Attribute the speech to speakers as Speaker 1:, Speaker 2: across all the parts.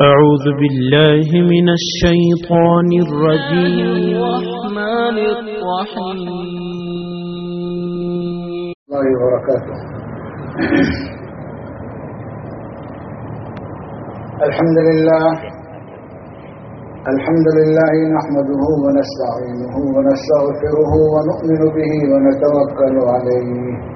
Speaker 1: أعوذ بالله من الشيطان الرجيم.
Speaker 2: الرحمن الرحيم
Speaker 3: الله وبركاته. الحمد لله. الحمد لله نحمده ونستعينه ونستغفره ونؤمن به ونتوكل عليه.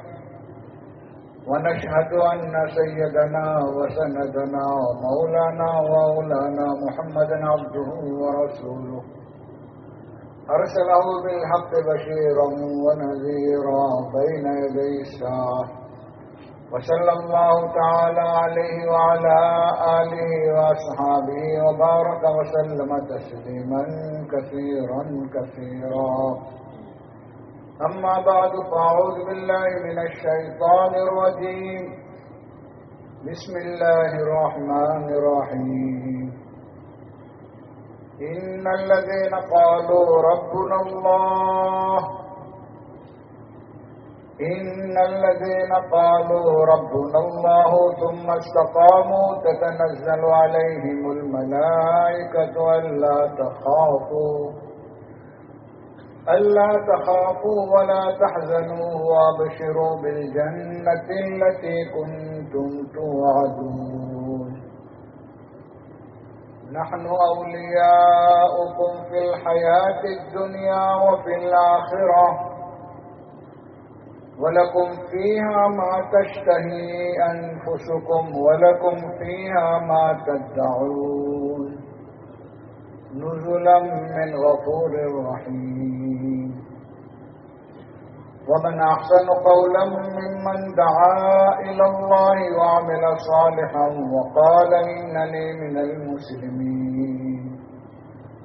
Speaker 3: ونشهد أن سيدنا وسندنا ومولانا وأولانا محمدا عبده ورسوله. أرسله بالحق بشيرا ونذيرا بين يدي الساعة. وصلى الله تعالى عليه وعلى آله وأصحابه وبارك وسلم تسليما كثيرا كثيرا. أما بعد فأعوذ بالله من الشيطان الرجيم. بسم الله الرحمن الرحيم. إن الذين قالوا ربنا الله إن الذين قالوا ربنا الله ثم استقاموا تتنزل عليهم الملائكة ألا تخافوا. ألا تخافوا ولا تحزنوا وابشروا بالجنة التي كنتم توعدون. نحن أولياؤكم في الحياة الدنيا وفي الآخرة ولكم فيها ما تشتهي أنفسكم ولكم فيها ما تدعون. نزلا من غفور رحيم. ومن أحسن قولا ممن دعا إلى الله وعمل صالحا وقال إنني من المسلمين.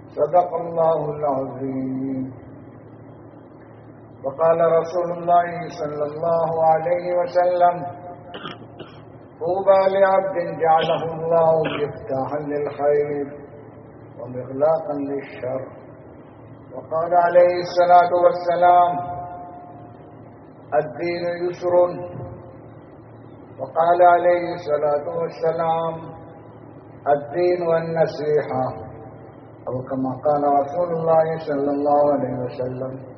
Speaker 3: صدق الله العظيم. وقال رسول الله صلى الله عليه وسلم طوبى لعبد جعله الله مفتاحا للخير. ومغلاقا للشر. وقال عليه الصلاة والسلام، الدين يسر. وقال عليه الصلاة والسلام، الدين والنصيحة. أو كما قال رسول الله صلى الله عليه وسلم.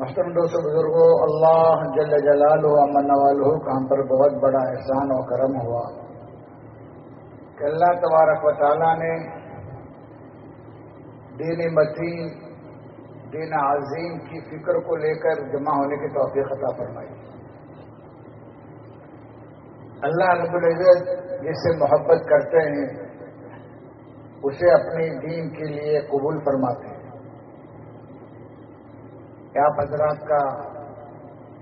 Speaker 3: محترم دوستو بزرگوں اللہ جل جلال امن والہ کا ہم پر بہت بڑا احسان و کرم ہوا. کہ اللہ تبارک و تعالیٰ نے دین متین، دین عظیم کی فکر کو لے کر جمع ہونے کی توفیق عطا فرمائی۔ اللہ رب العزت جس سے محبت کرتے ہیں، اسے اپنی دین کے لیے قبول فرماتے ہیں۔ آپ حضرات کا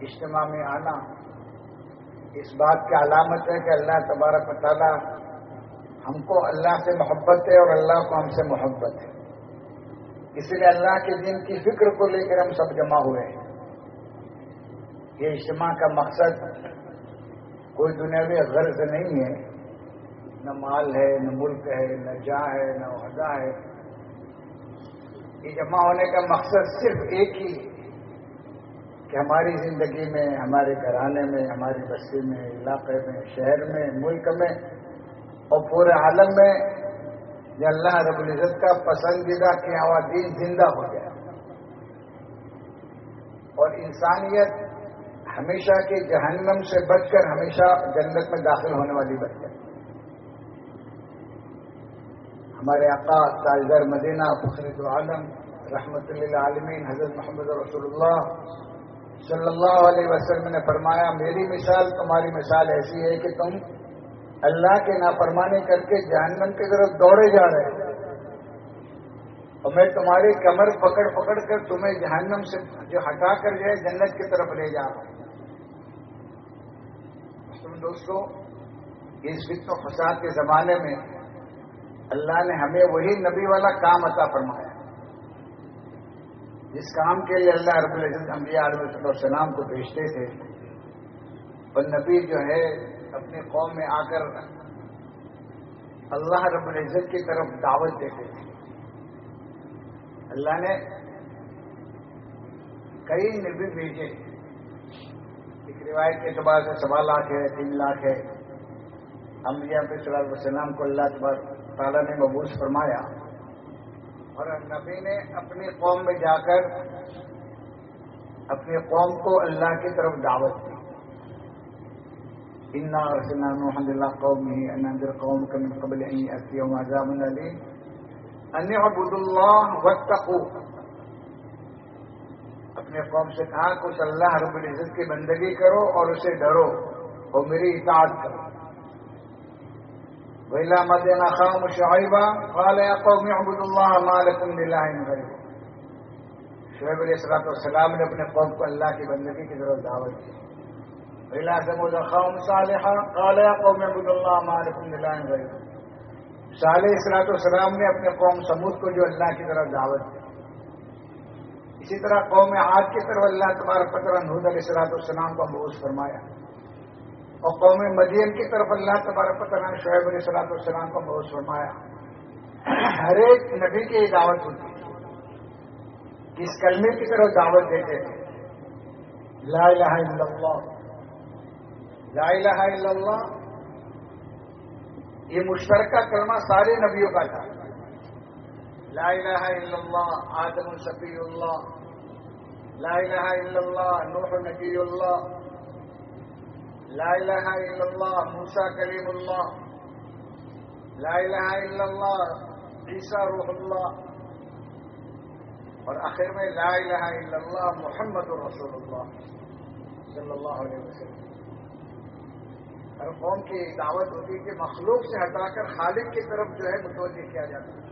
Speaker 3: اجتماع میں آنا، اس بات کی علامت ہے کہ اللہ تبارک و تعالیٰ ہم کو اللہ سے محبت ہے اور اللہ کو ہم سے محبت ہے۔ اسی لیے اللہ کے دین کی فکر کو لے کر ہم سب جمع ہوئے ہیں۔ یہ اجتماع کا مقصد کوئی دنیاوی غرض نہیں ہے۔ نہ مال ہے، نہ ملک ہے، نہ جا ہے، نہ عہدہ ہے۔ یہ جمع ہونے کا مقصد صرف ایک ہی کہ ہماری زندگی میں، ہمارے گھرانے میں، ہماری بستی میں، علاقے میں، شہر میں، ملک میں اور پورے عالم میں یہ اللہ رب العزت کا پسندیدہ کیا ہوا دین زندہ ہو گیا اور انسانیت ہمیشہ کے جہنم سے بچ کر ہمیشہ جنت میں داخل ہونے والی بن گئی ہمارے آقا تاجدر مدینہ فخر عالم رحمت اللہ عالمین حضرت محمد رسول اللہ صلی اللہ علیہ وسلم نے فرمایا، میری مثال تمہاری مثال ایسی ہے کہ تم اللہ کے نافرمانی کر کے جہنم کی طرف دوڑے جا رہے ہیں۔ اور میں تمہاری کمر پکڑ پکڑ کر تمہیں جہنم سے جو ہٹا کر جو ہے جنت کی طرف لے جا رہا ہوں۔ دوستو،
Speaker 4: اس فکر و فساد کے زمانے میں اللہ نے ہمیں وہی نبی والا کام عطا فرمایا۔ جس کام کے لیے اللہ رب العزت انبیاء علیہ السلام کو بھیجتے تھے اور نبی جو ہے اپنی قوم میں آ کر اللہ رب العزت کی طرف دعوت دیتے تھے۔ اللہ نے کئی نبی بھیجے۔ ایک روایت کے اعتبار سے سوا لاکھ ہے، تین لاکھ ہے۔ انبیاء پہ صلی اللہ علیہ وسلم کو اللہ تبار تعالیٰ نے مبوس فرمایا۔ اور نبی نے اپنی قوم میں جا کر اپنی قوم کو اللہ کی طرف دعوت دی۔ انا رسنا الحمد اللہ قوم ہی اندر قوم کا من قبل أن يأتيهم عذاب علی ان عبد اللہ وتقو اپنے قوم سے کہا کچھ اللہ رب العزت کی بندگی کرو اور اسے ڈرو اور میری اطاعت کرو ویلا مدینہ خام شعیبہ قال یا قوم عبد اللہ مالکم للہ غیر شعیب علیہ السلام نے اپنے قوم کو اللہ کی بندگی کی طرف دعوت دی ویلا سمود خام صالحہ قال یا قوم عبد اللہ مالکم للہ غیر صالح اصلاۃ والسلام نے اپنے قوم سمود کو جو اللہ کی طرف دعوت دی. اسی طرح قوم عاد کی طرف اللہ تبارک پتر انہود علیہ السلاۃ والسلام کو محبوس فرمایا. اور قوم مدین کی طرف اللہ تبارک پتہ شعیب علیہ صلاح السلام کو بہت فرمایا. ہر ایک نبی کی دعوت ہوتی اس کلمے کی طرف دعوت دیتے تھے. لا الہ الا اللہ. لا الہ إلا اللہ یہ مشترکہ کلمہ سارے نبیوں کا تھا لا الہ إلا اللہ آدم الصفی اللہ لا الہ إلا اللہ نوح نبی اللہ لا الہ إلا اللہ موسا کریم اللہ لا الہ إلا اللہ عیسیٰ روح اللہ اور آخر میں لا الہ إلا اللہ محمد الرسول اللہ صلی اللہ علیہ وسلم. ہر قوم کی دعوت ہوتی ہے کہ مخلوق سے ہٹا کر خالد کی طرف جو ہے متوجہ کیا جاتا ہے۔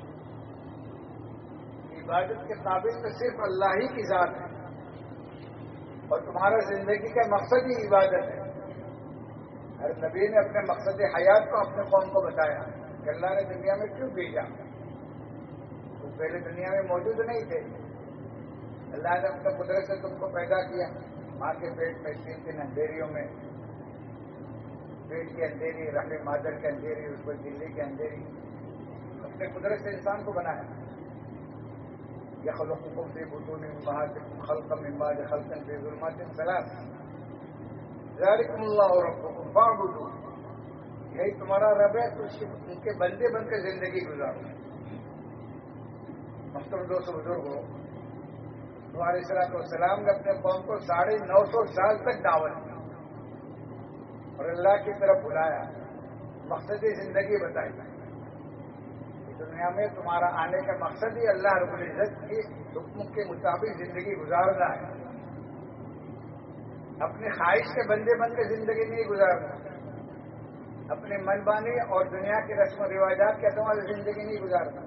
Speaker 4: عبادت کے قابل تو صرف اللہ ہی کی ذات ہے۔ اور تمہارا زندگی کا مقصد ہی عبادت ہے۔ ہر نبی نے اپنے مقصد حیات کو اپنے قوم کو بتایا کہ اللہ نے دنیا میں کیوں بھیجا؟ وہ پہلے دنیا میں موجود نہیں تھے۔ اللہ نے اپنے قدرت سے تم کو پیدا کیا۔ ماں کے پیٹ میں تین تین اندھیریوں میں پیٹ کی اندھیری، رحم مادر کی اندھیری، اس کو دلی کی اندھیری۔ اپنے قدرت سے انسان کو بنایا۔ یہ خلق حکم سے بتون باہر خلقم امباد خلقن سے ظلمات سلام ذالکم اللہ ربکم، فاعبدو۔ یہی تمہارا رب ہے، تو ان کے بندے بن کے زندگی گزارو مختلف دو سو بزرگ ہو تمہارے سلاط والسلام نے اپنے قوم کو ساڑھے نو سو سال تک دعوت دی۔ اور اللہ کی طرف بلایا، مقصد زندگی بتائی دنیا میں تمہارا آنے کا مقصد ہی اللہ رب العزت کی حکم کے مطابق زندگی گزارنا ہے۔ اپنی خواہش کے بندے بن کے زندگی نہیں گزارنا۔ اپنے من بانی اور دنیا کے رسم و رواجات کے اعتماد زندگی نہیں گزارنا۔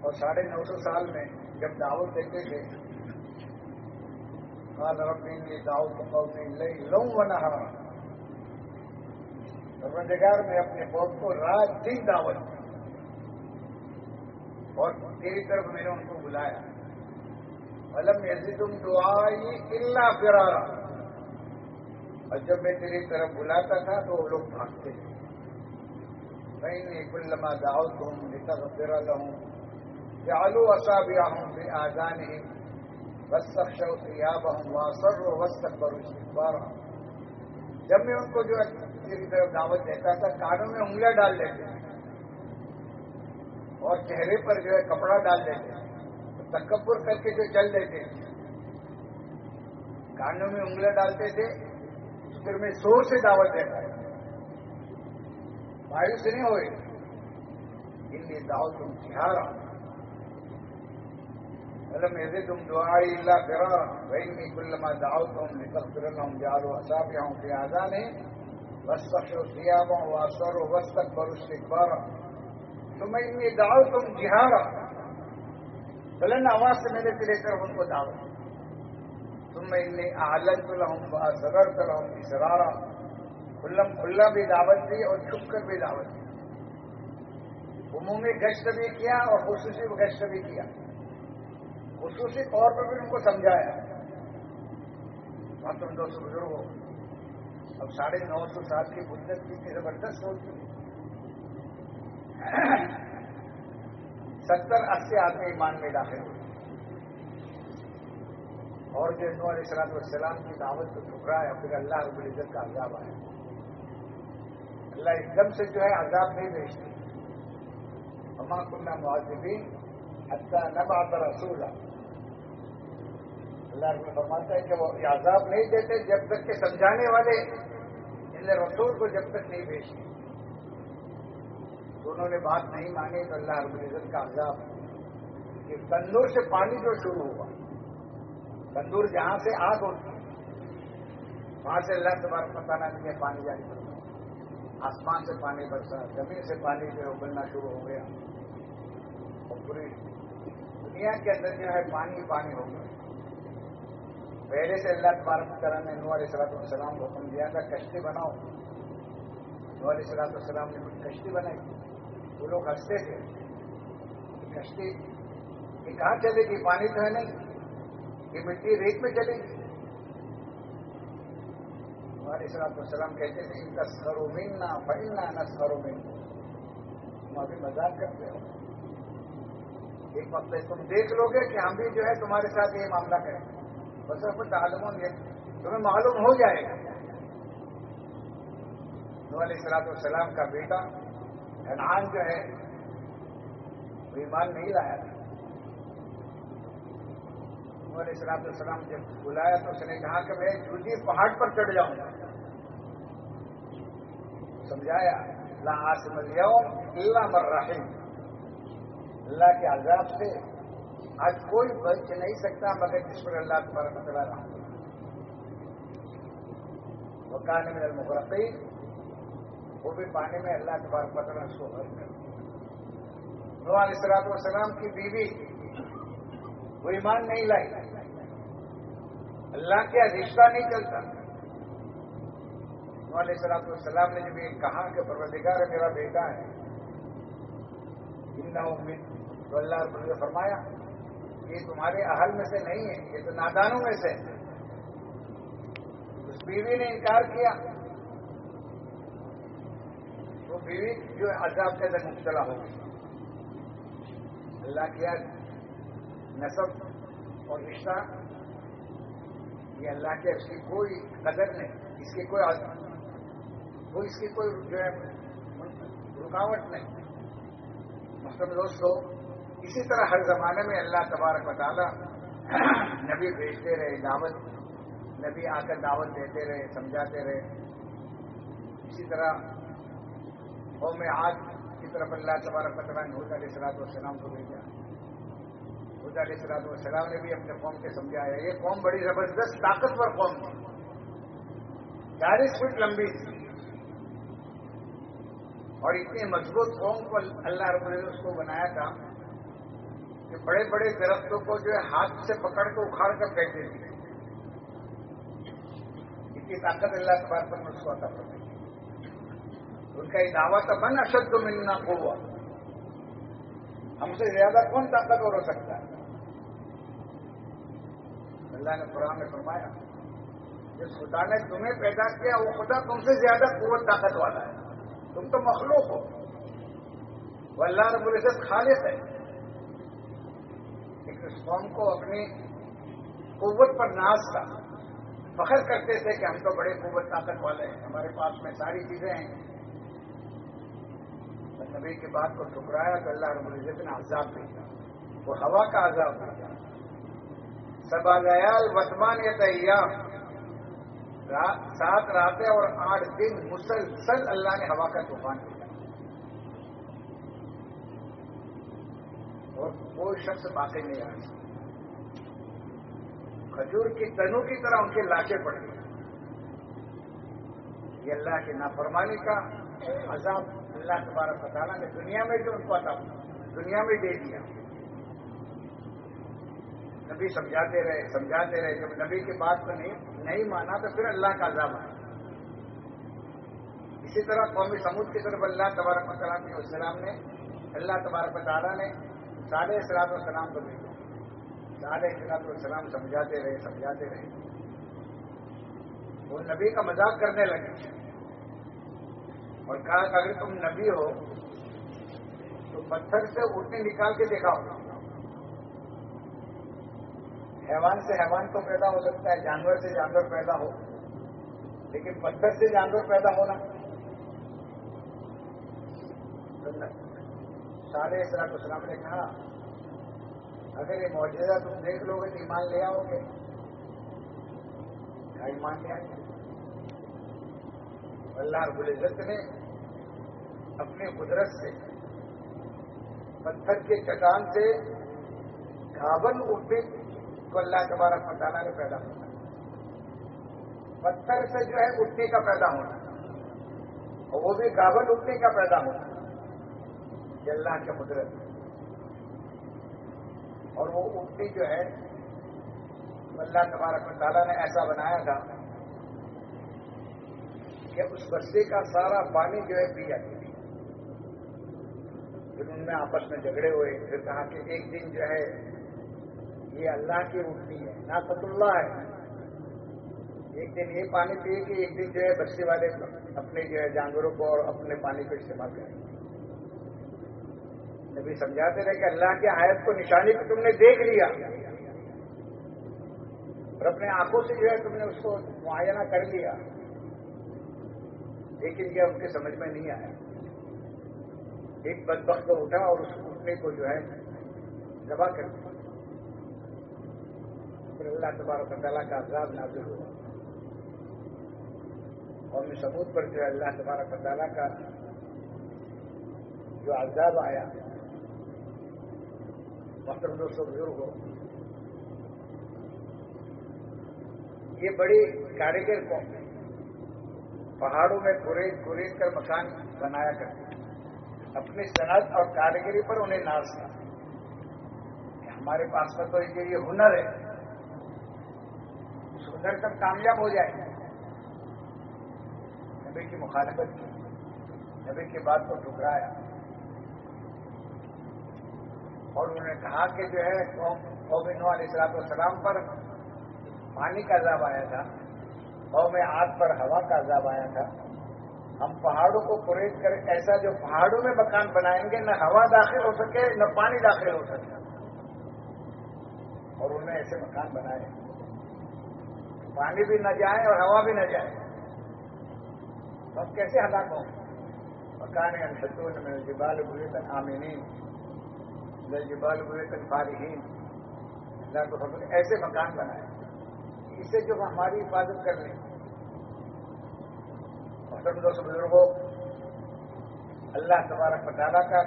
Speaker 4: اور ساڑھے نو سو سال میں جب دعوت دیتے تھے قال رب یہ دعوت قومی لئی لوں بنا پروردگار میں اپنے قوم کو رات دن دعوت اور تیری طرف میں نے ان کو بلایا. علم یزدم دعائی اللہ فرارا. اور جب میں تیری طرف بلاتا تھا تو وہ لوگ بھاگتے. تھے میں نے کلما دعوت ہوں نتا فرا لہوں چالو اصابیا ہوں بے آزان ہی بس سخشو سیاب واسر و جب میں ان کو جو تیری طرف دعوت دیتا تھا، کانوں میں انگلیاں ڈال دیتے اور چہرے پر جو ہے کپڑا ڈال دیتے تکبر کر کے جو چل دیتے کانوں میں انگلیں ڈالتے تھے۔ پھر میں زور سے دعوت دیتا مایوس نہیں ہوئے ان لیے دعوت تم سہارا علم ایسے تم دعائی اللہ کرا بھائی میں کلما دعوت ہوں نکل کر ہوں جالو اصاف ہوں کہ آزاد ہیں بس تک سیاب ہوں واسر ہو بس تک بروس کے بارہ تو میں ان دعوت تم جہارا بلند آواز سے میں نے تیرے ان کو دعوت۔ تم میں ان آلن تو لہوں با اسرارا کھلم کھلا بھی دعوت دی اور چھپ کر بھی دعوت دی۔ عمومی گشت بھی کیا اور خصوصی گشت بھی کیا۔ خصوصی طور پر بھی ان کو سمجھایا۔ اور تم دو سو بزرگ ہو۔ اب ساڑھے نو سو سال کی مدت کی تھی، زبردست ہوتی ستر اسی آدمی ایمان میں داخل ہوئے۔ اور جو نو علیہ السلام والسلام کی دعوت کو ٹھکرا ہے پھر اللہ رب العزت کا عذاب آیا۔ اللہ ایک دم سے جو ہے عذاب نہیں بھیجتے۔ ہما کنہ معذبین۔ حتیٰ نب آتا رسول اللہ رب فرماتا ہے کہ وہ عذاب نہیں دیتے جب تک کہ سمجھانے والے ان رسول کو جب تک نہیں بھیجتے. تو انہوں نے بات نہیں مانی تو اللہ رب العزت کا عذاب کہ تندور سے پانی جو شروع ہوا. تندور جہاں سے آگ ہوتی وہاں سے اللہ تبارک پتہ نہ مجھے پانی جاری کرتا آسمان سے پانی برسا زمین سے پانی جو ابلنا شروع ہو گیا. اور پوری دنیا کے اندر جو ہے پانی پانی ہو گیا۔ پہلے سے اللہ تبارک تعالیٰ نے نو علیہ السلام کو حکم دیا تھا، کشتی بناؤ۔ نو علیہ صلاح السلام نے کچھ کشتی بنائی۔ وہ لوگ ہنستے تھے۔ کشتی یہ کہاں چلے گی؟ پانی تو ہے نہیں۔ یہ مٹی ریت میں چلے گی۔ ہمارے صلاح السلام کہتے تھے، ان کا سرو ملنا پڑھنا نہ سرو ملنا تم ابھی مزاق کرتے ہو۔ ایک وقت تم دیکھ لو گے کہ ہم بھی جو ہے تمہارے ساتھ یہ معاملہ کریں۔ بس اب تعلوم تمہیں معلوم ہو جائے گا۔ نو علیہ السلاط السلام کا بیٹا حنان جو ہے، وہ ایمان نہیں لایا تھا۔ علیہ السلام السلام جب بلایا تو اس نے کہا کہ میں جھوٹی پہاڑ پر چڑھ جاؤں گا۔ سمجھایا؟ لا آسم اليوم اللہ مر رحیم اللہ کے عذاب سے آج کوئی بچ نہیں سکتا، مگر جس پر اللہ تمہارا مطلع رہا وہ کہانی میں المغرقی وہ بھی پانی میں اللہ تبارک پتہ اس کو غرق کر نو علیہ السلام والسلام کی بیوی، وہ ایمان نہیں لائی۔ اللہ کیا رشتہ نہیں چلتا۔ علیہ السلام السلام نے جب یہ کہا کہ پروردگار میرا بیٹا ہے ان امید تو اللہ رب نے فرمایا یہ تمہارے اہل میں سے نہیں ہے، یہ تو نادانوں میں سے اس بیوی نے انکار کیا۔ وہ بیوی جو عذاب کے اندر مبتلا ہو گئی۔ اللہ کیا نصب اور رشتہ، یہ اللہ کے اس کی کوئی قدر نہیں، اس کی کوئی وہ اس کی کوئی جو ہے رکاوٹ نہیں۔ مطلب دوستو اسی طرح ہر زمانے میں اللہ تبارک تعالی نبی بھیجتے رہے دعوت، نبی آ کر دعوت دیتے رہے، سمجھاتے رہے۔ اسی طرح قوم آج کی طرف اللہ تبارک تعالیٰ نے علیہ السلاط والسلام کو بھیجا۔ خدا علیہ السلام والسلام نے بھی اپنے قوم کے سمجھایا۔ یہ قوم بڑی زبردست، طاقتور قوم تھی۔ چالیس فٹ لمبی تھی۔ اور اتنی مضبوط قوم کو اللہ رب نے اس کو بنایا تھا۔ کہ بڑے بڑے درختوں کو جو ہے ہاتھ سے پکڑ کے اکھاڑ کر پھینک دیتی اتنی طاقت اللہ کے پر اس کو عطا ان کا یہ دعویٰ تھا، من اشد ملنا ہوا ہم سے زیادہ کون طاقتور ہو سکتا ہے؟ اللہ نے قرآن میں فرمایا، جس خدا نے تمہیں پیدا کیا، وہ خدا تم سے زیادہ قوت طاقت والا ہے۔ تم تو مخلوق ہو۔ وہ اللہ رب العزت خالص ہے۔ اس قوم کو اپنی قوت پر ناز تھا۔ فخر کرتے تھے کہ ہم تو بڑے قوت طاقت والے ہیں، ہمارے پاس میں ساری چیزیں ہیں۔ نبی کی بات کو ٹھکرایا تو اللہ رب العزت نے عذاب بھیجا۔ وہ ہوا کا عذاب بھیجا۔ سبا لیال وطمان یا سات راتیں اور آٹھ دن مسلسل اللہ نے ہوا کا طوفان کیا۔ اور کوئی شخص باقی نہیں آ کھجور کی تنوں کی طرح ان کے لاچے پڑ گئے۔ یہ اللہ کی نافرمانی کا عذاب اللہ تبارک تعالیٰ نے دنیا میں جو ان کو عطا دنیا میں دے دیا۔ نبی سمجھاتے رہے سمجھاتے رہے۔ جب نبی کی بات کو نہیں نہیں مانا تو پھر اللہ کا عذاب آیا۔ اسی طرح قومی سمود کی طرف اللہ تبارک تعالیٰ السلام نے، اللہ تبارک تعالیٰ نے سارے اصلاط والسلام کو بھیجا سارے اصلاط والسلام سمجھاتے رہے سمجھاتے رہے۔ وہ نبی کا مذاق کرنے لگے۔ اور کہا کہ اگر تم نبی ہو، تو پتھر سے اٹھنے نکال کے دکھاؤ۔ حیوان سے حیوان تو پیدا ہو سکتا ہے، جانور سے جانور پیدا ہو۔ لیکن پتھر سے جانور پیدا ہونا۔ سارے اسرات اسلام نے کہا۔ اگر یہ معجزہ تم دیکھ لو گے تو ایمان لے آؤ گے۔ ایمان لے آئیں اللہ رب العزت نے اپنی قدرت سے، پتھر کے چٹان سے گابن اٹھنے کو اللہ تبارک مطالعہ نے پیدا ہونا پتھر سے جو ہے اٹھنے کا پیدا ہونا، اور وہ بھی گابن اٹھنے کا پیدا ہونا۔ یہ اللہ کے قدرت اور وہ اٹھنی جو ہے، اللہ تبارک مطالعہ نے ایسا بنایا تھا کہ اس بستے کا سارا پانی جو ہے پی جاتی تھی۔ پھر ان میں آپس میں جھگڑے ہوئے، پھر کہا کہ ایک دن جو ہے، یہ اللہ کی اٹھنی ہے ناقت اللہ ہے۔ ایک دن یہ پانی پیے کہ ایک دن جو ہے بستی والے اپنے جو ہے جانوروں کو اور اپنے پانی کو استعمال کریں۔ نبی سمجھاتے رہے کہ اللہ کی آیت کو نشانی کو تم نے دیکھ لیا۔ اور اپنے آنکھوں سے جو ہے تم نے اس کو معائنہ کر لیا۔ لیکن یہ ان کے سمجھ میں نہیں آیا۔ ایک بدبخت کو اٹھا اور اس اٹھنے کو جو ہے دبا کر دیا۔ پھر اللہ تبارک تعالیٰ کا عذاب نازل ہوا۔ اور میں سبوت پر جو ہے اللہ تبارک تعالیٰ کا جو عذاب آیا۔ محترم دوستوں بزرگ ہو۔ یہ بڑی کاریگر قوم ہے۔ پہاڑوں میں گریز گریز کر مکان بنایا کرتے اپنی صنعت اور کاریگری پر انہیں ناز تھا۔ ہمارے پاس میں تو یہ ہنر ہے۔ اس ہنر تک کامیاب ہو جائے نبی کی مخالفت کی۔ نبی کی بات کو ٹھکرایا۔ اور انہوں نے کہا کہ جو ہے، قوم نو علیہ السلام پر پانی کا عذاب آیا تھا۔ قوم آگ پر ہوا کا عذاب آیا تھا۔ ہم پہاڑوں کو پریز کر، ایسا جو پہاڑوں میں مکان بنائیں گے، نہ ہوا داخل ہو سکے، نہ پانی داخل ہو سکے۔ اور انہوں نے ایسے مکان بنائے۔ پانی بھی نہ جائے اور ہوا بھی نہ جائے۔ تو ہم کیسے ہلاک ہوں؟ مکان انتون میں جبال ہوئے تن آمینین جبال ہوئے تن فارحین اللہ کو ایسے مکان بنائے اس سے جو ہماری حفاظت کر لیں۔ محترم دوست بزرگوں، اللہ تبارک مطالعہ کا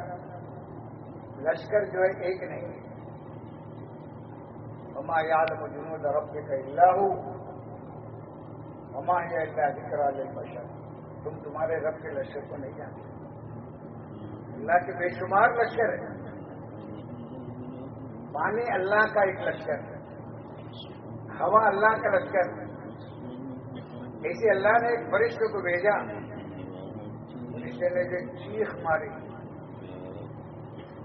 Speaker 4: لشکر جو ہے ایک نہیں ہما یاد مجنود رب کے اللہ ہو ہما یہ اللہ ذکر علیہ بشر تم تمہارے رب کے لشکر کو نہیں جانتے۔ اللہ کے بے شمار لشکر ہے پانی اللہ کا ایک لشکر ہے۔ ہوا اللہ کا لشکر ہے۔ ایسے اللہ نے ایک فرشتے کو بھیجا۔ فرشتے نے جو چیخ ماری۔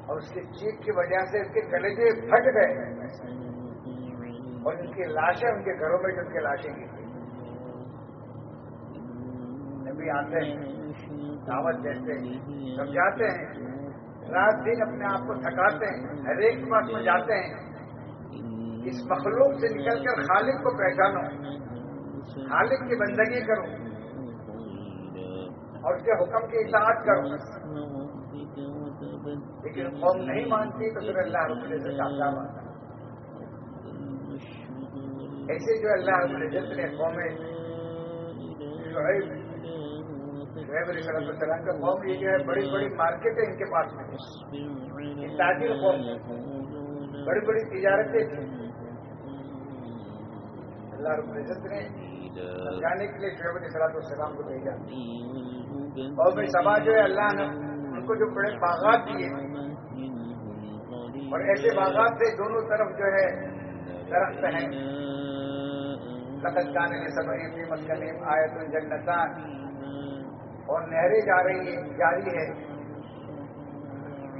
Speaker 4: اور اس کی چیخ کی وجہ سے اس کے کلیجے پھٹ گئے۔ اور ان کی لاشیں ان کے گھروں میں ان کی لاشیں کی نبی آتے ہیں، دعوت دیتے ہیں، سمجھاتے ہیں۔ رات دن اپنے آپ کو تھکاتے ہیں، ہر ایک کے پاس میں جاتے ہیں۔ اس مخلوق سے نکل کر خالق کو پہچانو، خالق کی بندگی کرو اور اس کے حکم کی اطاعت کرو۔ لیکن قوم نہیں مانتی تو پھر اللہ رب العزت کا آتا۔ ایسے جو اللہ رب العزت نے قومیں شعیب شعیب علیہ صلاح السلام کا قوم یہ جو ہے بڑی بڑی مارکیٹیں ان کے پاس میں تاجر قوم بڑی بڑی تجارتیں تھیں اللہ رب العزت نے سمجھانے کے لیے شعیب علیہ صلاح السلام کو بھیجا۔ اور سبا جو ہے اللہ نے ان کو جو بڑے باغات دیے۔ اور ایسے باغات سے دونوں طرف جو ہے درخت ہیں۔ لقت جانے سب قیمت آئے تو جنتان۔ اور نہریں جا رہی ہیں، جاری ہے۔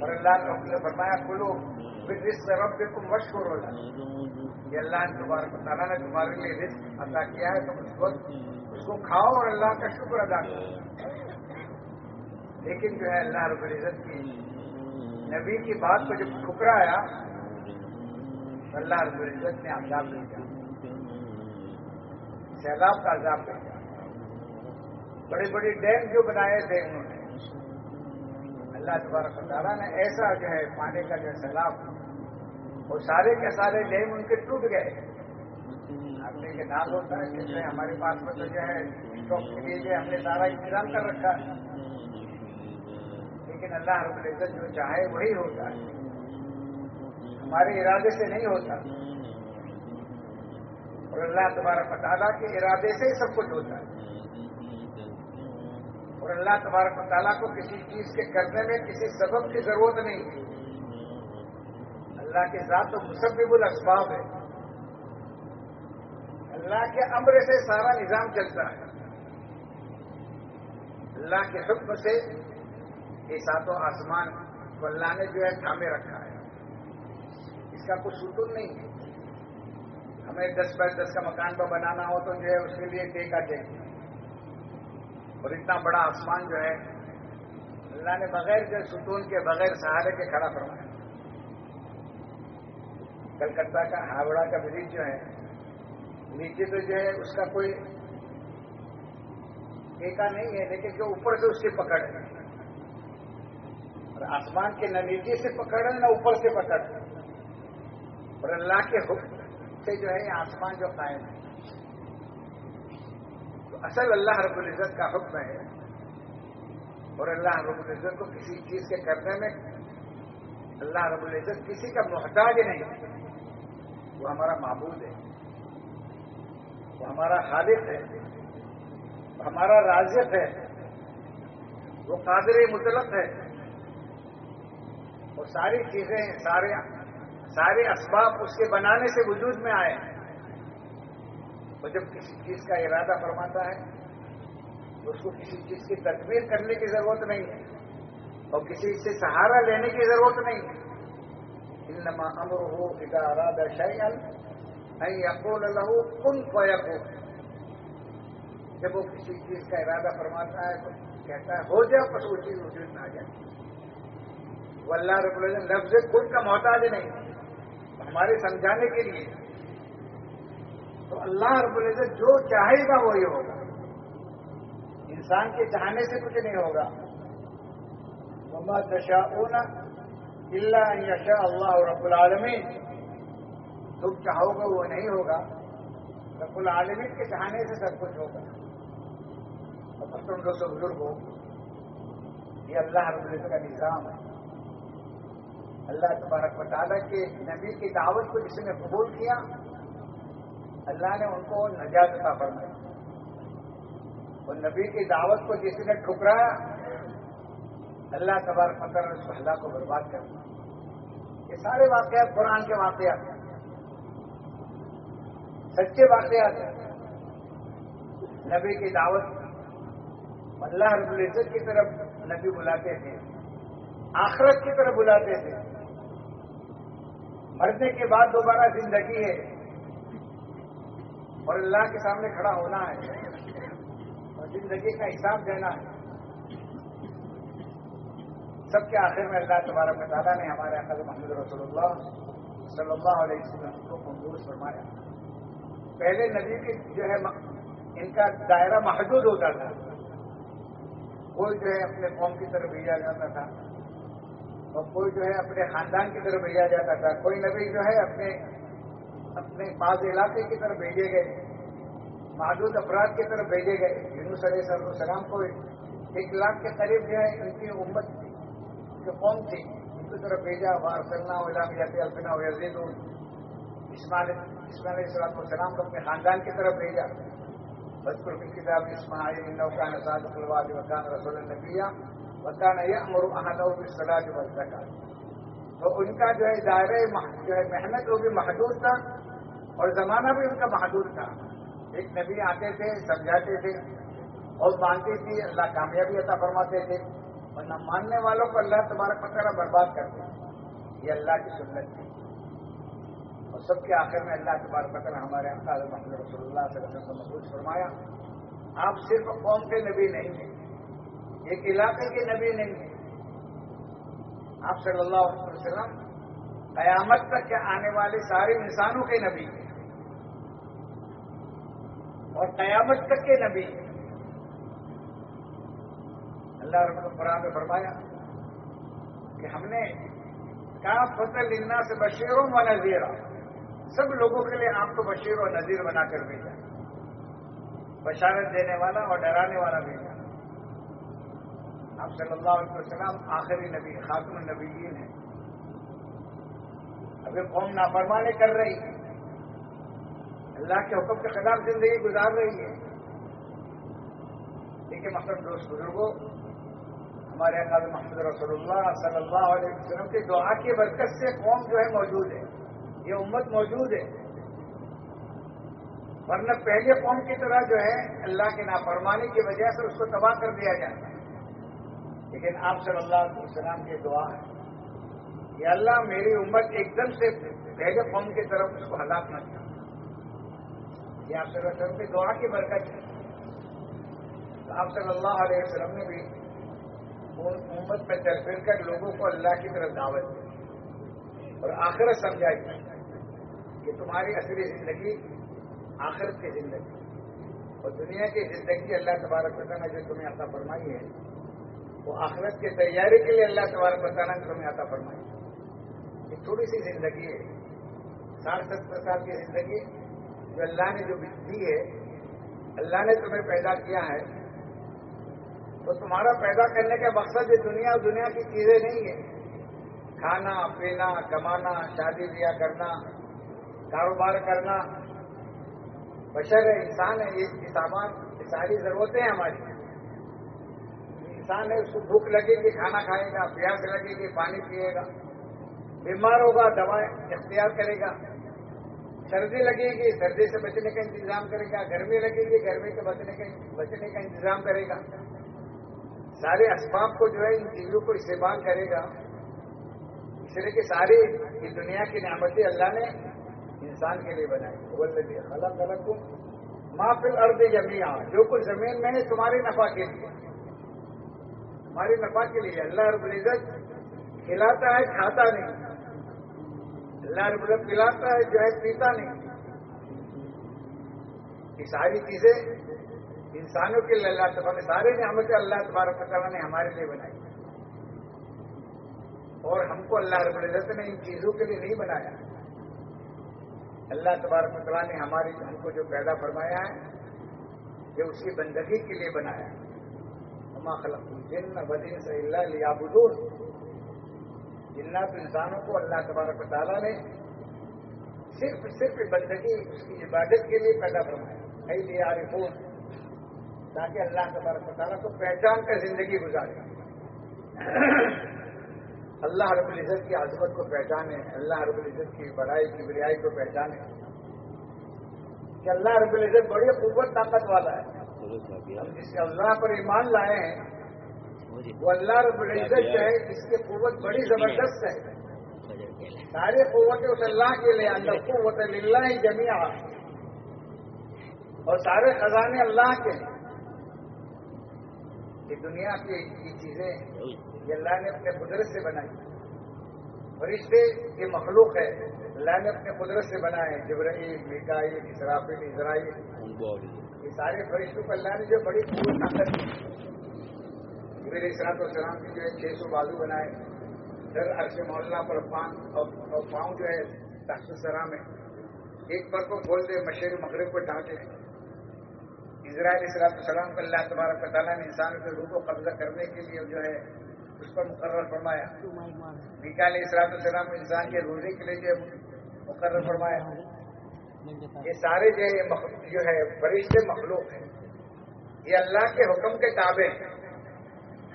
Speaker 4: اور اللہ نے نے فرمایا، کھلو۔ پھر رزق رب کو مشہور ہو جائے یہ اللہ نے تمہارے تعالیٰ نے تمہارے لیے رزق ادا کیا ہے۔ تم اس وقت اس کو کھاؤ اور اللہ کا شکر ادا کرو۔ لیکن جو ہے، اللہ رب العزت کی نبی کی بات کو جب ٹھکرایا، اللہ رب العزت نے عذاب بھیجا سیلاب کا عذاب بھیجا بڑے بڑے ڈیم جو بنائے تھے انہوں نے۔ اللہ تبارک تعالیٰ نے ایسا جو ہے پانی کا جو سیلاب، وہ سارے کے سارے ڈیم ان کے ٹوٹ گئے۔ آپ نے یہ ہوتا ہے جس میں، ہمارے پاس میں تو جو ہے اسٹاک کے لیے ہم نے سارا انتظام کر رکھا۔ ہے لیکن اللہ رب العزت جو چاہے وہی ہوتا ہے۔ ہمارے ارادے سے نہیں ہوتا۔ اور اللہ تبارک تعالیٰ کے ارادے سے ہی سب کچھ ہوتا ہے۔ اور اللہ تبارک تعالیٰ کو کسی چیز کے کرنے میں کسی سبب کی ضرورت نہیں ہے اللہ کے ذات تو مسبب الاسباب ہے۔ اللہ کے امر سے سارا نظام چلتا ہے۔ اللہ کے حکم سے یہ ساتوں آسمان کو اللہ نے جو ہے تھامے رکھا ہے۔ اس کا کوئی ستون نہیں ہے۔ ہمیں دس بائی دس کا مکان پر بنانا ہو تو جو ہے اس کے لیے ٹیکا چاہیے اور اتنا بڑا آسمان جو ہے، اللہ نے بغیر جو ستون کے، بغیر سہارے کے کھڑا فرمایا۔ کلکتہ کا ہاوڑا کا برج جو ہے، نیچے تو جو ہے، اس کا کوئی ٹیکا نہیں ہے، لیکن جو اوپر سے اس کی پکڑ ہے۔ اور آسمان کے نہ نیچے سے پکڑ ہے، نہ اوپر سے پکڑ۔ ہے اور اللہ کے حکم سے جو ہے، یہ آسمان جو قائم ہے۔ اصل اللہ رب العزت کا حکم ہے اور اللہ رب العزت کو کسی چیز کے کرنے میں اللہ رب العزت کسی کا محتاج نہیں وہ ہمارا معبود ہے۔ وہ ہمارا خالق ہے۔ وہ ہمارا رازق ہے۔ وہ قادر مطلق ہے۔ وہ ساری چیزیں، سارے سارے اسباب اس کے بنانے سے وجود میں آئے ہیں۔ وہ جب کسی چیز کا ارادہ فرماتا ہے، تو اس کو کسی چیز کی تکمیل کرنے کی ضرورت نہیں ہے، اور کسی سے سہارا لینے کی ضرورت نہیں ہے۔ انما امر ہو ادا ارادہ شیئن نہیں یقول لہو کن فیکو جب وہ کسی چیز کا ارادہ فرماتا ہے، تو کہتا ہے، ہو جائے بس وہ چیز وجود میں آ جائے۔ وہ اللہ رب العزت لفظ کن کا محتاج نہیں، ہمارے سمجھانے کے لیے۔ تو اللہ رب العزت جو چاہے گا وہی ہوگا۔ انسان کے چاہنے سے کچھ نہیں ہوگا۔ محمد دشا اونا اللہ یشا اللہ رب العالمین۔ تم چاہو گے وہ نہیں ہوگا۔ رب العالمین کے چاہنے سے سب کچھ ہوگا۔ اور تم دو بزرگ ہو، یہ اللہ رب العزت کا نظام ہے۔ اللہ تبارک و تعالیٰ کے نبی کی دعوت کو جس نے قبول کیا اللہ نے ان کو نجات عطا فرمائی۔ اور نبی کی دعوت کو جس نے ٹھکرایا اللہ تبارک مطلب اس اللہ کو برباد کر یہ سارے واقعات قرآن کے واقعات ہیں۔ سچے واقعات ہیں۔ نبی کی دعوت اللہ رب العزت کی طرف نبی بلاتے تھے۔ آخرت کی طرف بلاتے تھے۔ مرنے کے بعد دوبارہ زندگی ہے۔ اور اللہ کے سامنے کھڑا ہونا ہے اور زندگی کا حساب دینا ہے۔ سب کے آخر میں اللہ تبارک تعالیٰ نے ہمارے اقل محمد رسول اللہ صلی اللہ علیہ وسلم کو منظور فرمایا۔ پہلے نبی کی جو ہے ان کا دائرہ محدود ہوتا تھا۔ کوئی جو ہے اپنے قوم کی طرف بھیجا جاتا تھا اور کوئی جو ہے اپنے خاندان کی طرف بھیجا جاتا تھا۔ کوئی نبی جو ہے اپنے اپنے بعض علاقے کی طرف بھیجے گئے محدود افراد کی طرف بھیجے گئے۔ یونس علیہ صلی السلام کو ایک لاکھ کے قریب جو ہے ان کی امت جو قوم تھی، ان کی طرف بھیجا۔ وارسلنا علام یاتی الفنا وزید اسماعیل اسماعیل علیہ السلام السلام کو اپنے خاندان کی طرف بھیجا۔ بچپر کی کتاب اسماعیل نوکان صادق الواد وکان رسول النبیہ وکان یامر احدہ بالصلاۃ والزکات تو ان کا جو ہے دائرہ جو ہے محنت وہ بھی محدود تھا۔ اور زمانہ بھی ان کا محدود تھا۔ ایک نبی آتے تھے، سمجھاتے تھے اور مانتی تھی اللہ کامیابی عطا فرماتے تھے۔ ورنہ ماننے والوں کو اللہ تبارک پتہ برباد کرتے یہ اللہ کی سنت تھی اور سب کے آخر میں اللہ تبارک پتہ ہمارے انقاض محمد رسول اللہ صلی اللہ علیہ وسلم محفوظ فرمایا۔ آپ صرف قوم کے نبی نہیں ہیں، ایک علاقے کے نبی نہیں ہیں۔ آپ صلی اللہ علیہ وسلم قیامت تک کے آنے والے سارے انسانوں کے نبی ہیں۔ اور قیامت تک کے نبی۔ اللہ رب القرآن میں فرمایا کہ ہم نے کہا فتح لینا سے بشیروں و نذیرہ سب لوگوں کے لیے آپ کو بشیر و نذیر بنا کر بھیجا۔ بشارت دینے والا اور ڈرانے والا بھیجا۔ آپ صلی اللہ علیہ وسلم آخری نبی، خاتم النبیین ہیں۔ ابھی قوم نافرمانی کر رہی۔ ہے اللہ کے حکم کے خلاف زندگی گزار رہی ہے۔ دیکھیے مقصد دوست بزرگوں ہمارے اللہ محمد رسول اللہ صلی اللہ علیہ وسلم کی دعا کی برکت سے قوم جو ہے موجود ہے۔ یہ امت موجود ہے۔ ورنہ پہلے قوم کی طرح جو ہے اللہ کی نافرمانی کی وجہ سے اس کو تباہ کر دیا جاتا ہے۔ لیکن آپ صلی اللہ علیہ وسلم کی دعا ہے کہ اللہ میری امت ایک دم سے پہلے قوم کی طرف اس کو ہلاک نہ کیا یہ آپ صلی اللہ علیہ وسلم کی دعا کی برکت ہے۔ تو آپ صلی اللہ علیہ وسلم نے بھی امت میں چل پھر کر لوگوں کو اللہ کی طرف دعوت دی۔ اور آخرت سمجھائی۔ کہ تمہاری اصلی زندگی آخرت کی زندگی اور دنیا کی زندگی اللہ تبارک نے جو تمہیں عطا فرمائی ہے، وہ آخرت کی تیاری کے لیے اللہ تبارک نے تمہیں عطا فرمائی ہے۔ یہ تھوڑی سی زندگی ہے۔ ساٹھ ستر سال کی زندگی جو اللہ نے جو دی ہے، اللہ نے تمہیں پیدا کیا ہے، تو تمہارا پیدا کرنے کا مقصد یہ دنیا اور دنیا کی چیزیں نہیں ہے کھانا، پینا، کمانا، شادی، بیاہ کرنا، کاروبار کرنا۔ بشر ہے، انسان ہے، یہ سامان، یہ ساری ضرورتیں ہیں ہماری۔ انسان ہے، اس کو بھوک لگے گی، کھانا کھائے گا، پیاس لگے گی، پانی پیے گا۔ بیمار ہوگا دوائیں اختیار کرے گا۔ سردی لگے گی، سردی سے بچنے کا انتظام کرے گا، گرمی لگے گی، گرمی سے بچنے کا بچنے کا انتظام کرے گا۔ سارے اسباب کو جو ہے ان چیزوں کو استعمال کرے گا۔ اس لیے کہ ساری دنیا کی نعمتیں اللہ نے انسان کے لیے بنائی۔ بولے الگ الگ کو محفل ارد جمیا جو کچھ زمین میں ہے تمہاری نفع کے لیے۔ تمہاری نفع کے لیے۔ اللہ رب العزت کھلاتا ہے، کھاتا نہیں۔ اللہ رب العزت کھلاتا ہے، جو ہے، پیتا نہیں۔ یہ ساری چیزیں انسانوں کے لیے اللہ تبارک سارے نعمتیں اللہ تبارک تعالیٰ نے ہمارے لیے بنائی۔ اور ہم کو اللہ رب العزت نے ان چیزوں کے لیے نہیں بنایا۔ اللہ تبارک تعالیٰ نے ہماری، ہم کو جو پیدا فرمایا ہے یہ اس کی بندگی کے لیے بنایا ہما خلق جن بدین سے اللہ لیا بدور جنات انسانوں کو اللہ تبارک تعالیٰ نے صرف صرف بندگی، اس کی عبادت کے لیے پیدا فرمایا۔ ہے لیا رفون تاکہ اللہ تبارک تعالیٰ کو پہچان کر زندگی گزارے۔ اللہ رب العزت کی عظمت کو پہچانے، اللہ رب العزت کی بڑائی کی بریائی کو پہچانے۔ کہ اللہ رب العزت بڑی قوت، طاقت والا ہے۔ ہم جس سے اللہ پر ایمان لائے ہیں وہ اللہ رب العزت جو ہے جس کی قوت بڑی زبردست ہے۔ ساری قوتیں اس اللہ کے لیے اللہ قوت اللہ ہی جمیا اور سارے خزانے اللہ کے۔ یہ دنیا کی چیزیں یہ اللہ نے اپنے قدرت سے بنائی۔ فرشتے یہ مخلوق ہے اللہ نے اپنے قدرت سے بنائے۔ جبرائیل میکائی اسرافیل اسرائیل۔ یہ سارے فرشتوں کو اللہ نے جو بڑی قوت طاقت دی میرے اسرات السلام کی جو ہے چھ سو بازو بنائے۔ در عرصے محلہ پر پان اور پاؤں جو ہے تخت سرام ہے ایک پر کو کھول دے مشیر مغرب کو ڈھانٹے اسرائیل اسرات السلام کو اللہ تبارک تعالیٰ نے انسانوں کے روح کو قبضہ کرنے کے لیے جو ہے اس پر مقرر فرمایا۔ علیہ اسرات السلام انسان کے روزے کے لیے جو مقرر فرمایا۔ یہ سارے جو ہے جو ہے فرشتے مخلوق ہیں۔ یہ اللہ کے حکم کے تابع ہیں۔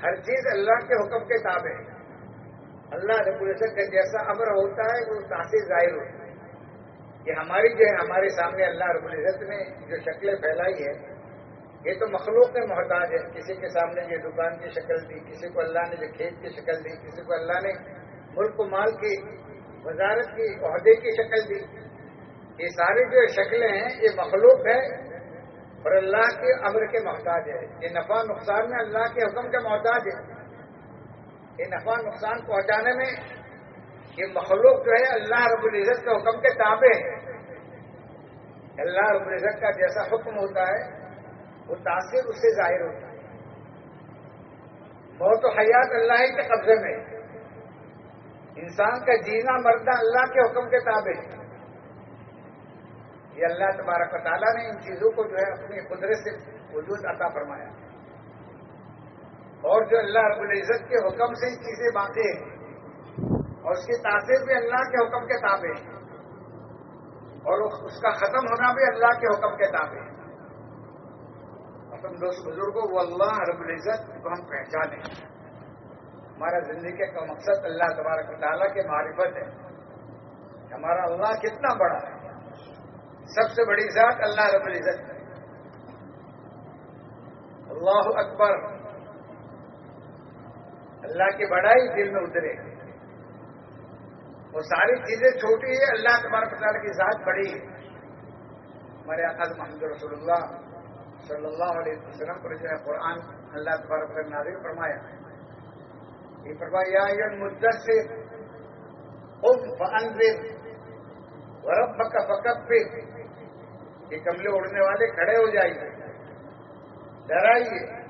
Speaker 4: ہر چیز اللہ کے حکم کے تابع ہے۔ اللہ رب العزت کا جیسا امر ہوتا ہے، وہ تاثیر ظاہر ہوتا ہے۔ یہ ہماری جو ہے، ہمارے سامنے اللہ رب العزت نے جو شکلیں پھیلائی ہے، یہ تو مخلوق میں محتاج ہے۔ کسی کے سامنے یہ دکان کی شکل دی، کسی کو اللہ نے یہ کھیت کی شکل دی، کسی کو اللہ نے ملک و مال کی، وزارت کی، عہدے کی شکل دی۔ یہ ساری جو شکلیں ہیں، یہ مخلوق ہے۔ اور اللہ کے امر کے محتاج ہے۔ یہ نفع نقصان میں اللہ کے حکم کا محتاج ہے۔ یہ نفع نقصان پہنچانے میں یہ مخلوق جو ہے اللہ رب العزت کے حکم کے تابع ہے۔ اللہ رب العزت کا جیسا حکم ہوتا ہے، وہ تاثیر اس سے ظاہر ہوتا ہے۔ بہت و حیات اللہ کے قبضے میں انسان کا جینا، مرنا اللہ کے حکم کے تابع ہے۔ یہ اللہ تبارک تعالیٰ نے ان چیزوں کو جو ہے اپنی قدرت سے وجود عطا فرمایا۔ اور جو اللہ رب العزت کے حکم سے ان چیزیں باقی ہیں اور اس کی تاثیر بھی اللہ کے حکم کے تابع ہے۔ اور اس کا ختم ہونا بھی اللہ کے حکم کے تابع ہے۔ اپنے دوست بزرگوں، وہ اللہ رب العزت کو ہم پہچانے ہمارا زندگی کا مقصد اللہ تبارک تعالیٰ کے معرفت ہے۔ ہمارا اللہ کتنا بڑا ہے۔ سب سے بڑی ذات اللہ رب العزت اللہ اکبر۔ اللہ کی بڑائی دل میں اترے۔ وہ ساری چیزیں چھوٹی ہے اللہ تبارک تعالیٰ کی ذات بڑی ہے۔ ہمارے آقا محمد رسول اللہ صلی اللہ علیہ وسلم پر جو ہے قرآن اللہ تبارک نازل فرمایا۔ یہ فرمایا یہ مدثر قم فانذر، وربک فکبر۔ یہ کملے اڑنے والے کھڑے ہو جائیے۔ ڈرائیے۔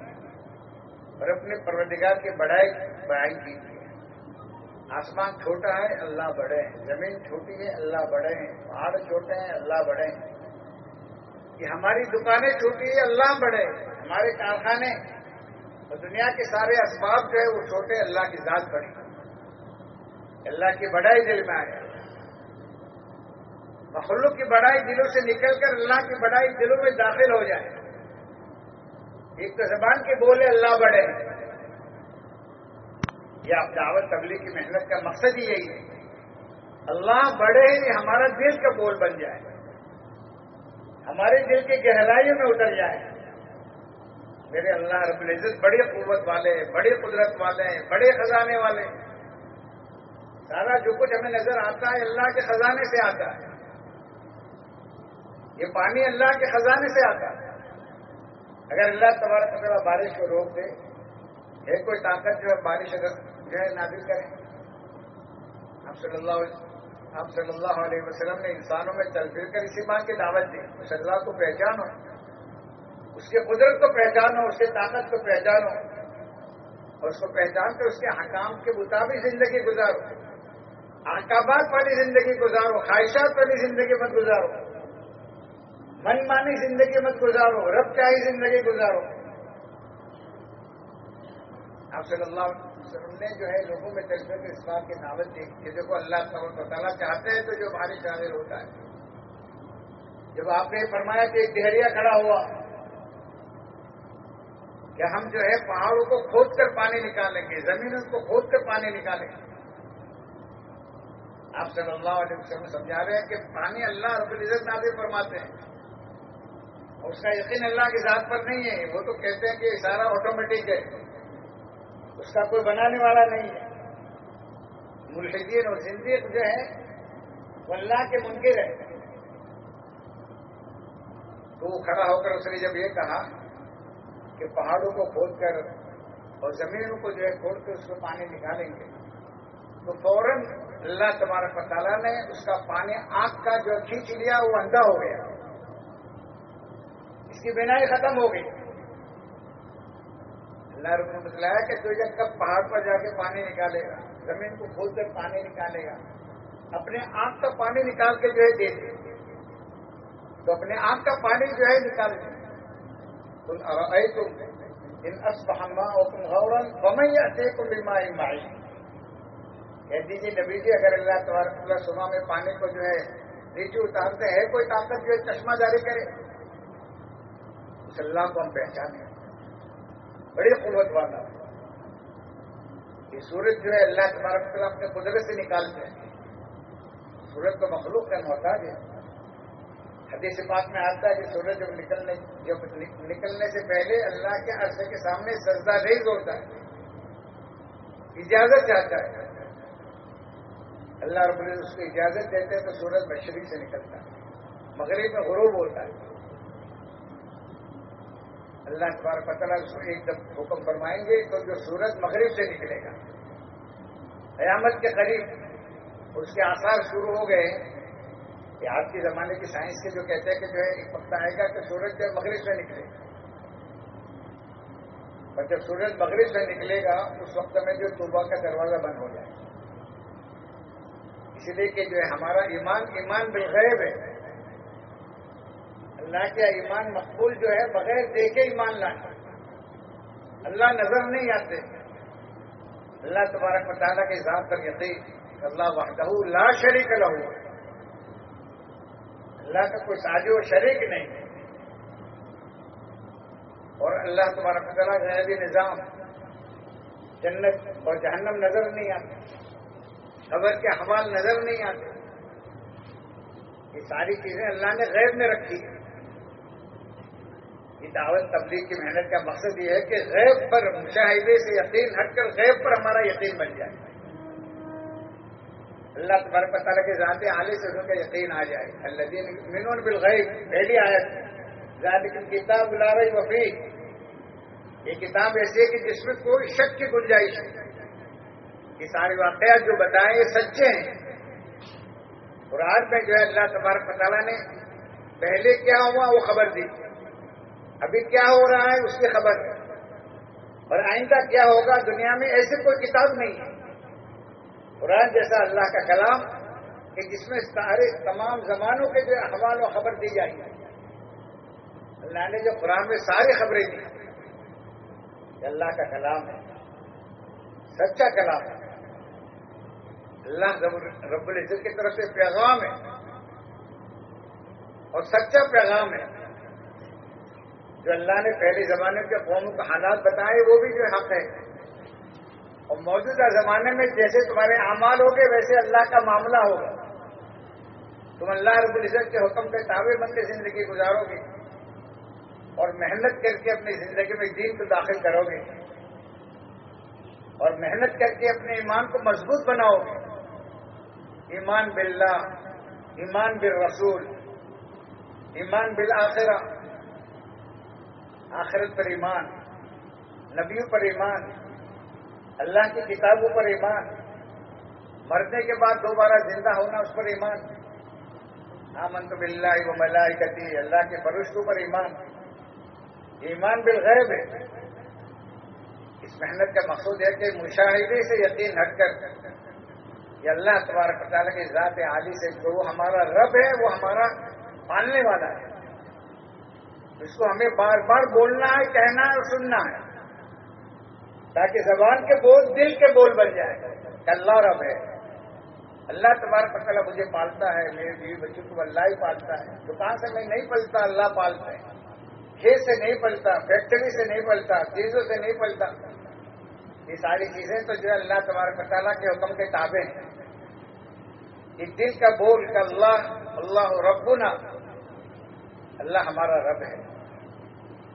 Speaker 4: اور اپنے پروردگار کی بڑائی بڑائی کیجیے۔ آسمان چھوٹا ہے، اللہ بڑے ہیں۔ زمین چھوٹی ہے، اللہ بڑے ہیں۔ پہاڑ چھوٹے ہیں، اللہ بڑے ہیں۔ کہ ہماری دکانیں چھوٹی ہے اللہ بڑے ہمارے کارخانے اور دنیا کے سارے اسباب جو ہے وہ چھوٹے، اللہ کی ذات بڑی۔ اللہ کی بڑائی دل میں آئے مخلوق کی بڑائی دلوں سے نکل کر اللہ کی بڑائی دلوں میں داخل ہو جائے۔ ایک تو زبان کے بولے اللہ بڑے یہ آپ دعوت تبلیغ کی محنت کا مقصد ہی یہی ہے۔ اللہ بڑے ہی ہمارا دل کا بول بن جائے۔ ہمارے دل کی گہرائیوں میں اتر جائے۔ میرے اللہ رب العزت بڑی قوت والے بڑی قدرت والے ہیں، بڑے خزانے والے سارا جو کچھ ہمیں نظر آتا ہے، اللہ کے خزانے سے آتا ہے۔ یہ پانی اللہ کے خزانے سے آتا ہے۔ اگر اللہ تبارک تعالیٰ بارش کو روک دے ہے کوئی طاقت جو ہے بارش اگر جو ہے نازل کرے۔ آپ صلی اللہ علیہ آپ صلی اللہ علیہ وسلم نے انسانوں میں چل پھر کر اسی بات کی دعوت دی۔ اس اللہ کو پہچانو اس کے قدرت کو پہچانو اس کی طاقت کو پہچانو اور اس کو پہچان کر اس کے حکام کے مطابق زندگی گزارو۔ احکامات والی زندگی گزارو، خواہشات والی زندگی مت گزارو۔ من مانی زندگی مت گزارو، رب چاہی زندگی گزارو۔ آپ صلی اللہ وسلم نے جو ہے لوگوں میں چل کر اس بات کی دعوت دی کہ دیکھو اللہ تعالیٰ چاہتے ہیں تو جو بارش شامل ہوتا ہے۔ جب آپ نے فرمایا کہ ایک دہریا کھڑا ہوا، کہ ہم جو ہے پہاڑوں کو کھود کر پانی نکالیں گے، زمینوں کو کھود کر پانی نکالیں گے۔ آپ صلی اللہ علیہ وسلم سمجھا رہے ہیں کہ پانی اللہ رب العزت نازل فرماتے ہیں۔ اس کا یقین اللہ کی ذات پر نہیں ہے، وہ تو کہتے ہیں کہ سارا آٹومیٹک ہے۔ اس کا کوئی بنانے والا نہیں ہے۔ ملحدین اور زندگی جو ہے وہ اللہ کے منکر ہے تو وہ کھڑا ہو کر اس نے جب یہ کہا کہ پہاڑوں کو کھود کر اور زمینوں کو جو ہے کھود کر اس کو پانی نکالیں گے، تو فوراً اللہ تبارک تعالیٰ نے اس کا پانی آگ کا جو کھینچ لیا، وہ اندھا ہو گیا۔ اس کی بینائی ختم ہو گئی۔ اللہ رب نے بتلایا کہ تو جب کب پہاڑ پر جا کے پانی نکالے گا، زمین کو کھود کر پانی نکالے گا۔ اپنے آنکھ کا پانی نکال کے جو ہے دے دے۔ تو اپنے آنکھ کا پانی جو ہے نکال دے۔ تم ان اسبحما اور تم غورن بمئی اچھے کو بیما مائی کہہ دیجیے نبی جی اگر اللہ تبارک اللہ صبح میں پانی کو جو ہے نیچے اتارتے ہیں، کوئی طاقت جو ہے چشمہ جاری کرے۔ اللہ کو ہم پہچانے بڑی قوت والا۔ یہ سورج جو ہے اللہ تبارک تعالیٰ اپنے قدرت سے نکالتے ہیں۔ سورج کو مخلوق کا محتاج ہے۔ حدیث پاک میں آتا ہے کہ سورج جب نکلنے جب نکلنے سے پہلے اللہ کے عرصے کے سامنے سجدہ نہیں ہوتا ہے اجازت چاہتا ہے۔ اللہ رب العزت اس کو اجازت دیتے ہیں تو سورج مشرق سے نکلتا ہے۔ مغرب میں غروب ہوتا ہے۔ اللہ تمہارا پتہ اس ایک دم حکم فرمائیں گے تو جو سورج مغرب سے نکلے گا۔ قیامت کے قریب اس کے آثار شروع ہو گئے کہ آج کے زمانے کی سائنس کے جو کہتے ہیں کہ جو ہے، ایک وقت آئے گا کہ سورج جو مغرب سے نکلے گا۔ اور جب سورج مغرب سے نکلے گا، اس وقت میں جو توبہ کا دروازہ بند ہو جائے گا۔ اسی لیے کہ جو ہے ہمارا ایمان ایمان بالغیب ہے۔ اللہ کے ایمان مقبول جو ہے، بغیر دیکھے ایمان لانا اللہ نظر نہیں آتے۔ اللہ تبارک مطالعہ کے ذات پر یقین۔ اللہ وحدہ لا شریک لہو۔ اللہ کا کوئی ساز و شریک نہیں۔ اور اللہ تمہارا تعالیٰ غیبی نظام۔ جنت اور جہنم نظر نہیں آتے۔ خبر کے حوال نظر نہیں آتے۔ یہ ساری چیزیں اللہ نے غیب میں رکھی۔ یہ دعوت تبلیغ کی محنت کا مقصد یہ ہے کہ غیب پر مشاہدے سے یقین ہٹ کر غیب پر ہمارا یقین بن جائے۔ اللہ تمہارے پتہ لگے ذات عالی سے ان کا یقین آ جائے۔ اللہ دین منون بالغیب، پہلی آیت۔ ذات کی کتاب بلا رہی وفی یہ کتاب ایسی ہے کہ جس میں کوئی شک کی گنجائش یہ سارے واقعات جو بتائیں یہ سچے ہیں۔ قرآن میں جو ہے اللہ تبارک تعالیٰ نے پہلے کیا ہوا وہ خبر دی۔ ابھی کیا ہو رہا ہے اس کی خبر ہے۔ اور آئندہ کیا ہوگا دنیا میں ایسی کوئی کتاب نہیں ہے۔ قرآن جیسا اللہ کا کلام کہ جس میں سارے تمام زمانوں کے جو احوال و خبر دی جائے اللہ نے جو قرآن میں ساری خبریں دی یہ اللہ کا کلام ہے۔ سچا کلام ہے۔ اللہ رب العزت کی طرف سے پیغام ہے۔ اور سچا پیغام ہے۔ جو اللہ نے پہلے زمانے کے قوموں کے حالات بتائے، وہ بھی جو حق ہے اور موجودہ زمانے میں جیسے تمہارے اعمال ہوگے ویسے اللہ کا معاملہ ہوگا۔ تم اللہ رب العزت کے حکم کے تابع بن کے زندگی گزارو گے اور محنت کر کے اپنی زندگی میں دین کو داخل کرو گے اور محنت کر کے اپنے ایمان کو مضبوط بناؤ گے۔ ایمان باللہ، ایمان بالرسول، ایمان بالآخرہ۔ آخرت پر ایمان، نبیوں پر ایمان، اللہ کی کتابوں پر ایمان، مرنے کے بعد دوبارہ زندہ ہونا اس پر ایمان۔ آمن تو بلّہ و ملائی کتی اللہ کے فرشتوں پر ایمان۔ ایمان بالغیب ہے۔ اس محنت کا مقصود ہے کہ مشاہدے سے یقین ہٹ کر یہ اللہ تبارک تعالیٰ کی ذات عالی سے جو ہمارا رب ہے، وہ ہمارا پالنے والا ہے۔ اس کو ہمیں بار بار بولنا ہے، کہنا ہے اور سننا ہے۔ تاکہ زبان کے بول دل کے بول بن جائے۔ اللہ رب ہے۔ اللہ تبارک تعالیٰ مجھے پالتا ہے، میرے بیوی بچوں کو اللہ ہی پالتا ہے۔ دکان سے میں نہیں پلتا، اللہ پالتا ہے۔ کھیت سے نہیں پلتا، فیکٹری سے نہیں پلتا، چیزوں سے نہیں پلتا۔ یہ ساری چیزیں تو جو ہے اللہ تبارک تعالیٰ کے حکم کے تابع ہیں۔ یہ دل کا بول، کہ اللہ اللہ ربنا، اللہ ہمارا رب ہے۔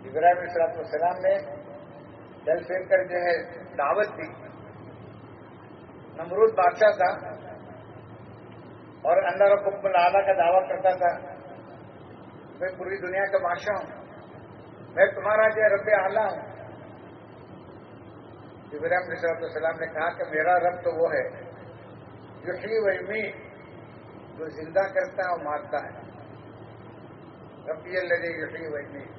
Speaker 4: ابراہیم صلاحت السلام نے چل پھر کر جو ہے دعوت دی۔ نمرود بادشاہ تھا اور اندر حکم اللہ کا دعویٰ کرتا تھا۔ میں پوری دنیا کا بادشاہ ہوں۔ میں تمہارا جو رب اعلیٰ ہوں۔ ابراہیم صلاحت السلام نے کہا کہ میرا رب تو وہ ہے جو ہی وہ جو زندہ کرتا ہے اور مارتا ہے۔ ربی اللہ یوشی وہ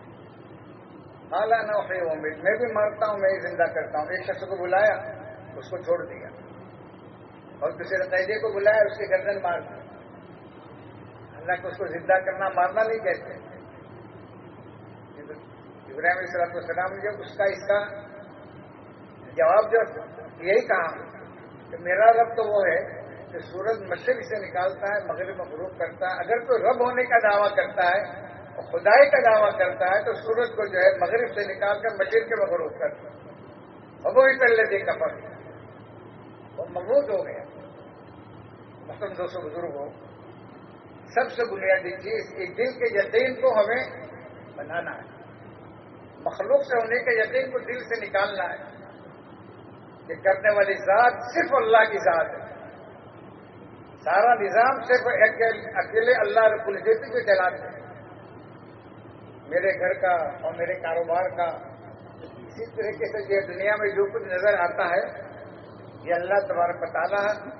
Speaker 4: اعلیٰ نہ امید، میں بھی مارتا ہوں، میں ہی زندہ کرتا ہوں۔ ایک شخص کو بلایا، اس کو چھوڑ دیا۔ اور دوسرے قیدے کو بلایا، اس کی گردن مار دیا۔ اللہ کو اس کو زندہ کرنا، مارنا نہیں کہتے۔ ابراہیم علیہ صلاح السلام نے اس کا اس کا جواب جو یہی کہا کہ میرا رب تو وہ ہے کہ سورج مشرق سے نکالتا ہے، مغرب میں کرتا ہے۔ اگر کوئی رب ہونے کا دعویٰ کرتا ہے خدائی کا دعویٰ کرتا ہے تو سورج کو جو ہے مغرب سے نکال کر مشرق کے مغروب کرتا ہے اور وہی پہلے دے کا فرق وہ مغروب ہو گیا۔ مثلاً دو سو بزرگ ہو۔ سب سے بنیادی چیز اس دل کے یقین کو ہمیں بنانا ہے۔ مخلوق سے ہونے کے یقین کو دل سے نکالنا ہے۔ کہ کرنے والی ذات صرف اللہ کی ذات ہے۔ سارا نظام صرف اکیلے اللہ رب العزت کے چلاتے ہیں۔ میرے گھر کا اور میرے کاروبار کا اسی طریقے سے یہ دنیا میں جو کچھ نظر آتا ہے، یہ اللہ تبارک تعالیٰ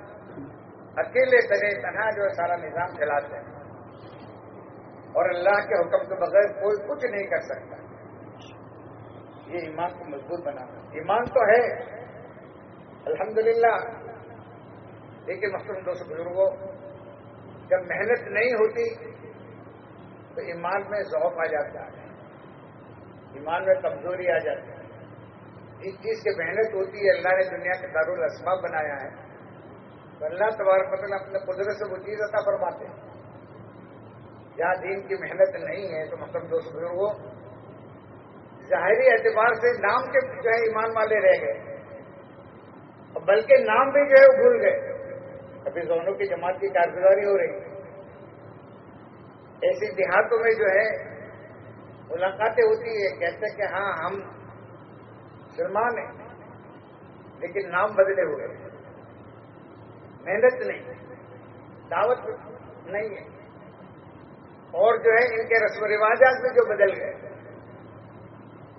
Speaker 4: اکیلے تنے تنہا جو ہے سارا نظام چلاتے ہیں۔ اور اللہ کے حکم کے بغیر کوئی کچھ نہیں کر سکتا۔ یہ ایمان کو مضبوط بنانا ایمان تو ہے، الحمدللہ۔ لیکن مختلف دوست بزرگوں، جب محنت نہیں ہوتی تو ایمان میں ذوق آ جاتا ہے۔ ایمان میں کمزوری آ جاتی ہے۔ جس چیز کی محنت ہوتی ہے، اللہ نے دنیا کے دارالاسباب بنایا ہے۔ تو اللہ تبار فتح اپنے قدرت سے وہ چیز عطا فرماتے ہیں۔ جہاں دین کی محنت نہیں ہے تو مطلب دوست بزرگوں ظاہری اعتبار سے نام کے جو ہے ایمان والے رہ گئے۔ اور بلکہ نام بھی جو ہے وہ بھول گئے۔ ابھی دونوں کی جماعت کی کارگزاری ہو رہی۔ ہے ایسی دیہاتوں میں جو ہے، ملاقاتیں ہوتی ہے کہتے ہیں کہ ہاں ہم مسلمان ہیں، لیکن نام بدلے ہوئے محنت نہیں، دعوت نہیں ہے۔ اور جو ہے، ان کے رسم و رواجات میں جو بدل گئے،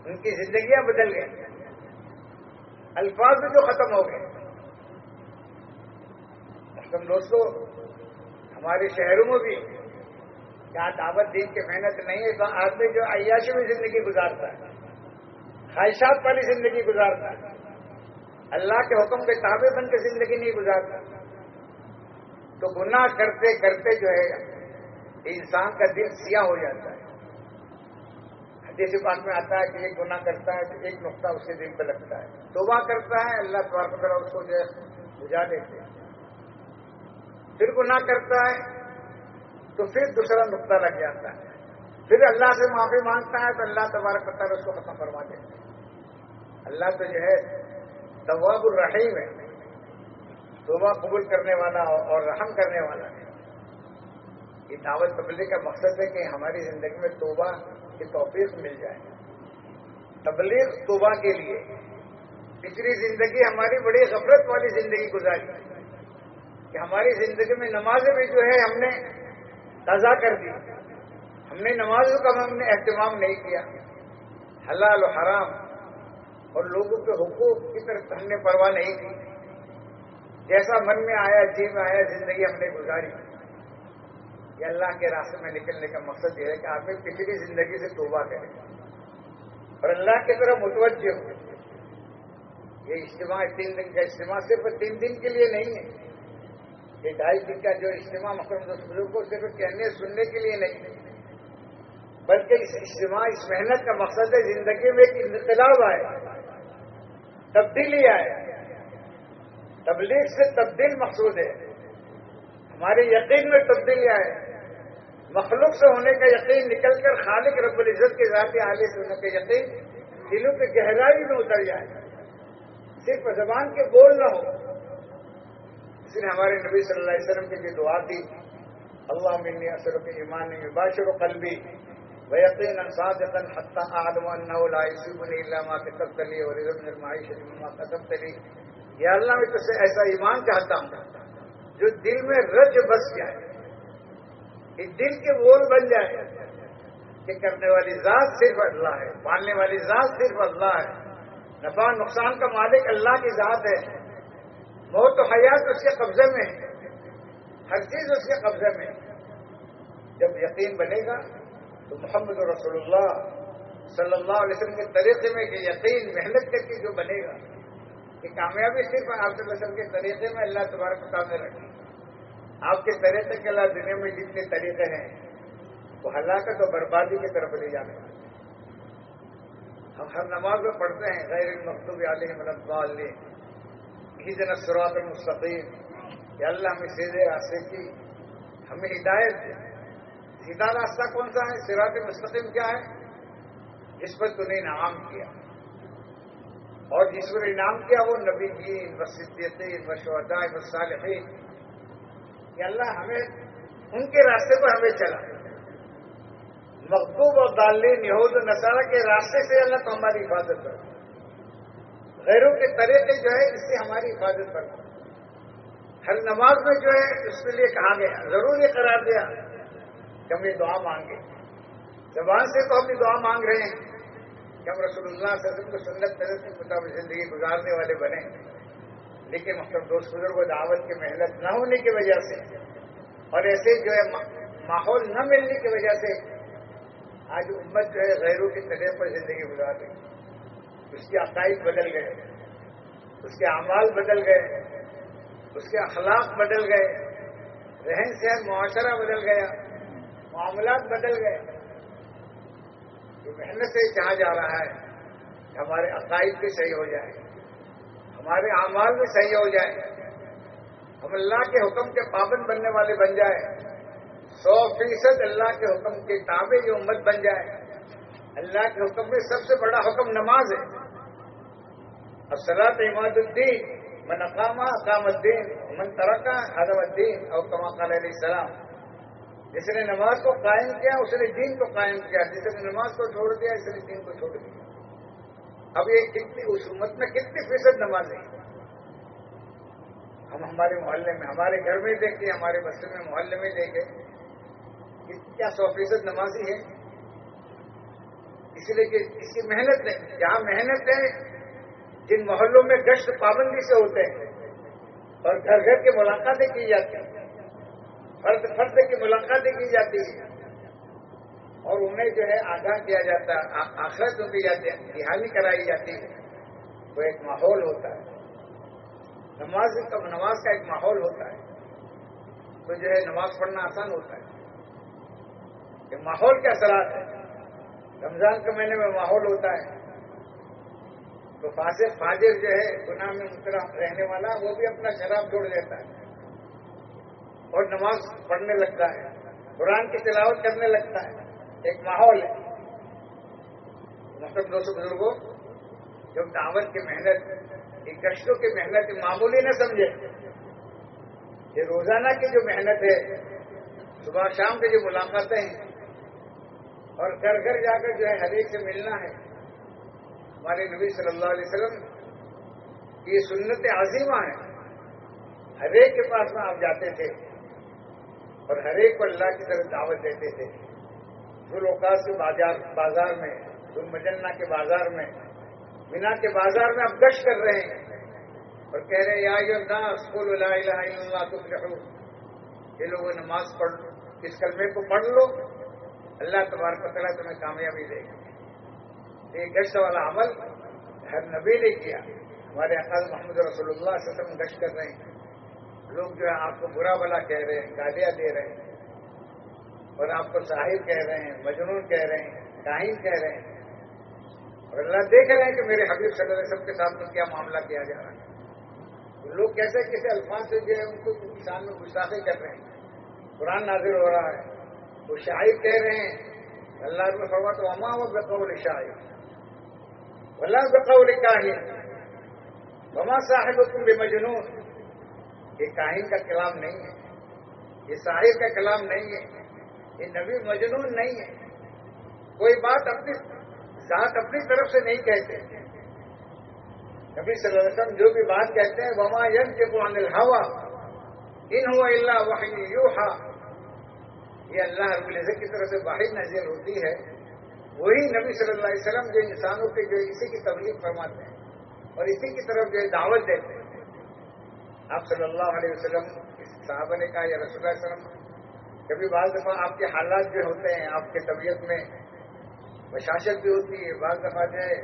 Speaker 4: ان کی زندگیاں بدل گئے، الفاظ جو ختم ہو گئے۔ ہم دوستوں ہمارے شہروں میں بھی کیا دعوت دین کی محنت نہیں ہے، تو آدمی جو عیاشی میں زندگی گزارتا ہے، خواہشات والی زندگی گزارتا ہے، اللہ کے حکم کے تابع بن کے زندگی نہیں گزارتا۔ تو گناہ کرتے کرتے جو ہے، انسان کا دل سیاہ ہو جاتا ہے۔ جیسے بات میں آتا ہے کہ ایک گناہ کرتا ہے تو ایک نقطہ اس کے دل پہ لگتا ہے۔ توبہ کرتا ہے، اللہ تعالیٰ اس کو جو ہے، بجا دیتے پھر گناہ کرتا ہے تو پھر دوسرا نقطہ لگ جاتا ہے۔ پھر اللہ سے معافی مانگتا ہے تو اللہ تبارک تعالیٰ اس کو ختم کروا دیتا ہے۔ اللہ تو جو ہے طواب الرحیم ہے۔ توبہ قبول کرنے والا اور رحم کرنے والا ہے۔ یہ دعوت تبلیغ کا مقصد ہے کہ ہماری زندگی میں توبہ کی توفیق مل جائے۔ تبلیغ توبہ کے لیے پچھلی زندگی ہماری بڑی غفرت والی زندگی گزاری۔ کہ ہماری زندگی میں نمازیں بھی جو ہے ہم نے تازہ کر دی۔ ہم نے نمازوں کا ہم نے اہتمام نہیں کیا۔ حلال و حرام۔ اور لوگوں کے حقوق کی طرف ہم نے پرواہ نہیں کی۔ جیسا من میں آیا جی میں آیا، زندگی ہم نے گزاری۔ یہ اللہ کے راستے میں نکلنے کا مقصد یہ ہے کہ آدمی پچھلی زندگی سے توبہ کرے اور اللہ کی طرف متوجہ ہو یہ اجتماع تین دن کا اجتماع صرف تین دن کے لیے نہیں ہے۔ یہ ڈھائی دن کا جو اجتماع مقرم کو صرف کہنے سننے کے لیے نہیں۔ بلکہ اس اجتماع، اس محنت کا مقصد ہے زندگی میں ایک انقلاب آئے، تبدیلی آئے۔ تبلیغ سے تبدیل مقصود ہے۔ ہمارے یقین میں تبدیلی آئے۔ مخلوق سے ہونے کا یقین نکل کر خالق رب العزت کے ذاتی عالیہ سے ہونے کا یقین دلوں کی گہرائی میں اتر جائے۔ صرف زبان کے بول نہ ہو۔ اس نے ہمارے نبی صلی اللہ علیہ وسلم کی جو دعا دی. اللہ منی اثر کے ایمان باشر و قلبی و یقین صادقا حتی اعلم انه لا يصيبني الا ما كتبت لي ورزق من المعيشه مما كتبت لي یا اللہ، میں تجھ سے ایسا ایمان چاہتا ہوں جو دل میں رج بس جائے، کہ دل کے بول بن جائے کہ کرنے والی ذات صرف اللہ ہے پالنے والی ذات صرف اللہ ہے۔ نفع نقصان کا مالک اللہ کی ذات ہے۔ موت و حیات اس کے قبضے میں ہے۔ ہر چیز اس کے قبضے میں ہے۔ جب یقین بنے گا تو محمد رسول اللہ صلی اللہ علیہ وسلم کے طریقے میں کہ یقین، محنت کر کے جو بنے گا، کہ کامیابی صرف آپ صلی اللہ علیہ وسلم کے طریقے میں اللہ تبارک سامنے رکھے آپ کے طریقے کے اللہ دنیا میں جتنے طریقے ہیں، وہ ہلاکت اور بربادی کی طرف لے جانے۔ ہم ہر نماز میں پڑھتے ہیں، غیر مکتوب علیہ ملب علیہ کسی دن سرات المستقیم یا اللہ ہمیں سیدھے راستے کی ہمیں ہدایت دے. سیدھا راستہ کون سا ہے؟ سرات مستقیم کیا ہے؟ جس پر تو نے انعام کیا. اور جس پر انعام کیا وہ نبی کی و صدیقین و شہداء و صالحین. کہ اللہ ہمیں ان کے راستے پر ہمیں چلا. مقبوب اور دالین یہود و نصارہ کے راستے سے اللہ تو ہماری حفاظت کر غیروں کے طریقے جو ہے اس سے ہماری حفاظت کر ہر نماز میں جو ہے اس کے لیے کہا گیا، ضرور یہ قرار دیا کہ ہم یہ دعا مانگے زبان سے تو ہم یہ دعا مانگ رہے ہیں کہ ہم رسول اللہ صلی اللہ علیہ وسلم کو سنت طرح کے مطابق زندگی گزارنے والے بنے لیکن مطلب دوست بزرگ و دعوت کی محنت نہ ہونے کی وجہ سے اور ایسے جو ہے ماحول نہ ملنے کی وجہ سے آج امت جو ہے غیروں کی طرح پر زندگی گزار رہی۔ ہے اس کے عقائد بدل گئے، اس کے اعمال بدل گئے، اس کے اخلاق بدل گئے رہن سہن معاشرہ بدل گیا، معاملات بدل گئے۔ جو محنت سے چاہا جا رہا ہے کہ ہمارے عقائد بھی صحیح ہو جائے، ہمارے اعمال بھی صحیح ہو جائے، ہم اللہ کے حکم کے پابند بننے والے بن جائے، سو فیصد اللہ کے حکم کے تابع جو امت بن جائے۔ اللہ کے حکم میں سب سے بڑا حکم نماز ہے۔ اصلاط اماد الدین من اقامہ اقام الدین من ترکہ حضم الدین اور کما قال علیہ السلام. جس نے نماز کو قائم کیا، اس نے دین کو قائم کیا. جس نے نماز کو چھوڑ دیا، اس نے دین کو چھوڑ دیا. اب یہ کتنی، اس امت میں کتنی فیصد نماز ہے ہم ہمارے محلے میں، ہمارے گھر میں دیکھیں، ہمارے بستے میں، محلے میں دیکھیں. کیا سو فیصد نمازی ہے؟ اس لیے کہ اس کی محنت نہیں. جہاں محنت ہے جن محلوں میں گشت پابندی سے ہوتے ہیں اور گھر گھر کی ملاقاتیں کی جاتی ہیں۔ فرد فرد کی ملاقاتیں کی جاتی ہیں۔ اور انہیں جو ہے آگاہ کیا جاتا ہے آخرت دی جاتی ہے دہانی کرائی جاتی ہے۔ وہ ایک ماحول ہوتا ہے۔ نماز کا نماز کا ایک ماحول ہوتا ہے۔ تو جو ہے نماز پڑھنا آسان ہوتا ہے۔ یہ ماحول کے اثرات ہیں رمضان کے مہینے میں ماحول ہوتا ہے۔ تو فاصل فاجر جو ہے گناہ میں مترا رہنے والا، وہ بھی اپنا شراب چھوڑ دیتا ہے اور نماز پڑھنے لگتا ہے، قرآن کی تلاوت کرنے لگتا ہے، ایک ماحول ہے۔ مطلب دوستوں بزرگوں جب دعوت کی محنت، ایک کشتوں کی محنت معمولی نہ سمجھے، یہ روزانہ کی جو محنت ہے، صبح شام کی جو ملاقاتیں ہیں، اور گھر گھر جا کر جو ہے ہر ایک سے ملنا ہے ہمارے نبی صلی اللہ علیہ وسلم یہ سنت عظیمہ ہے۔ ہر ایک کے پاس میں آپ جاتے تھے اور ہر ایک کو اللہ کی طرف دعوت دیتے تھے۔ اوقات کے بازار بازار میں مجنہ کے بازار میں بنا کے بازار میں آپ گش کر رہے ہیں اور کہہ رہے ہیں، یا اسکول اللہ تو یہ لوگ نماز پڑھ، اس کلمے کو پڑھ لو۔ اللہ تبارک تعالیٰ تمہیں کامیابی دے گا۔ یہ گشت والا عمل ہر نبی نے کیا۔ ہمارے اقال محمد رسول اللہ سے وسلم گشت کر رہے ہیں۔ لوگ جو ہے آپ کو برا بلا کہہ رہے ہیں، گالیاں دے رہے ہیں۔ اور آپ کو صاحب کہہ رہے ہیں، مجنون کہہ رہے ہیں کاہن کہہ رہے ہیں۔ اور اللہ دیکھ رہے ہیں کہ میرے حبیب صلی اللہ علیہ وسلم کے ساتھ کیا معاملہ کیا جا رہا ہے۔ لوگ کیسے کیسے الفاظ سے جو ہے ان کو کسان میں گستاخی کر رہے ہیں۔ قرآن نازل ہو رہا ہے۔ وہ شاہد کہہ رہے ہیں، اللہ میں فرما تو اما و بقول شاہد۔ اللہ بقول کاہن. وما صاحب تم بے مجنون یہ کاہن کا کلام نہیں ہے. یہ صاحب کا کلام نہیں ہے. یہ نبی مجنون نہیں ہے. کوئی بات اپنی ذات اپنی طرف سے نہیں کہتے. نبی صلی اللہ علیہ وسلم جو بھی بات کہتے ہیں، وما ین کے قرآن الحوا ان ہوا اللہ وحی یہ اللہ رب العزت کی طرف سے باہر نظر ہوتی ہے. وہی نبی صلی اللہ علیہ وسلم جو انسانوں کے جو اسی کی تبلیغ فرماتے ہیں اور اسی کی طرف جو دعوت دیتے ہیں۔ آپ صلی اللہ علیہ وسلم صحابہ نے کہا، یا رسول اللہ علیہ وسلم کبھی بعض دفعہ آپ کے حالات جو ہوتے ہیں، آپ کے طبیعت میں بشاشت بھی ہوتی ہے، بعض دفعہ جو ہے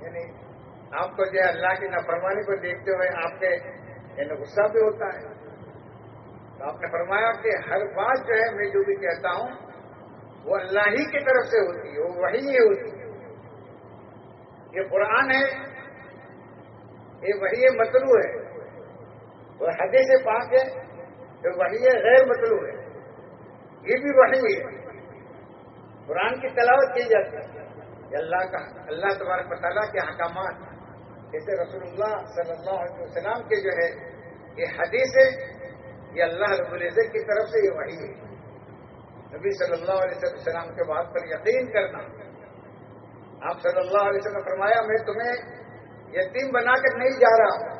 Speaker 4: یعنی آپ کو جو ہے اللہ کی نافرمانی کو دیکھتے ہوئے آپ کے یعنی غصہ بھی ہوتا ہے۔ تو آپ نے فرمایا کہ ہر بات جو ہے میں جو بھی کہتا ہوں وہ اللہ ہی کی طرف سے ہوتی ہے، وہ وہی ہی ہوتی ہے۔ یہ قرآن ہے، یہ وہی مطلوع ہے۔ وہ حدیث پاک ہے تو وہی غیر مطلوب ہے۔ یہ بھی وہی ہے۔ قرآن کی تلاوت کی جاتی ہے۔ کہ اللہ کا، اللہ تبارک تعالیٰ کے احکامات۔ جیسے رسول اللہ صلی اللہ علیہ وسلم کے جو ہے، یہ حدیث ہے، یہ اللہ رب العزت کی طرف سے یہ وحی ہے۔ نبی صلی اللہ علیہ وسلم کے بات پر یقین کرنا۔ آپ صلی اللہ علیہ وسلم نے فرمایا، میں تمہیں یتیم بنا کر نہیں جا رہا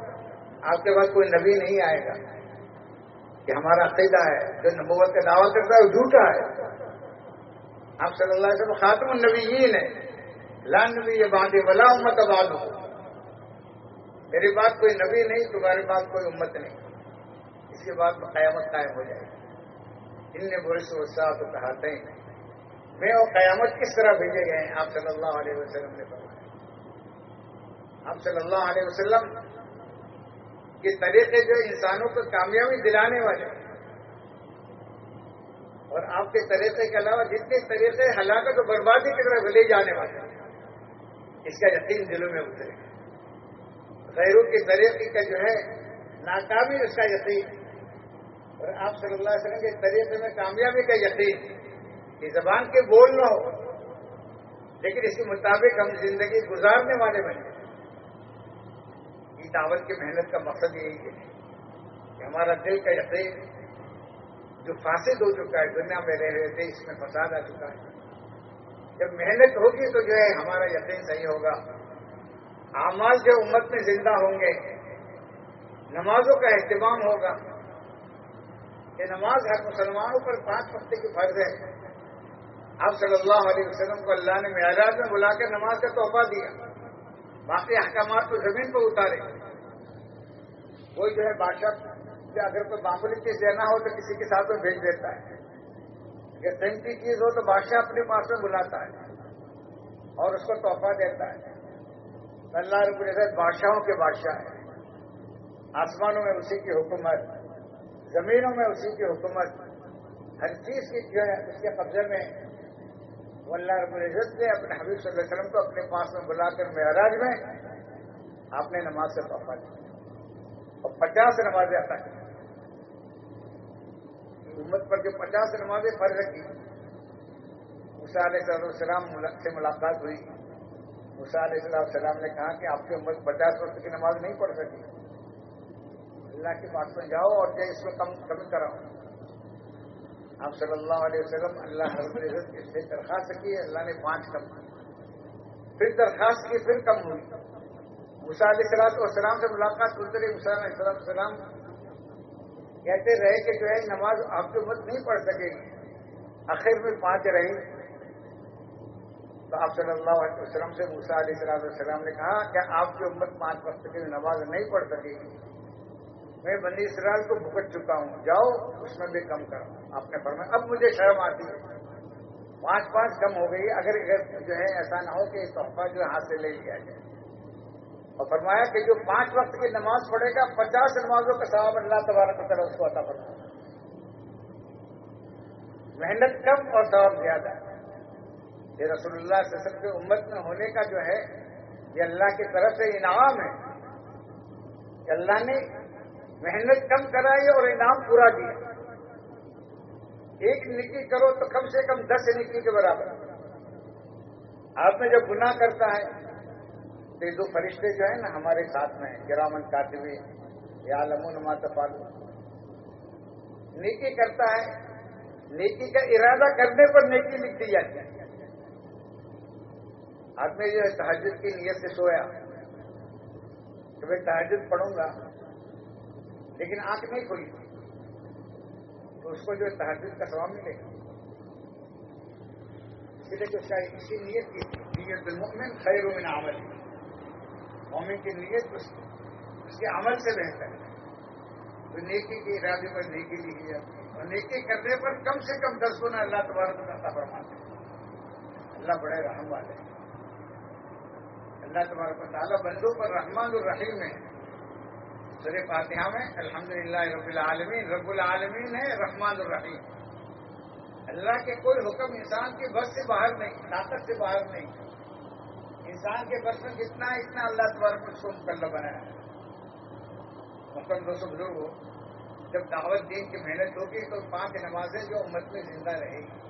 Speaker 4: آپ کے بعد کوئی نبی نہیں آئے گا۔ کہ ہمارا عقیدہ ہے، جو نبوت کا دعویٰ کرتا ہے، وہ جھوٹا ہے۔ آپ صلی اللہ علیہ وسلم خاتم النبیین ہے لان نبی یہ باندھے ولا امت آباد ہو میری بات کوئی نبی نہیں، تمہاری بات کوئی امت نہیں۔ اس کے بعد قیامت قائم ہو جائے گی۔ ان نے برس وسعت کہاتے ہیں میں وہ قیامت کس طرح بھیجے گئے ہیں؟ آپ صلی اللہ علیہ وسلم نے فرمایا۔ آپ صلی اللہ علیہ وسلم کے طریقے جو انسانوں کو کامیابی دلانے والے اور آپ کے طریقے کے علاوہ جتنے طریقے ہلاکت و بربادی کی طرف لے جانے والے اس کا یقین دلوں میں اترے۔ غیروں کے طریقے کا جو ہے، ناکامی، اس کا یقین۔ اور آپ صلی اللہ علیہ وسلم کے طریقے میں کامیابی کا یقین کہ زبان کے بول نہ ہو، لیکن اس کے مطابق ہم زندگی گزارنے والے بنے یہ دعوت کی محنت کا مقصد یہی ہے کہ ہمارا دل کا یقین جو فاسد ہو چکا ہے، دنیا میں رہ رہے تھے، اس میں فساد آ چکا ہے۔ جب محنت ہوگی تو جو ہے ہمارا یقین صحیح ہوگا۔ اعمال جو امت میں زندہ ہوں گے، نمازوں کا اہتمام ہوگا۔ کہ نماز ہر مسلمانوں پر پانچ ہفتے کی فرض ہے۔ آپ صلی اللہ علیہ وسلم کو اللہ نے معراج میں بلا کر نماز کا تحفہ دیا۔ باقی احکامات تو زمین پر اتارے۔ کوئی جو ہے بادشاہ اگر کوئی معمولی چیز دینا ہو تو کسی کے ساتھ میں بھیج دیتا ہے۔ اگر قیمتی چیز ہو تو بادشاہ اپنے پاس میں بلاتا ہے اور اس کو تحفہ دیتا ہے۔ اللہ رب العزت بادشاہوں کے بادشاہ ہے آسمانوں میں اسی کی حکومت۔ زمینوں میں اسی کی حکومت ہر چیز کی جو ہے، اس کے قبضے میں اللہ رب العزت نے اپنے حبیب صلی اللہ علیہ وسلم کو اپنے پاس میں بلا کر معراج میں آپ نے نماز سے تحفہ دیا اور پچاس نمازیں عطا کی۔ امت پر جو پچاس نمازیں فرض رکھی علیہ صلی السلام سے ملاقات ہوئی۔ علیہ صلاح السلام نے کہا کہ آپ کی امت پچاس وقت کی نماز نہیں پڑھ سکی۔ اللہ کے پاس میں جاؤ اور جو اس میں کم کمی کراؤ۔ آپ صلی اللہ علیہ وسلم اللہ رب العزت سے درخواست کی، اللہ نے پانچ کم پھر درخواست کی، پھر کم ہوئی۔ علیہ صلاح السلام سے ملاقات ہوتے رہی علیہ السلام کہتے رہے کہ جو ہے نماز آپ کی امت نہیں پڑھ سکے گی۔ آخر میں پانچ رہی تو آپ صلی اللہ علیہ وسلم سے موسا علیہ صلاح السلام نے کہا کہ آپ کی امت پانچ وقت کی نماز نہیں پڑھ سکے گی۔ میں بندی اسرائیل کو بھگت چکا ہوں۔ جاؤ، اس میں بھی کم کرو۔ آپ نے فرمایا، اب مجھے شرم آتی ہے۔ پانچ پانچ کم ہو گئی۔ اگر جو ہے ایسا نہ ہو کہ تحفہ جو ہے ہاتھ سے لے لیا جائے۔ اور فرمایا کہ جو پانچ وقت کی نماز پڑھے گا، پچاس نمازوں کا ثواب اللہ تبارک طرح اس کو عطا فرمایا محنت کم اور ثواب زیادہ۔ یہ رسول اللہ صلی اللہ علیہ وسلم کی امت میں ہونے کا جو ہے، یہ اللہ کی طرف سے انعام ہے کہ اللہ نے محنت کم کرائی اور انعام پورا دیا ایک نکی کرو تو کم سے کم دس نکی کے برابر۔ آپ میں جب گناہ کرتا ہے تو یہ دو فرشتے جو ہیں نا ہمارے ساتھ میں گرامن کاتوی یا لمون ماتفال نیکی کرتا ہے، نیکی کا ارادہ کرنے پر نیکی لکھ دی جاتی ہے۔ آدمی جو ہے تحجد کی نیت سے سویا۔ کہ میں تحجد پڑھوں گا۔ لیکن آنکھ نہیں کھلی۔ تو اس کو جو ہے تحجد کا سواب ملے۔ گا اس لیے کہ اس کا اسی نیت کی نیت المؤمن خیر من عمل۔ مومن کی نیت اس کے عمل سے بہتر ہے۔ تو نیکی کے ارادے پر نیکی لکھی جاتی ہے۔ اور نیکی کرنے پر کم سے کم دس گنا اللہ تبارک کا فرماتے ہیں۔ اللہ بڑے رحم والے اللہ تبارک تعالیٰ بندوں پر رحمان الرحیم ہے۔ سر فاتحہ میں الحمد للہ رب العالمین رب العالمین ہے رحمان الرحیم۔ اللہ کے کوئی حکم انسان کے بس سے باہر نہیں، طاقت سے باہر نہیں۔ انسان کے بس میں جتنا ہے اتنا اللہ تبارک اس کو مکلب بنایا محکم دوستوں بزرگ ہو جب دعوت دین کی محنت ہوگی تو پانچ نمازیں جو امت میں زندہ رہے گی۔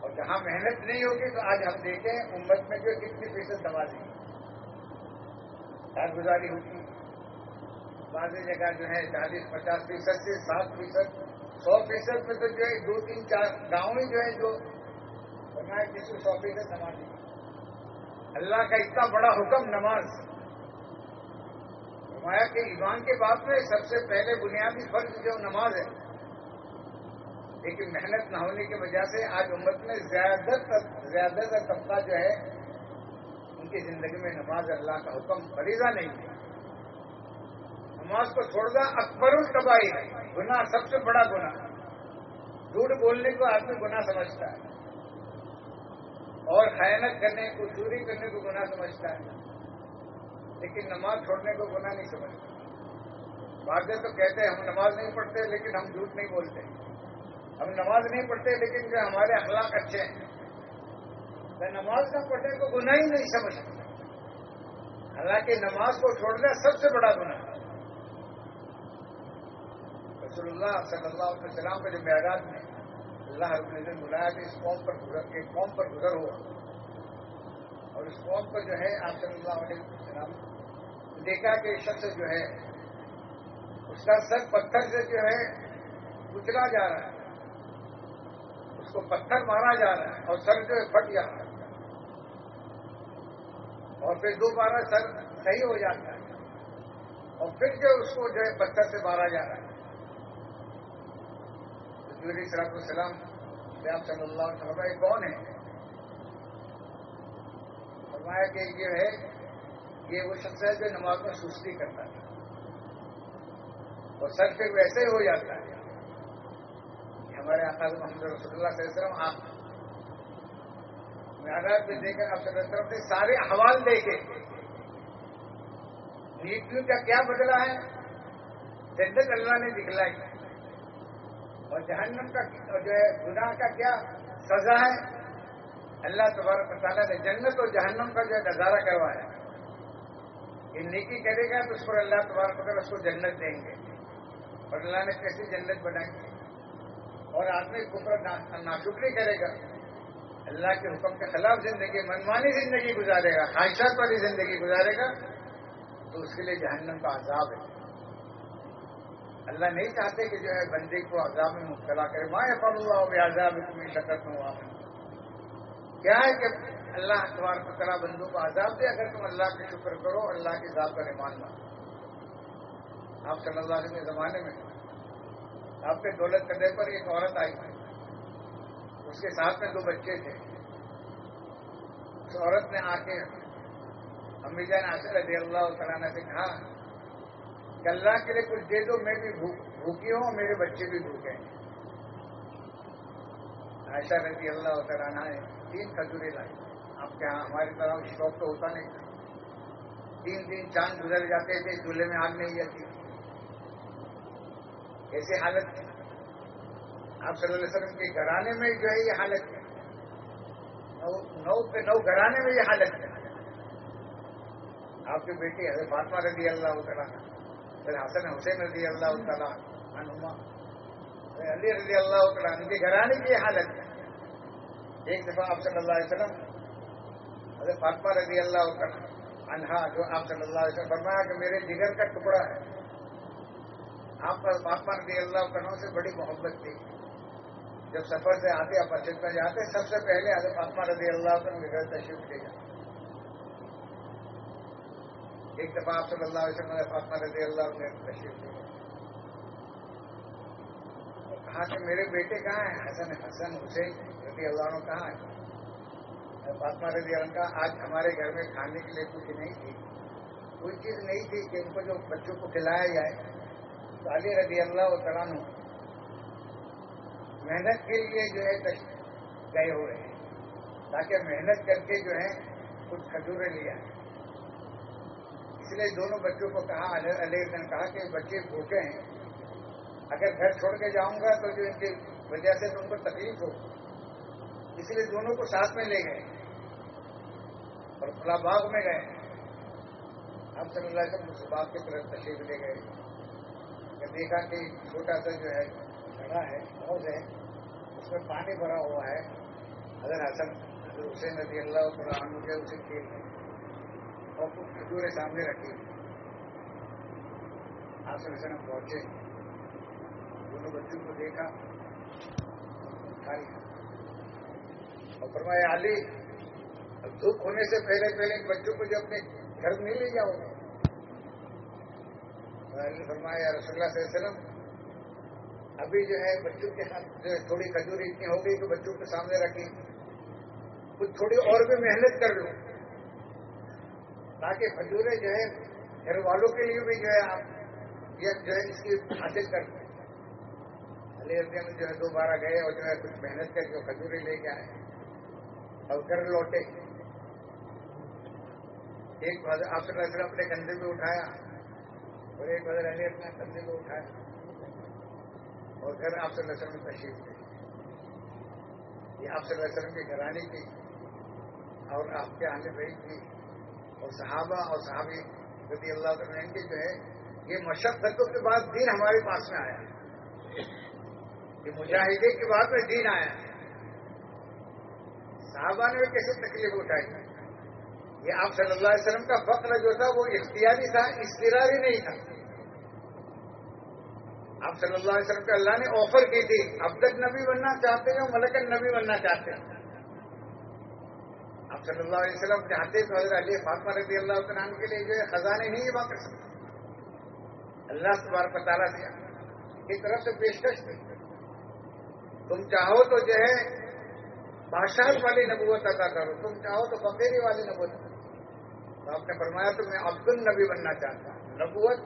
Speaker 4: اور جہاں محنت نہیں ہوگی تو آج ہم دیکھیں امت میں جو کتنی فیصد نمازیں کارگزاری ہوتی بعض جگہ جو ہے چالیس، پچاس فیصد سے سات فیصد، سو فیصد میں تو جو ہے دو، تین، چار گاؤں ہی جو ہے جو فرمایا کسی سو فیصد نماز اللہ کا اتنا بڑا حکم نماز۔ فرمایا کہ ایمان کے بعد میں سب سے پہلے بنیادی فرض جو نماز ہے، لیکن محنت نہ ہونے کی وجہ سے آج امت میں زیادہ تر زیادہ تر طبقہ جو ہے، ان کی زندگی میں نماز اللہ کا حکم فریضہ نہیں ہے۔ نماز کو چھوڑنا اکبر القبائی ہے گناہ سب سے بڑا گناہ۔ جھوٹ بولنے کو آدمی گناہ سمجھتا ہے۔ اور خیانت کرنے کو چوری کرنے کو گناہ سمجھتا ہے۔ لیکن نماز چھوڑنے کو گناہ نہیں سمجھتا۔ بعض تو کہتے ہیں، ہم نماز نہیں پڑھتے، لیکن ہم جھوٹ نہیں بولتے۔ ہم نماز نہیں پڑھتے، لیکن جو ہمارے اخلاق اچھے ہیں۔ میں نماز نہ پڑھنے کو گناہ ہی نہیں سمجھتا۔ حالانکہ نماز کو چھوڑنا سب سے بڑا گناہ۔ ہے رسول اللہ صلی اللہ علیہ وسلم کا جو معراج میں اللہ رب العزت بلایا کہ اس قوم پر گزر کے قوم پر گزر ہوا۔ اور اس قوم پر جو ہے آپ صلی اللہ علیہ وسلم دیکھا کہ شخص جو ہے، اس کا سر پتھر سے جو ہے کچلا جا رہا ہے۔ اس کو پتھر مارا جا رہا ہے اور سر جو ہے پھٹ جا رہا ہے۔ اور پھر دوبارہ سر صحیح ہو جاتا ہے۔ اور پھر جو اس کو جو ہے پتھر سے مارا جا رہا ہے۔ صلاحت السلام آپ صلی اللہ علیہ وسلم کون ہے فرمایا کہ یہ ہے یہ وہ شخص ہے جو نماز میں سستی کرتا ہے اور سر پھر ویسے ہی ہو جاتا ہے۔ ہمارے آقا محمد رسول اللہ صلی اللہ علیہ وسلم آپ میں دے کر آپ صلی اللہ نے سارے حوال دے کے نیتوں کا کیا بدلا ہے؟ جدت اللہ نے دکھلائی۔ اور جہنم کا جو ہے گناہ کا کیا سزا ہے؟ اللہ تبارک تعالیٰ نے جنت اور جہنم کا جو ہے نظارہ کروایا یہ نیکی کرے گا تو اس پر اللہ تبارک تعالیٰ اس کو جنت دیں گے۔ اور اللہ نے کیسی جنت بنائی؟ اور آدمی کفر ناشکری کرے گا۔ اللہ کے حکم کے خلاف زندگی، منمانی زندگی گزارے گا، خواہشات والی زندگی گزارے گا تو اس کے لیے جہنم کا عذاب ہے۔ اللہ نہیں چاہتے کہ جو ہے بندے کو عذاب میں مبتلا کرے۔ ماں فل ہوا ہو عذاب میں شکر میں ہوا کیا ہے کہ اللہ تمہارے کو بندوں کو عذاب دے اگر تم اللہ کا شکر کرو اللہ کے ذات کا مان لا آپ صلی اللہ علیہ زمانے میں آپ کے دولت کرنے پر ایک عورت آئی اس کے ساتھ میں دو بچے تھے۔ اس عورت نے آ کے امی جان آصر رضی اللہ تعالیٰ سے کہا اللہ کے لیے کچھ دے دو، میں بھی بھوکی ہوں، میرے بچے بھی بھوکے ہیں۔ عائشہ رضی اللہ تعالیٰ نے تین کھجورے لائی آپ کے یہاں ہماری طرح شوق تو ہوتا نہیں تین تین چاند گزر جاتے تھے، چولہے میں آگ نہیں جاتی۔ ایسی حالت تھی۔ آپ صلی اللہ علیہ وسلم کے گھرانے میں جو ہے یہ حالت ہے نو کے نو گھرانے میں یہ حالت ہے آپ کی بیٹی حضرت فاطمہ رضی اللہ تعالیٰ پھر حسن حسین رضی اللہ تعالیٰ عنما علی رضی اللہ تعالیٰ ان کے گھرانے کی حالت ہے ایک دفعہ آپ صلی اللہ علیہ وسلم حضرت فاطمہ رضی اللہ تعالیٰ انہا جو آپ صلی اللہ علیہ وسلم فرمایا کہ میرے جگر کا ٹکڑا ہے آپ پر فاطمہ رضی اللہ تعالیٰ سے بڑی محبت تھی جب سفر سے آتے آپ مسجد میں جاتے سب سے پہلے حضرت فاطمہ رضی اللہ تعالیٰ کے گھر تشریف لے جاتے ایک دفعہ آپ صلی اللہ علیہ وسلم فاطمہ رضی اللہ نے تشریف دیا کہا کہ میرے بیٹے کہاں ہیں؟ حسن حسن حسین رضی اللہ عنہ کہاں ہے فاطمہ رضی اللہ کا آج ہمارے گھر میں کھانے کے لیے کچھ نہیں تھی۔ کوئی چیز نہیں تھی کہ ان کو جو بچوں کو کھلایا جائے۔ تو علی رضی اللہ تعالیٰ محنت کے لیے جو ہے گئے ہوئے ہیں۔ تاکہ محنت کر کے جو ہے کچھ کھجورے لیا اس لیے دونوں بچوں کو کہا علیہ نے کہا کہ بچے بھوکے ہیں۔ اگر گھر چھوڑ کے جاؤں گا تو جو ان کی وجہ سے تو ان کو تکلیف ہو۔ اس لیے دونوں کو ساتھ میں لے گئے اور کھلا باغ میں گئے۔ ہم صلی اللہ علیہ وسلم باغ کی طرف تشریف لے گئے۔ دیکھا کہ چھوٹا سا جو ہے جگہ ہے حوض ہے۔ اس میں پانی بھرا ہوا ہے۔ اگر حسن حسین نبی اللہ قرآن مجھے اسے کھیل اور کچھ کھجورے سامنے رکھی آپ سے وسلم پہنچے۔ دونوں بچوں کو دیکھا۔ کھا لیا اور فرمایا، علی، اب دھوپ ہونے سے پہلے پہلے بچوں کو جو اپنے گھر نہیں لے جاؤ۔ گے فرمایا رسول اللہ صلی اللہ علیہ وسلم، ابھی جو ہے بچوں کے ہاتھ جو ہے تھوڑی کھجوری اتنی ہو گئی تو بچوں کے سامنے رکھی کچھ تھوڑی اور بھی محنت کر لوں۔ تاکہ کھجورے جو ہے گھر والوں کے لیے بھی جو ہے آپ یہ جو ہے اس کی حاصل کر لیں علی میں جو ہے دوبارہ گئے اور جو ہے کچھ محنت کر کے کھجورے لے کے آئے۔ اور گھر لوٹے۔ ایک بار آپ سے اپنے کندھے پہ اٹھایا اور ایک بدر علی اپنے کندھے پہ اٹھایا اور گھر آپ سے لسن میں تشریف تھے یہ آپ سے لسن کی گھرانی کی اور آپ کے آنے بھائی تھی۔ اور صحابہ اور صحابی رضی اللہ عنہ کے جو ہے، یہ مشقتوں کے بعد دین ہمارے پاس میں آیا۔ یہ مجاہدے کے بعد میں دین آیا۔ صحابہ نے کیسے تکلیف اٹھائی؟ یہ آپ صلی اللہ علیہ وسلم کا فخر جو تھا، وہ اختیاری تھا استراری نہیں تھا۔ آپ صلی اللہ علیہ وسلم کو اللہ نے آفر کی تھی، اب تک نبی بننا چاہتے ہیں ملکن نبی بننا چاہتے ہیں۔ آپ صلی اللہ علیہ وسلم چاہتے تو حضرت علی فاطمہ رضی اللہ عنہ کے لیے جو ہے خزانے نہیں جمع کر سکتے اللہ تبارک تعالیٰ سے کی طرف سے پیشکش تم چاہو تو جو ہے بادشاہ والی نبوت ادا کرو، تم چاہو تو بقیری والی نبوت تو آپ نے فرمایا تو میں عبد النبی بننا چاہتا ہوں۔ نبوت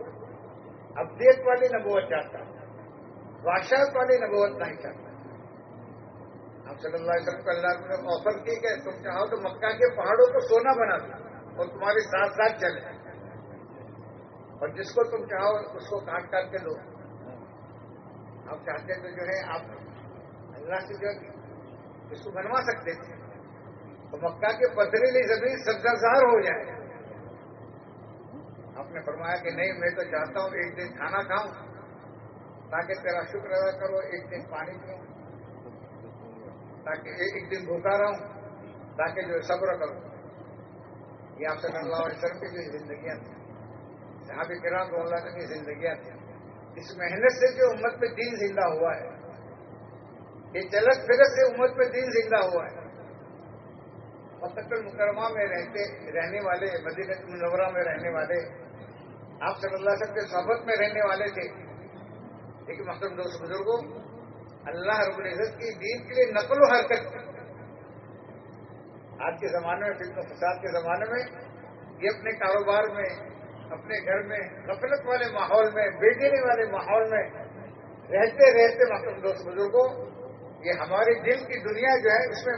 Speaker 4: ابدیت والی نبوت چاہتا ہوں۔ بادشاہ والی نبوت نہیں چاہتا۔ صلی اللہ علیہ وسلم کو اللہ نے آفر کی کہ تم چاہو تو مکہ کے پہاڑوں کو سونا بنا دو اور تمہارے ساتھ ساتھ چلے۔ اور جس کو تم چاہو اس کو کاٹ کاٹ کے لو۔ آپ چاہتے تو جو ہے آپ اللہ سے جو اس کو بنوا سکتے تھے۔ تو مکہ کے پتھریلی زمین سبزار ہو جائے۔ آپ نے فرمایا کہ نہیں، میں تو چاہتا ہوں ایک دن کھانا کھاؤں، تاکہ تیرا شکر ادا کرو، ایک دن پانی پیوں۔ تاکہ ایک دن بھوکا رہوں تاکہ جو صبر کروں۔ یہ آپ صلی اللہ علیہ وسلم کی جو زندگیاں تھیں، جہاں بھی کرا تو اللہ کی زندگیاں تھیں، اس محنت سے جو امت پہ دین زندہ ہوا ہے، یہ چلت پھرت سے امت پہ دین زندہ ہوا ہے۔ مقدل مکرمہ میں رہتے، رہنے والے، مدینہ منورہ میں رہنے والے، آپ صلی اللہ علیہ وسلم کے صحبت میں رہنے والے تھے۔ لیکن محترم دوست بزرگوں اللہ رب العزت کی دین کے لیے نقل و حرکت آج کے زمانے میں فلم و فساد کے زمانے میں، یہ اپنے کاروبار میں، اپنے گھر میں، غفلت والے ماحول میں بیچنے والے ماحول میں رہتے رہتے محترم دوست بزرگوں، یہ ہمارے دل کی دنیا جو ہے، اس میں،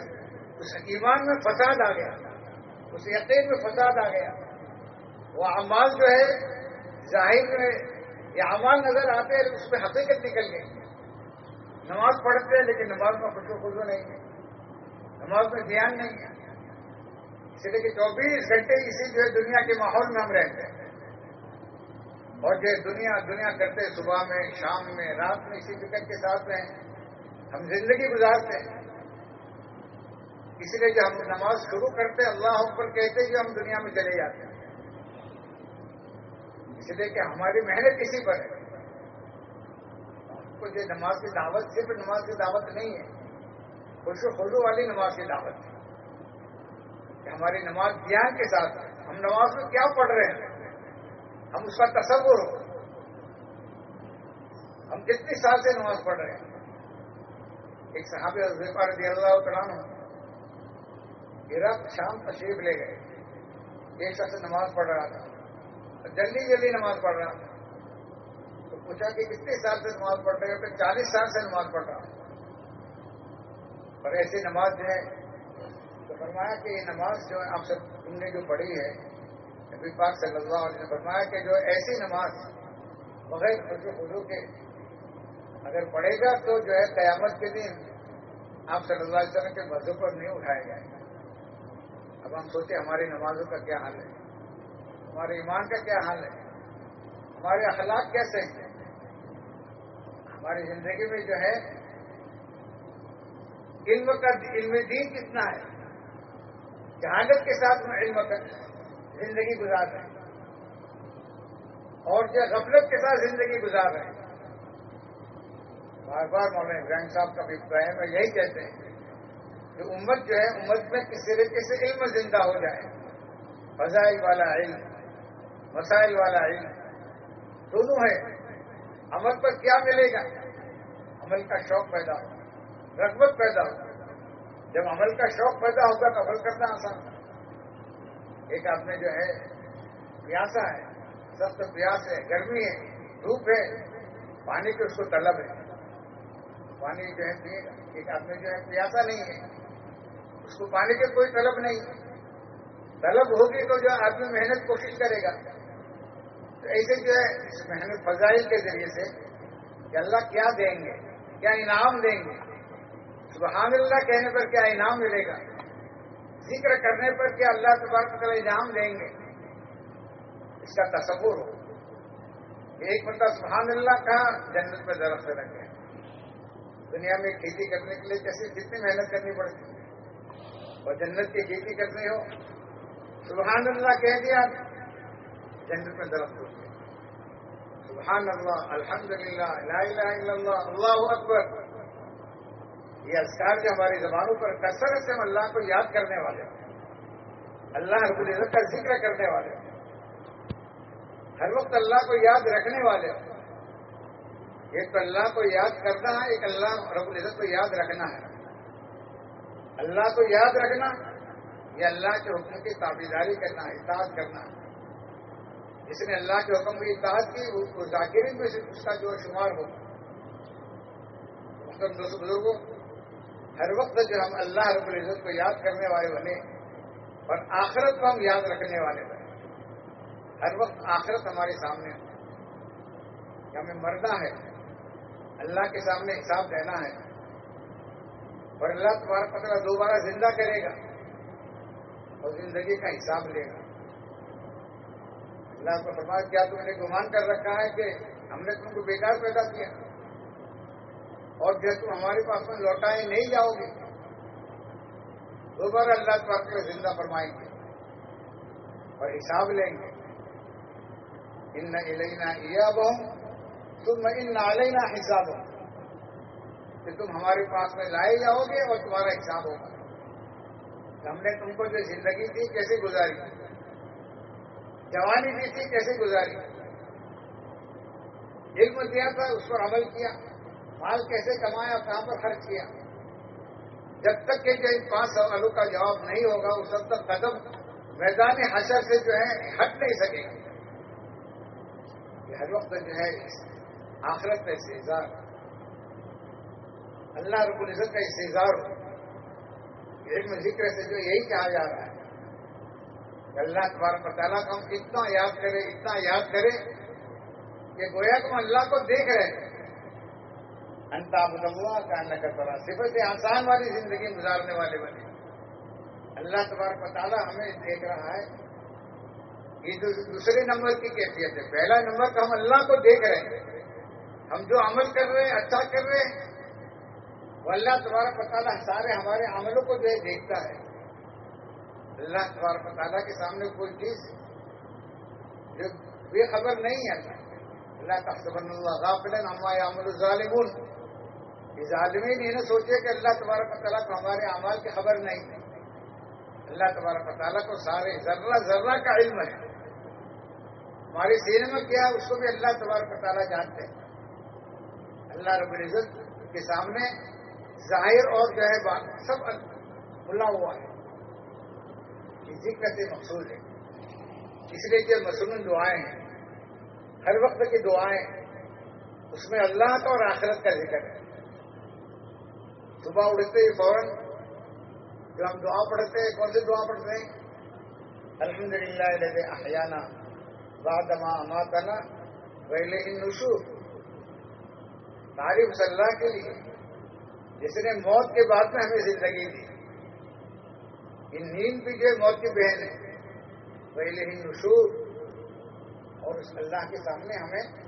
Speaker 4: اس ایمان میں فساد آ گیا، اس یقین میں فساد آ گیا۔ وہ امال جو ہے، ظاہر میں یہ اعمال نظر آتے ہیں، اس میں حقیقت نکل گئی۔ نماز پڑھتے ہیں لیکن نماز میں خوش و خوشو نہیں ہے نماز میں دھیان نہیں ہے۔ اس لیے کہ چوبیس گھنٹے اسی جو ہے دنیا کے ماحول میں ہم رہتے ہیں۔ اور جو دنیا دنیا کرتے صبح میں، شام میں، رات میں اسی فکر کے ساتھ میں ہم زندگی گزارتے ہیں۔ اس لیے جو ہم نماز شروع کرتے اللہ پر کہتے جو ہم دنیا میں چلے جاتے ہیں۔ اس لیے کہ ہماری محنت کسی پر ہے۔ یہ نماز کی دعوت صرف نماز کی دعوت نہیں ہے۔ خوش و خلو والی نماز کی دعوت ہے۔ کہ ہماری نماز دھیان کے ساتھ ہم نماز میں کیا پڑھ رہے ہیں؟ ہم اس کا تصور ہو۔ ہم کتنی سال سے نماز پڑھ رہے ہیں؟ ایک صحابی حضیفہ رضی اللہ تعالیٰ عراق شام تشریف لے گئے۔ ایک شخص نماز پڑھ رہا تھا۔ جلدی جلدی نماز پڑھ رہا تو پوچھا کہ کتنے سال سے نماز پڑھ رہے ہیں چالیس سال سے نماز پڑھ رہا اور ایسی نماز جو ہے تو فرمایا کہ یہ نماز جو ہے آپ سب تم نے جو پڑھی ہے، نبی پاک صلی اللہ علیہ نے فرمایا کہ جو ایسی نماز بغیر خوشو خزو کے اگر پڑھے گا تو جو ہے قیامت کے دن آپ صلی اللہ علیہ وسلم کے مذہب پر نہیں اٹھائے گئے اب ہم سوچیں ہماری نمازوں کا کیا حال ہے؟ ہمارے ایمان کا کیا حال ہے؟ ہمارے اخلاق کیسے ہیں؟ ہماری زندگی میں جو ہے، علم کا علم دین کتنا ہے؟ جہالت کے ساتھ میں علم کا زندگی گزار رہے ہیں۔ اور جو غفلت کے ساتھ زندگی گزار رہے ہیں۔ بار بار مولانا ابراہیم صاحب کا بھی ابراہیم میں یہی کہتے ہیں کہ امت جو ہے، امت میں کس طریقے سے علم زندہ ہو جائے۔ فضائل والا علم، مسائل والا علم، دونوں ہے عمل پر کیا ملے گا؟ عمل کا شوق پیدا ہو رغبت پیدا ہو جب عمل کا شوق پیدا ہوگا تو عمل کرنا آسان ایک آدمی جو ہے، پیاسا ہے، سخت پیاس ہے، گرمی ہے، دھوپ ہے، پانی کی اس کو طلب ہے۔ پانی جو ہے، پیے گا۔ ایک آدمی جو ہے، پیاسا نہیں ہے۔ اس کو پانی کی کوئی طلب نہیں۔ ہے طلب ہوگی تو جو آدمی محنت کوشش کرے گا۔ تو ایسے جو ہے، اس محنت فضائل کے ذریعے سے کہ اللہ کیا دیں گے، کیا انعام دیں گے۔ سبحان اللہ کہنے پر کیا انعام ملے گا؟ ذکر کرنے پر کیا اللہ تبارک تعالیٰ انعام دیں گے؟ اس کا تصور ہو۔ ایک مطلب سبحان اللہ کہاں جنت میں درخت رکھے؟ دنیا میں کھیتی کرنے کے لیے کیسے کتنی محنت کرنی پڑتی اور جنت کی کھیتی کرنی ہو۔ سبحان اللہ کہہ دیا۔ جنت میں درخت ہوتے سبحان اللہ الحمد للہ الہ اللہ اللہ اکبر۔ یہ اذکار جو ہماری زبانوں پر کثرت سے ہم اللہ کو یاد کرنے والے اللہ رب العزت کا ذکر کرنے والے ہر وقت اللہ کو یاد رکھنے والے ایک تو اللہ کو یاد کرنا ہے، ایک اللہ رب العزت کو یاد رکھنا ہے۔ اللہ کو یاد رکھنا، یہ اللہ کے حکم کی تابیداری کرنا ہے اطاعت کرنا۔ ہے جس نے اللہ کے حکم کی اطاعت کی، وہ ذاکرین میں اس کا جو شمار ہو۔ دوست بزرگوں ہر وقت جو ہم اللہ رب العزت کو یاد کرنے والے بنے، اور آخرت کو ہم یاد رکھنے والے بنے، ہر وقت آخرت ہمارے سامنے ہو۔ کہ ہمیں مرنا ہے، اللہ کے سامنے حساب دینا ہے، اور اللہ تمہارا پتہ دوبارہ زندہ کرے گا اور زندگی کا حساب لے گا۔ اللہ کو فرمایا کیا تم نے گمان کر رکھا ہے کہ ہم نے تم کو بیکار پیدا کیا؟ اور جب تم ہمارے پاس میں لوٹائے نہیں جاؤ گے، دوبارہ اللہ تبارک زندہ فرمائیں گے اور حساب لیں گے۔ ان علینا ایاب ہوں تم ان علینا حساب ہوں کہ تم ہمارے پاس میں لائے جاؤ گے اور تمہارا حساب ہوگا۔ ہم نے تم کو جو زندگی دی، کیسے گزاری؟ جوانی دی تھی، کیسے گزاری؟ علم دیا تھا، اس پر عمل کیا، مال کیسے کمایا، کہاں پر خرچ کیا؟ جب تک کہ جو ان پانچ سوالوں کا جواب نہیں ہوگا اس وقت تک قدم میدان حشر سے جو ہے، ہٹ نہیں سکے گا۔ ہر وقت جو ہے آخرت کا استظار اللہ رب العزت کا استظار علم ذکر سے جو یہی کہا جا رہا ہے۔ اللہ تبارک تعالیٰ کو ہم اتنا یاد کرے اتنا یاد کرے کہ گویا کہ ہم اللہ کو دیکھ رہے ہیں۔ انتاب اللہ کا اللہ کا طرح صفر سے آسان والی زندگی گزارنے والے بنے۔ اللہ تبارک تعالیٰ ہمیں دیکھ رہا ہے۔ یہ جو دوسرے نمبر کی کیفیت ہے، پہلا نمبر تو ہم اللہ کو دیکھ رہے ہیں۔ ہم جو عمل کر رہے ہیں اچھا کر رہے ہیں۔ وہ اللہ تبارک تعالیٰ سارے ہمارے عملوں کو جو ہے، دیکھتا ہے۔ اللہ تبارک تعالیٰ کے سامنے کوئی چیز جو بے خبر نہیں ہے۔ اللہ تخصبن اللہ غافل ہمارے عمل الظالمون۔ یہ ظالمین یہ نہ سوچے کہ اللہ تبارک تعالیٰ کو ہمارے اعمال کی خبر نہیں ہے۔ اللہ تبارک تعالیٰ کو سارے ذرہ ذرہ کا علم ہے۔ ہمارے سینے میں کیا اس کو بھی اللہ تبارک تعالیٰ جانتے ہیں۔ اللہ رب العزت کے سامنے ظاہر اور جو ہے سب کھلا ہوا ہے۔ ذکر سے مقصود ہے۔ اس لیے کہ مصنون دعائیں ہیں۔ ہر وقت کی دعائیں اس میں اللہ کا اور آخرت کا ذکر ہے۔ صبح اڑتے ہی فوراً جو ہم دعا پڑھتے ہیں، کون سی دعا پڑھتے ہیں؟ الحمد للہ احیانہ بادما اماتنا ویلے نشور۔ تعریف صلی اللہ کے لیے۔ جس نے موت کے بعد میں ہمیں زندگی دی۔ ان نیند بھی جو موت کی بہن ہے ویلے نشور اور اس اللہ کے سامنے ہمیں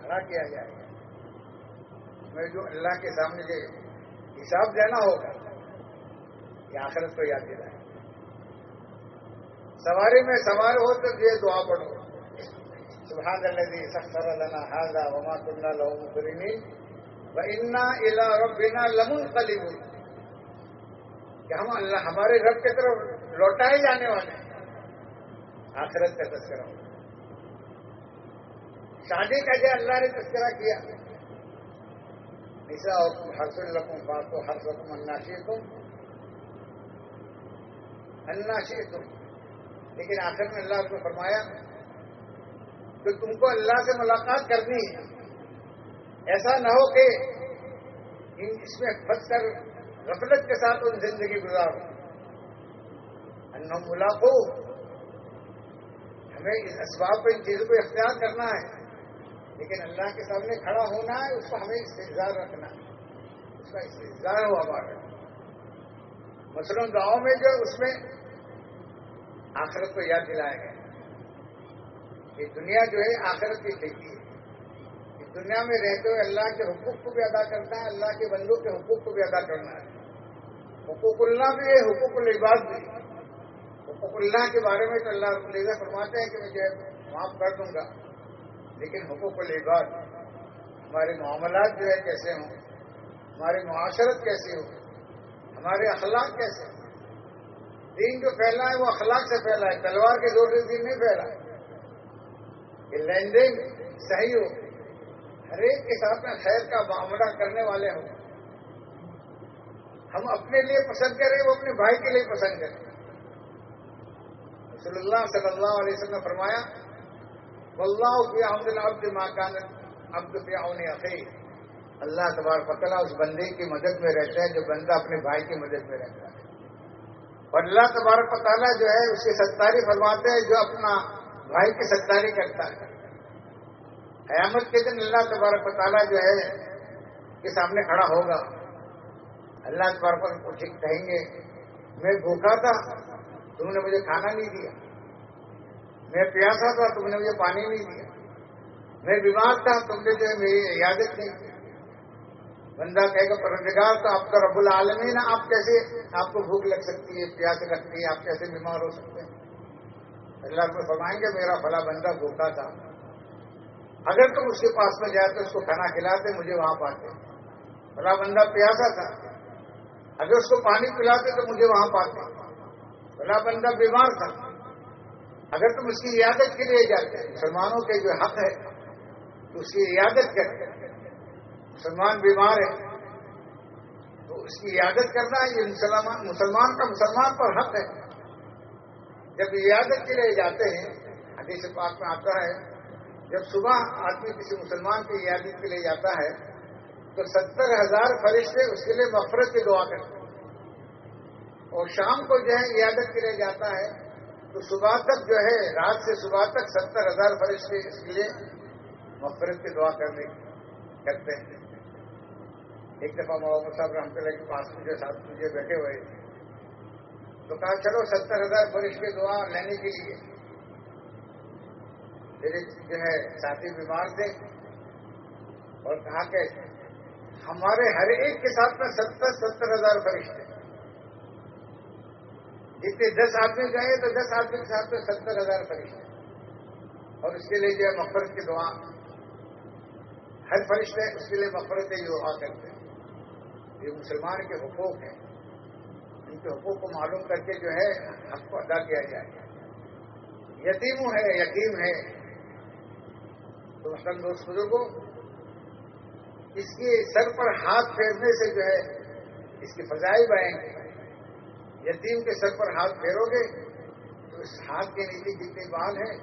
Speaker 4: کھڑا کیا جائے گا۔ ہمیں جو اللہ کے سامنے جو حساب دینا ہوگا، یہ آخرت کو یاد دلائے۔ سواری میں سوار ہو تو یہ دعا پڑھو۔ سبحان الذي سخر لنا هذا وما كنا له مقرنين وانا الى ربنا لمنقلبون۔ کہ ہم اللہ ہمارے رب کی طرف لوٹائے جانے والے ہیں۔ آخرت کا تذکرہ شادی کا جو اللہ نے تذکرہ کیا نسا اور ہرس القم بات ہر رقم اناشی تم اناشی تم لیکن آخر میں اللہ کو فرمایا کہ تم کو اللہ سے ملاقات کرنی ہے۔ ایسا نہ ہو کہ اس میں پھنس کر غفلت کے ساتھ ان زندگی گزارو ان ملاقو ہمیں اس اسباب کو ان چیزوں کو اختیار کرنا ہے۔ لیکن اللہ کے سامنے کھڑا ہونا ہے، اس کو ہمیں استظار رکھنا ہے۔ اس کا استظار ہوا بار مثلاً گاؤں میں جو اس میں آخرت کو یاد دلایا گیا یہ دنیا جو ہے، آخرت کی کھیتی ہے۔ دنیا میں رہتے ہوئے اللہ کے حقوق کو بھی ادا کرنا ہے، اللہ کے بندوں کے حقوق کو بھی ادا کرنا ہے۔ حقوق اللہ بھی ہے، حقوق العباد بھی حقوق اللہ کے بارے میں تو اللہ رب فرماتے ہیں کہ مجھے معاف کر دوں گا۔ لیکن حقوق العباد، ہمارے معاملات جو ہے کیسے ہوں؟ ہماری معاشرت کیسی ہو؟ ہمارے اخلاق کیسے ہوں؟ دین جو پھیلا ہے، وہ اخلاق سے پھیلا ہے۔ تلوار کے دو دن نہیں پھیلا۔ ہے کہ لین دین صحیح ہو ہر ایک کے ساتھ میں خیر کا معاملہ کرنے والے ہوں۔ ہم اپنے لیے پسند کریں وہ اپنے بھائی کے لیے پسند کریں رسول اللہ صلی اللہ علیہ وسلم نے فرمایا، واللہ فی عبد العبد ما کان عبد فی عون اخی. اللہ تبار فتلا اس بندے کی مدد میں رہتا ہے، جو بندہ اپنے بھائی کی مدد میں رہتا ہے۔ اور اللہ تبارک تعالیٰ جو ہے، اس کی ستاری فرماتے ہیں، جو اپنا بھائی کی ستاری کرتا ہے۔ قیامت کے دن اللہ تبارک تعالیٰ جو ہے کے سامنے کھڑا ہوگا۔ اللہ تبارک کو ٹھیک کہیں گے۔ میں بھوکا تھا، تم نے مجھے کھانا نہیں دیا۔ میں پیاسا تھا تم نے مجھے پانی نہیں دیا۔ میں بیمار تھا، تم نے جو ہے میری عیادت نہیں کی۔ بندہ کہے گا پرندگار تو آپ کا رب العالمین آپ کیسے آپ کو بھوک لگ سکتی ہے پیاس لگتی ہے، آپ کیسے بیمار ہو سکتے ہیں؟ اللہ کو فرمائیں گے، میرا فلا بندہ بھوکا تھا۔ اگر تم اس کے پاس میں جائے تو اس کو کھانا کھلاتے مجھے وہاں پاتے فلا بندہ پیاسا تھا۔ اگر اس کو پانی پلاتے تو مجھے وہاں پاتے فلا بندہ بیمار تھا۔ اگر تم اس کی عیادت کے لیے جاتے، مسلمانوں کے جو حق ہے، تو اس کی عیادت کرتے مسلمان بیمار ہے، تو اس کی عیادت کرنا یہ مسلمان کا مسلمان پر حق ہے۔ جب عیادت کے لیے جاتے ہیں، حدیث پاک میں آتا ہے، جب صبح آدمی کسی مسلمان کی عیادت کے لیے جاتا ہے تو ستر ہزار فرشتے اس کے لیے مفرت کی دعا کرتے ہیں۔ اور شام کو جو ہے عیادت کے لیے جاتا ہے، تو صبح تک جو ہے، رات سے صبح تک ستر ہزار فرشتے اس کے لیے مفرت کی دعا کرنے کرتے ہیں۔ ایک دفعہ محمد صاحب رحمۃ اللہ کے پاس مجھے ساتھ مجھے بیٹھے ہوئے تھے۔ تو کہا، چلو ستر ہزار فرش کے دعا لینے کے لیے۔ میرے جو ہے ساتھی بیمار تھے اور کہا کہ ہمارے ہر ایک کے ساتھ میں ستر ستر ہزار فرش تھے جتنے دس آدمی گئے تو دس آدمی کے ساتھ میں ستر ہزار فرش تھے اور اس کے لیے جو ہے مفرت کی دعا۔ ہر فرشتے اس کے لیے مفرت یہ دعا کرتے ہیں۔ یہ مسلمان کے حقوق ہیں۔ ان کے حقوق کو معلوم کر کے جو ہے حق کو ادا کیا جائے۔ یتیم ہے یتیم ہے تو مسلم دوست بزرگوں اس کے سر پر ہاتھ پھیرنے سے جو ہے، اس کی فضائی بہیں گے۔ یتیم کے سر پر ہاتھ پھیرو گے، تو اس ہاتھ کے نیچے جتنے بال ہیں،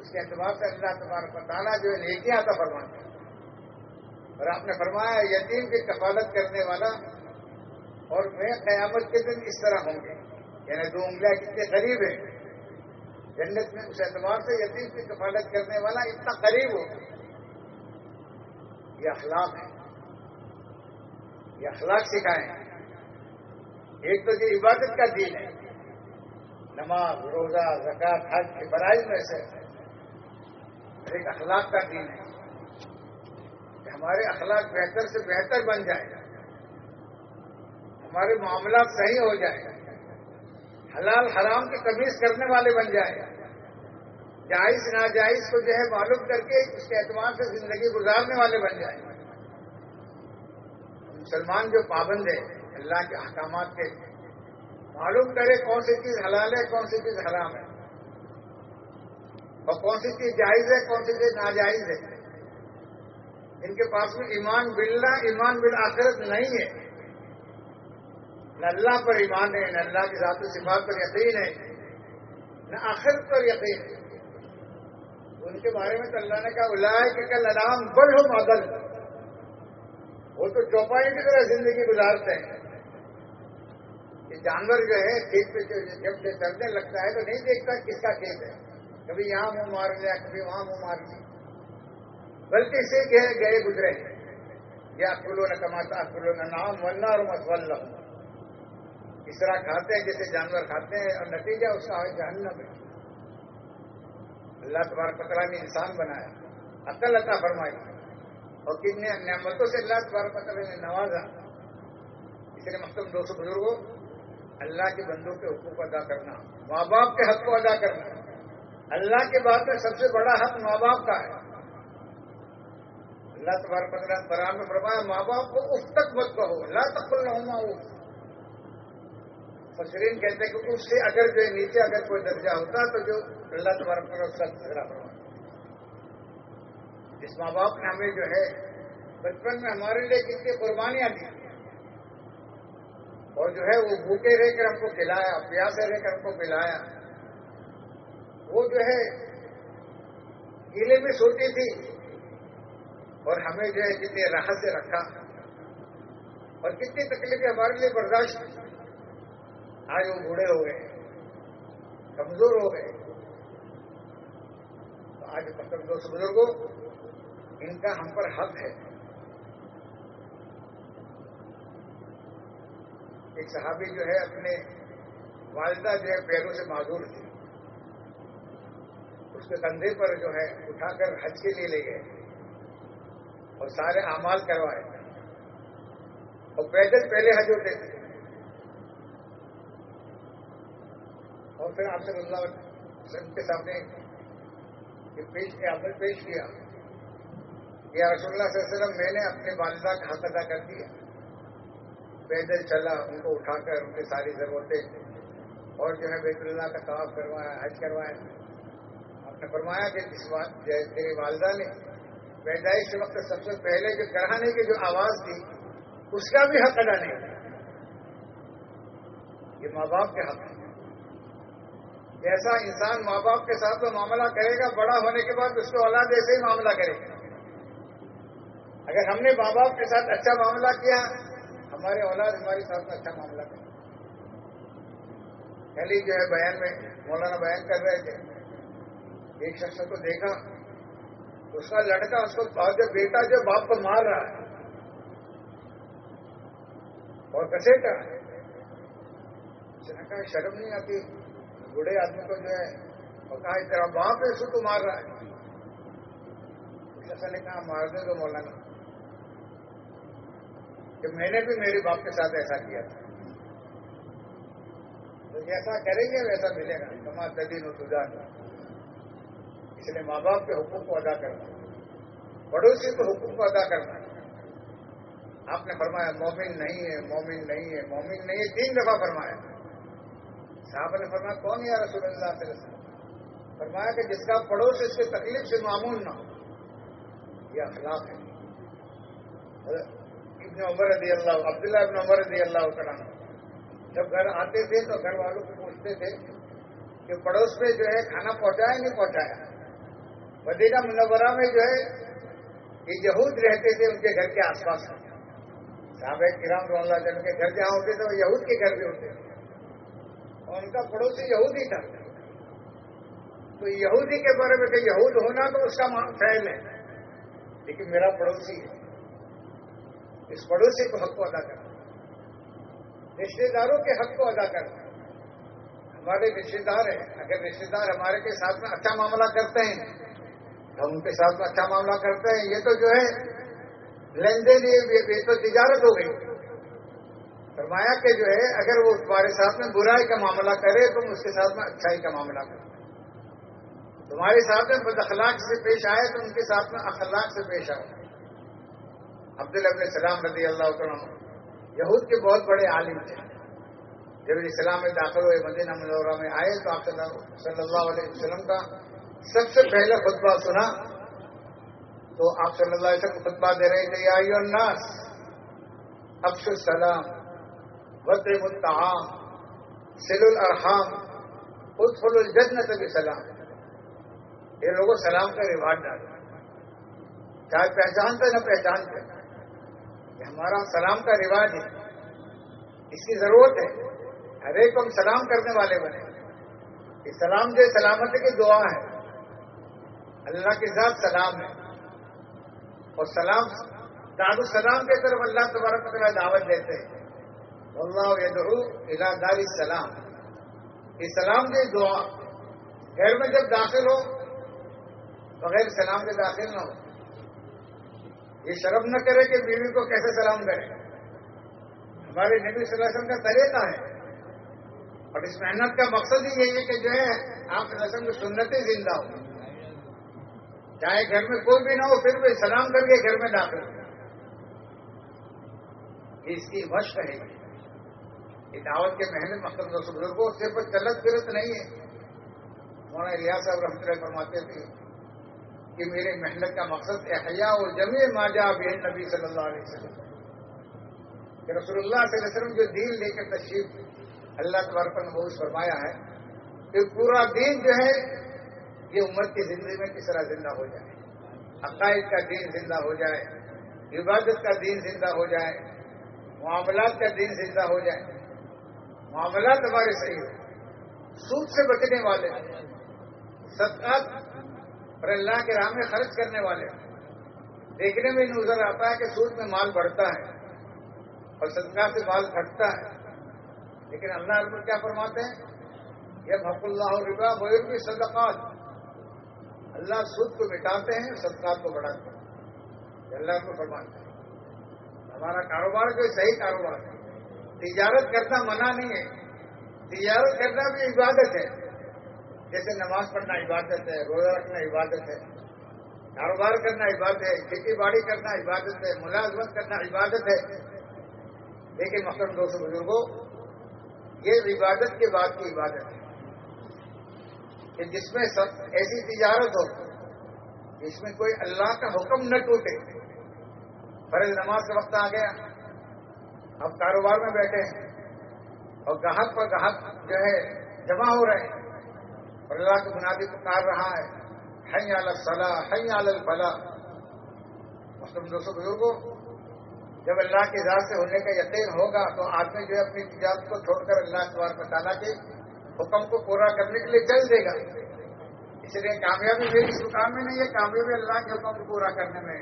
Speaker 4: اس کے اعتبار سے اللہ تبارک تعالیٰ جو ہے نیکیاں آتا فرماتے اور آپ نے فرمایا، یتیم کی کفالت کرنے والا اور میں قیامت کے دن اس طرح ہوں گے۔ یعنی دو انگلیاں کتنے قریب ہیں۔ جنت میں اس اعتبار سے یتیم کی کفالت کرنے والا اتنا قریب ہو یہ اخلاق ہے یہ اخلاق سکھائے ایک تو یہ عبادت کا دین ہے۔ نماز، روزہ زکات حج کی برائی میں سے ایک اخلاق کا دین ہے۔ کہ ہمارے اخلاق بہتر سے بہتر بن جائے۔ ہمارے معاملات صحیح ہو جائے۔ حلال حرام کی تمیز کرنے والے بن جائے۔ جائز، ناجائز کو جو ہے معلوم کر کے اس کے اعتبار سے زندگی گزارنے والے بن جائیں۔ مسلمان جو پابند ہے، اللہ کے احکامات کے معلوم کرے کون سی چیز حلال ہے، کون سی چیز حرام ہے۔ اور کون سی چیز جائز ہے، کون سی چیز ناجائز ہے۔ ان کے پاس میں ایمان بلّہ ایمان بالآخرت نہیں ہے۔ نہ اللہ پر ایمان ہے، نہ اللہ کی ذات صفات پر یقین ہے، نہ آخرت پر یقین ہے۔ ان کے بارے میں تو اللہ نے کہا اللہ کہ کل ارام بڑھ ہو مادل وہ تو چوپائی کی طرح زندگی گزارتے ہیں۔ یہ جانور جو ہے، کھیت پہ جب سے چلنے لگتا ہے تو نہیں دیکھتا کس کا کھیت ہے۔ کبھی یہاں منہ مار لیا، کبھی وہاں منہ مار لیا۔ بلکہ اسے گئے گزرے۔ یا کلو نہ کماتا کلو نہ نام ورنہ اور مت اس طرح کھاتے ہیں جیسے جانور کھاتے ہیں اور نتیجہ اس کا جہنم۔ ہے اللہ تبارک پتلا نے انسان بنایا۔ عقل عطا فرمائی۔ اور کتنے نعمتوں سے اللہ تبارک پتلا نے نوازا۔ اس لیے مختلف دو سو بزرگوں، اللہ کے بندوں کے حقوق ادا کرنا، ماں باپ کے حق کو ادا کرنا۔ اللہ کے بعد میں سب سے بڑا حق ماں باپ کا ہے۔ اللہ تبارک پندرہ برآ میں فرمایا، ماں باپ کو اس تک مت کہو اللہ تک نہ فسرین کہتے ہیں کہ اس سے اگر جو نیچے اگر کوئی درجہ ہوتا تو جو اللہ تبارک پر اس کا تذرا جس ماں باپ نے ہمیں جو ہے بچپن میں ہمارے لیے کتنی قربانیاں دی۔ اور جو ہے وہ بھوکے رہ کر ہم کو کھلایا، پیاسے رہ کر ہم کو پلایا۔ وہ جو ہے قلعے میں سوتی تھی اور ہمیں جو ہے کتنی راحت سے رکھا۔ اور کتنی تکلیفیں ہمارے لیے برداشت کی۔ آج وہ بوڑھے ہو گئے کمزور ہو گئے۔ تو آج مطلب دوست بزرگوں، ان کا ہم پر حق ہے۔ ایک صحابی جو ہے اپنے والدہ جو ہے پیروں سے معذور تھی اس کے کندھے پر جو ہے اٹھا کر حج کے لیے لے گئے۔ اور سارے اعمال کروائے۔ اور پیدل پہلے حج ہوتے تھے۔ اور پھر آپ صلی اللہ وسلم کے سامنے یہ پیش کیا عمل پیش کیا۔ یا رسول اللہ صلی اللہ علیہ وسلم، میں نے اپنے والدہ کا حق ادا کر دیا۔ پیدل چلا ان کو اٹھا کر ان کی ساری ضرورتیں اور جو ہے بیت اللہ کا طواف کروایا، حج کروایا۔ آپ نے فرمایا کہ جس بات والدہ نے پیدائش کے وقت سب سے پہلے جو کرانے کی جو آواز تھی اس کا بھی حق ادا نہیں یہ ماں باپ کے حق ہے جیسا انسان ماں باپ کے ساتھ میں معاملہ کرے گا، بڑا ہونے کے بعد اس کو اولاد ایسے ہی معاملہ کرے گا۔ اگر ہم نے ماں باپ کے ساتھ اچھا معاملہ کیا، ہمارے اولاد ہمارے ساتھ میں اچھا معاملہ کرے پہلی جو ہے بیان میں مولانا بیان کر رہے تھے۔ ایک شخص کو دیکھا، اس کا لڑکا اس کو جب بیٹا جو باپ کو مار رہا ہے۔ اور کسے کا؟ کہا، شرم نہیں آتی۔ بوڑھے آدمی کو جو ہے اور کہا تیرا باپ ہے، اس کو مار رہا ہے۔ نے کہا، مار دے تو مولانا۔ کہ میں نے بھی میرے باپ کے ساتھ ایسا کیا تھا۔ تو جیسا کریں گے، ویسا ملے گا۔ کما تدین و تجا اس لیے ماں باپ کے حقوق کو ادا کرنا۔ پڑوسی کے حقوق کو ادا کرنا۔ آپ نے فرمایا، مومن نہیں ہے، مومن نہیں ہے، مومن نہیں ہے۔ تین دفعہ فرمایا۔ صاحب نے فرمایا، کون یا رسول اللہ سے فرمایا کہ جس کا پڑوس اس کے تکلیف سے معمول نہ ہو۔ یہ اخلاق ہے ابن عمر رضی اللہ عبداللہ ابن عمر رضی اللہ تعالیٰ جب گھر آتے تھے تو گھر والوں کو پوچھتے تھے کہ پڑوس میں جو ہے کھانا پہنچایا نہیں پہنچایا؟ مدینہ منورہ میں جو ہے یہ یہود رہتے تھے، ان کے گھر کے آس پاس۔ صاحب کرام اللہ جن کے گھر جہاں ہوتے تھے، وہ یہود کے گھر بھی ہوتے تھے۔ اور ان کا پڑوسی یہودی تھا۔ تو یہودی کے بارے میں کہ یہود ہونا تو اس کا فیل ہے، لیکن میرا پڑوسی ہے۔ اس پڑوسی کو حق کو ادا کرنا۔ رشتے داروں کے حق کو ادا کرنا۔ ہمارے رشتے دار ہیں۔ اگر رشتے دار ہمارے کے ساتھ میں اچھا معاملہ کرتے ہیں ہم ان کے ساتھ میں اچھا معاملہ کرتے ہیں۔ یہ تو جو ہے لین دین یہ تو تجارت ہو گئی۔ فرمایا کہ جو ہے، اگر وہ تمہارے ساتھ میں برائی کا معاملہ کرے تو اس کے ساتھ میں اچھائی کا معاملہ کرے تمہارے ساتھ میں بد اخلاق سے پیش آئے، تو ان کے ساتھ میں اخلاق سے پیش آئے عبداللہ ابن سلام رضی اللہ عنہ، یہود کے بہت بڑے عالم تھے۔ جب اسلام میں داخل ہوئے، مدینہ منورہ میں آئے، تو آپ صلی اللہ علیہ وسلم کا سب سے پہلے خطبہ سنا۔ تو آپ صلی اللہ علیہ وسلم خطبہ دے رہے تھے آئی الناس افس السلام۔ وط الطعام، سل الرحام ادخل الجنت سلام یہ لوگوں سلام کا رواج ڈالا چاہے پہچانتے نہ پہچانتے، یہ ہمارا سلام کا رواج ہے۔ اس کی ضرورت ہے۔ ہر ایک ہم سلام کرنے والے بنے۔ یہ سلام جو سلامتی کی دعا ہے۔ اللہ کے ذات سلام ہے۔ اور سلام داد السلام کے طرف اللہ تبارک دعوت دیتے ہیں۔ اللہ یدعو الى دار السلام. یہ سلام دعا. گھر میں جب داخل ہو، بغیر سلام کے داخل نہ ہو. یہ شرم نہ کرے کہ بیوی کو کیسے سلام کرے. ہمارے نبی صلی اللہ علیہ وسلم کا طریقہ ہے. اور اس محنت کا مقصد ہی یہی ہے کہ جو ہے، آپ رسم کی سنتیں زندہ ہو چاہے گھر میں کوئی بھی نہ ہو، پھر بھی سلام کر کے گھر میں داخل ہو اس کی مشق ہے. یہ دعوت کے محنت مقصد دوست بزرگوں سے پر چلت پھرت نہیں ہے۔ مولانا ریاض صاحب رحمۃ اللہ فرماتے تھے کہ میرے محنت کا مقصد احیاء اور جمی ماجا بہن نبی صلی اللہ علیہ وسلم۔ کہ رسول اللہ صلی اللہ علیہ وسلم جو دین لے کر تشریف اللہ تبارک نے فرمایا ہے کہ پورا دین جو ہے، یہ امت کی زندگی میں کس طرح زندہ ہو جائے۔ عقائد کا دین زندہ ہو جائے، عبادت کا دین زندہ ہو جائے، معاملات کا دین زندہ ہو جائے۔ معاملات ہمارے صحیح ہو سود سے بچنے والے۔ صدقات اور اللہ کے راہ میں خرچ کرنے والے۔ دیکھنے میں نظر آتا ہے کہ سود میں مال بڑھتا ہے اور صدقات سے مال گھٹتا ہے۔ لیکن اللہ عرب کیا فرماتے ہیں؟ یہ حق اللہ ربا بیر بھی صدقات۔ اللہ سود کو مٹاتے ہیں، صدقات کو بڑھاتے ہیں۔ اللہ کو فرماتے ہیں۔ ہمارا کاروبار جو صحیح کاروبار ہے۔ تجارت کرنا منع نہیں ہے۔ تجارت کرنا بھی عبادت ہے۔ جیسے نماز پڑھنا عبادت ہے، روزہ رکھنا عبادت ہے، کاروبار کرنا عبادت ہے، کھیتی باڑی کرنا عبادت ہے، ملازمت کرنا عبادت ہے۔ لیکن مختلف دوستوں بزرگوں یہ عبادت کے بعد کی عبادت ہے۔ کہ جس میں سب ایسی تجارت ہو، جس میں کوئی اللہ کا حکم نہ ٹوٹے۔ فرض نماز کا وقت آ گیا۔ اب کاروبار میں بیٹھے ہیں اور گاہک پر گاہک جو ہے جمع ہو رہے ہیں۔ اور اللہ کی بنیادی پکار رہا ہے ہئی عال صلاح ہئی عال الفلاح مسلم دوستوں بزرگوں جب اللہ کی ذات سے ہونے کا یقین ہوگا تو آدمی جو ہے اپنی تجارت کو چھوڑ کر اللہ تبارک تعالیٰ کے حکم کو پورا کرنے کے لیے چل دے گا۔ اس لیے کامیابی میری اس مقام میں نہیں ہے، کامیابی اللہ کے حکم کو پورا کرنے میں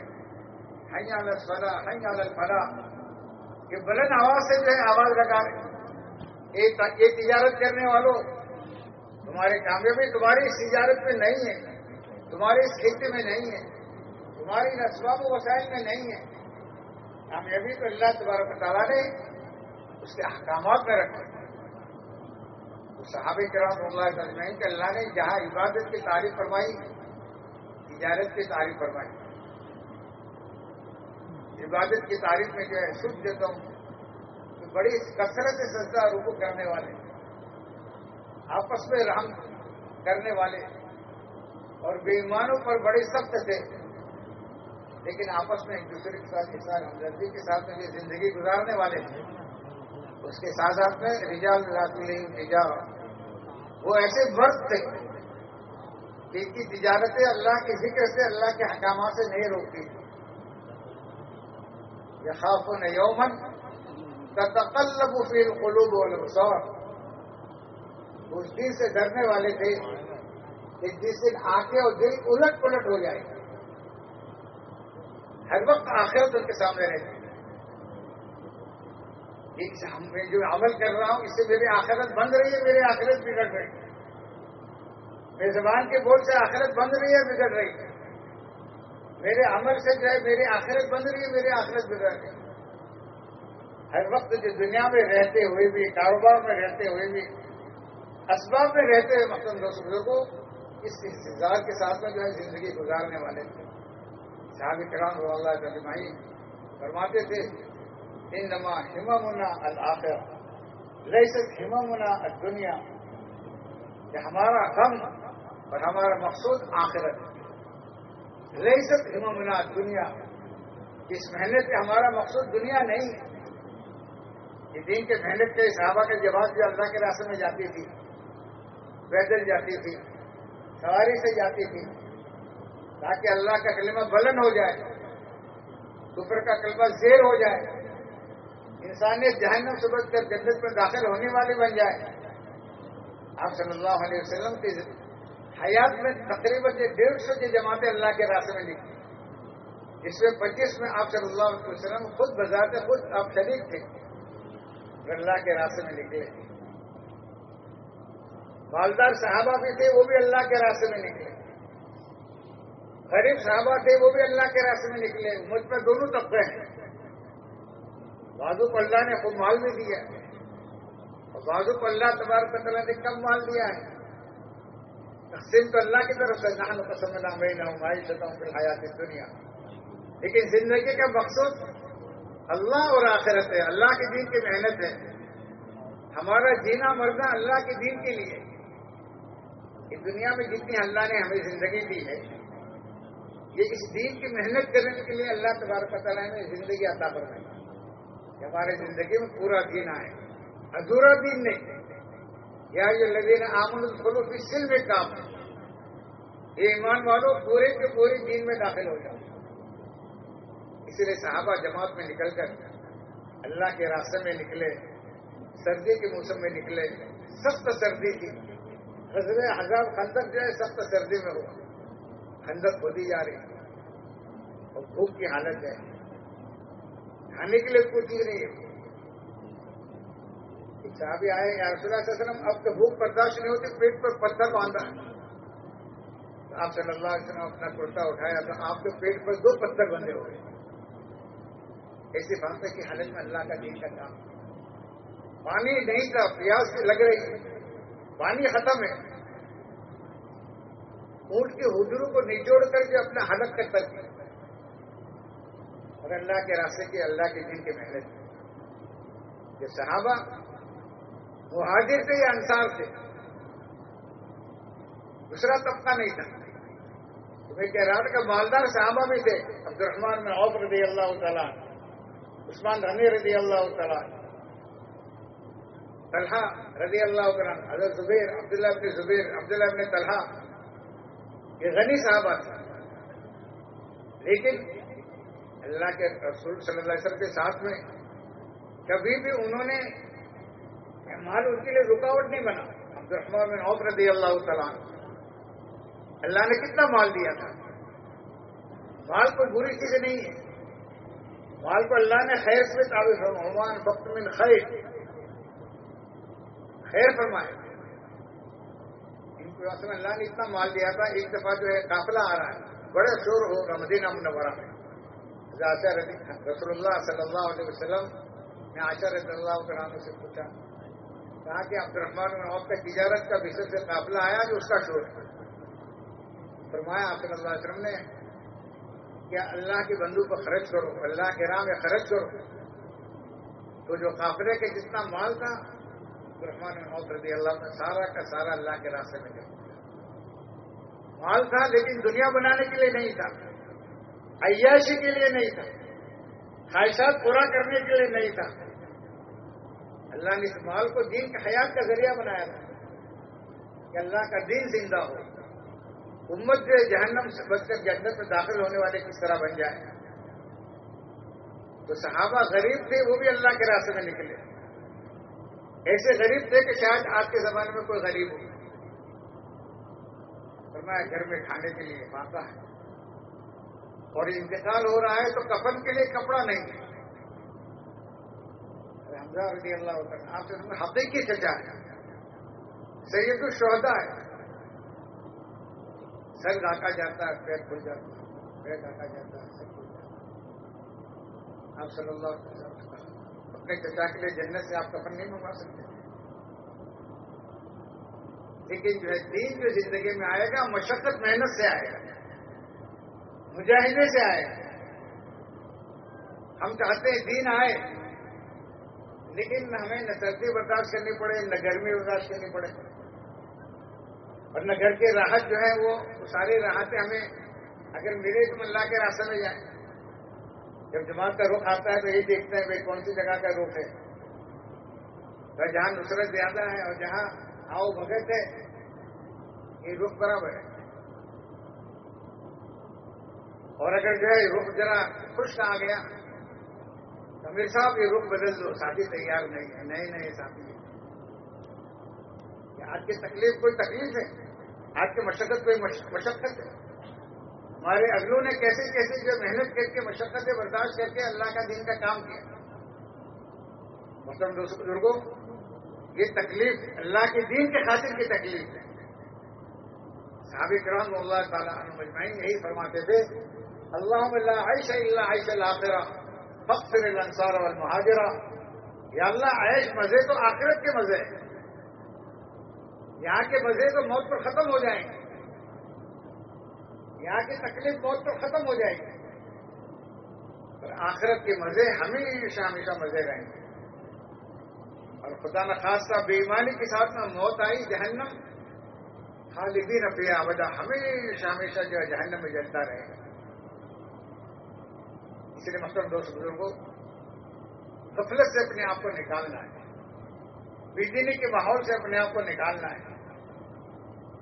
Speaker 4: ہئی عالت فلا ہئی عالت فلا یہ بلند آواز سے جو ہے آواز لگا رہے یہ تجارت کرنے والوں تمہاری کامیابی تمہاری اس تجارت میں نہیں ہے، تمہاری اس کھیتی میں نہیں ہے، تمہاری نسباب و وسائل میں نہیں ہے۔ کامیابی تو اللہ تبارک تعالیٰ نے اس کے احکامات میں رکھے۔ صحابہ کرام اللہ نہیں کہ اللہ نے جہاں عبادت کی تعریف فرمائی، تجارت کی تعریف فرمائی۔ عبادت کی تعریف میں جو ہے سکھ دیتا ہوں۔ کہ بڑی کثرت سے سجدہ رکو کرنے والے۔ آپس میں رحم کرنے والے۔ اور بےمانوں پر بڑے سخت تھے۔ لیکن آپس میں ایک دوسرے کے ساتھ ساتھ ہمدردی کے ساتھ میں زندگی گزارنے والے۔ تھے اس کے ساتھ ساتھ میں رجال رجا۔ وہ ایسے مرد تھے جن کی تجارتیں اللہ کے ذکر سے، اللہ کے حکامات سے نہیں روکتی۔ یہ خاص و نیومن کا فی القلوب والابصار اس دن سے ڈرنے والے تھے کہ جس دن آنکھیں اور دل الٹ پلٹ ہو جائے. ہر وقت آخرت ان کے سامنے رہتی میں جو عمل کر رہا ہوں، اس سے میری آخرت بند رہی ہے میری آخرت بگڑ رہی میرے زبان کے بول سے آخرت بند رہی ہے، بگڑ رہی ہے. میرے عمل سے جو ہے میری آخرت بند رہی ہے میری آخرت بگڑ رہی ہر وقت جو دنیا میں رہتے ہوئے بھی، کاروبار میں رہتے ہوئے بھی، اسباب میں رہتے ہوئے مقصد دوستوں کو اس انتظار کے ساتھ میں جو ہے زندگی گزارنے والے تھے۔ صحابی کرام رو اللہ تجمائی فرماتے تھے ان نما ہممنا الآخر لیست ہممنا الدنیا۔ کہ ہمارا غم اور ہمارا مقصود آخرت ہے لیست ہممنا الدنیا اس محنت سے ہمارا مقصود دنیا نہیں۔ ہے یہ دین کے محنت کے صحابہ کے جواب جو اللہ کے راستے میں جاتی تھی۔ پیدل جاتی تھی۔ سواری سے جاتی تھی۔ تاکہ اللہ کا کلمہ بلند ہو جائے۔ کفر کا کلمہ زیر ہو جائے۔ انسانیت جہنم سے بچ کر جنت میں داخل ہونے والے بن جائے۔ آپ صلی اللہ علیہ وسلم کی حیات میں تقریباً یہ ڈیڑھ سو کی جماعتیں اللہ کے راستے میں نکلی جس میں پچیس میں آپ صلی اللہ علیہ وسلم خود بذات خود آپ شریک تھے۔ اللہ کے راستے میں نکلے۔ مالدار صحابہ بھی تھے، وہ بھی اللہ کے راستے میں نکلے۔ غریب صحابہ تھے، وہ بھی اللہ کے راستے میں نکلے۔ مجھ پہ دونوں طبقے ہیں۔ بازو کو اللہ نے خود مال بھی دیا۔ اور بازو کو اللہ تبارک تعالیٰ نے کم مال دیا ہے۔ تقسیم تو اللہ کی طرف سے نہ پسند نہ میں نہ ہوں بھائی چاہتا ہوں پھر حیات دنیا لیکن زندگی کا مقصود اللہ اور آخرت ہے، اللہ کے دین کی محنت ہے۔ ہمارا جینا مرنا اللہ کے دین کے لیے۔ اس دنیا میں جتنی اللہ نے ہمیں زندگی دی ہے، یہ اس دین کی محنت کرنے کے لیے اللہ تبارک تعالیٰ نے زندگی عطا فرمائی۔ کہ ہمارے زندگی میں پورا دین آئے ادھورا دین نہیں۔ یا یہ لگے نا آمن الفلو کی سل میں کام ہے یہ ایمان والوں پورے کے پورے دین میں داخل ہو جاؤ. اسی لیے صحابہ جماعت میں نکل کر اللہ کے راستے میں نکلے، سردی کے موسم میں نکلے، سخت سردی تھی حضرت ہزار خندق جو ہے، سخت سردی میں ہوا۔ خندق کھودی جا رہی اور بھوک کی حالت ہے۔ کھانے کے لیے کچھ چیز نہیں ہے۔ صحابی آئے، یا رسول اللہ علیہ وسلم، اب تو بھوک برداشت نہیں ہوتی، پیٹ پر پتھر باندھا۔ آپ صلی اللہ علیہ وسلم اپنا کرتا اٹھایا، تو آپ کے پیٹ پر دو پتھر بندے ہو گئے۔ ایسی بات کی حالت میں اللہ کا دین کا کام۔ پانی نہیں تھا، پیاس لگ رہی پانی ختم ہے۔ اونٹ کے حجروں کو نچوڑ کر کے اپنا حلق کر سکتے اور اللہ کے راستے کی، اللہ کے دین کی محنت۔ یہ صحابہ مہاجر تھے یا انصار تھے؟ دوسرا طبقہ نہیں تھا۔ تمہیں کہہ رہا تھا کہ مالدار صحابہ بھی تھے عبد الرحمان میں اوپ رضی اللہ تعالیٰ، عثمان غنی رضی اللہ تعالیٰ، طلحہ رضی اللہ تعالیٰ، حضرت زبیر، عبداللہ ابن زبیر، عبداللہ ابن طلحہ، یہ غنی صحابہ تھے۔ لیکن اللہ کے رسول صلی اللہ علیہ وسلم کے ساتھ میں کبھی بھی انہوں نے مال ان کے لیے رکاوٹ نہیں بنا۔ عبد الرحمان بن عوف رضی اللہ تعالیٰ اللہ نے کتنا مال دیا تھا؟ مال کوئی بری چیز نہیں ہے۔ مال کو اللہ نے خیر سے تعبیر عمان وقت من خیر۔ خیر فرمائے ان کو اصل اللہ نے اتنا مال دیا تھا، ایک دفعہ جو ہے قافلہ آ رہا ہے۔ بڑے شور ہوگا مدینہ منورہ میں۔ رسول اللہ صلی اللہ علیہ وسلم نے آشا رضی اللہ عنہ سے پوچھا کہا کہ عبد الرحمان میں آپ کا تجارت کا وشے سے قافلہ آیا جو اس کا شور ہے فرمایا صلی اللہ علیہ وسلم نے کیا اللہ کے بندو کو خرچ کرو، اللہ کے راہ میں خرچ کرو۔ تو جو قافلے کے جتنا مال تھا رحمان محمد رضی اللہ کا سارا کا سارا اللہ کے راستے میں گیا مال تھا لیکن دنیا بنانے کے لیے نہیں تھا، عیاشی کے لیے نہیں تھا، خواہشات پورا کرنے کے لیے نہیں تھا۔ اللہ نے اس مال کو دین کے حیات کا ذریعہ بنایا تھا کہ اللہ کا دین زندہ ہو۔ امت جو جہنم سے بچ کر جنت میں داخل ہونے والے کس طرح بن جائے؟ تو صحابہ غریب تھے، وہ بھی اللہ کے راستے میں نکلے۔ ایسے غریب تھے کہ شاید آج کے زمانے میں کوئی غریب ہو۔ فرمایا گھر میں کھانے کے لیے پاتا ہے اور انتقال ہو رہا ہے تو کفن کے لیے کپڑا نہیں۔ ہے حمزہ رضی اللہ عنہ آپ سے حقیقی چچا ہے سید الشہدا ہے۔ سر ڈھاکا جاتا ہے پیر کھل جاتا ہے۔ پیر ڈھاکا جاتا ہے، سر کھل جاتا ہے۔ آپ صلی اللہ علیہ وسلم اپنے چچا کے لیے جنت سے آپ کفن نہیں منگوا سکتے۔ لیکن جو ہے، دین جو زندگی میں آئے گا، مشقت محنت سے آئے گا۔ مجاہدے سے آئے گا۔ ہم چاہتے ہیں دین آئے۔ لیکن ہمیں نہ سردی برداشت کرنی پڑے، نہ گرمی برداشت کرنی پڑے۔ اور نہ گھر کی راحت جو ہے، وہ ساری راحتیں ہمیں اگر ملے تو اللہ کے راستے میں جائیں۔ جب جماعت کا رخ آتا ہے تو یہی دیکھتے ہیں بھائی کون سی جگہ کا رخ ہے۔ جہاں نصرت زیادہ ہے اور جہاں آؤ بھگت ہے، یہ رخ برابر ہے۔ اور اگر جو ہے رخ ذرا خوش آ گیا امیر صاحب، یہ رخ بدل دو، ساتھی تیار نہیں ہے، نئے نئے ساتھی آج کی تکلیف کوئی تکلیف ہے؟ آج کی مشقت کوئی مشقت ہے؟ ہمارے اگلوں نے کیسے کیسے جو محنت کر کے مشقتیں برداشت کر کے اللہ کا دین کا کام کیا؟ مسلم دوست بزرگوں، یہ تکلیف اللہ کے دین کے خاطر کی تکلیف ہے۔ صحابی کرام اللہ تعالیٰ مجمعین یہی فرماتے تھے اللہ اللہ عائش اللہ عائش فخر الانصار والمہاجرہ یا اللہ، عیش مزے تو آخرت کے مزے یہاں کے مزے تو موت پر ختم ہو جائیں گے۔ یہاں کی تکلیف موت پر ختم ہو جائے گی۔ پر آخرت کے مزے ہمیشہ ہمیشہ مزے رہیں گے۔ اور خدا نخواستہ، بے ایمانی کے ساتھ میں موت آئی، جہنم۔ خالدین بھی وجہ ہمیشہ ہمیشہ جو ہے، جہنم میں جلتا رہے گا۔ اس لیے مطلب دوست بزرگوں غفلت سے اپنے آپ کو نکالنا ہے۔ بجلی کے ماحول سے اپنے آپ کو نکالنا ہے۔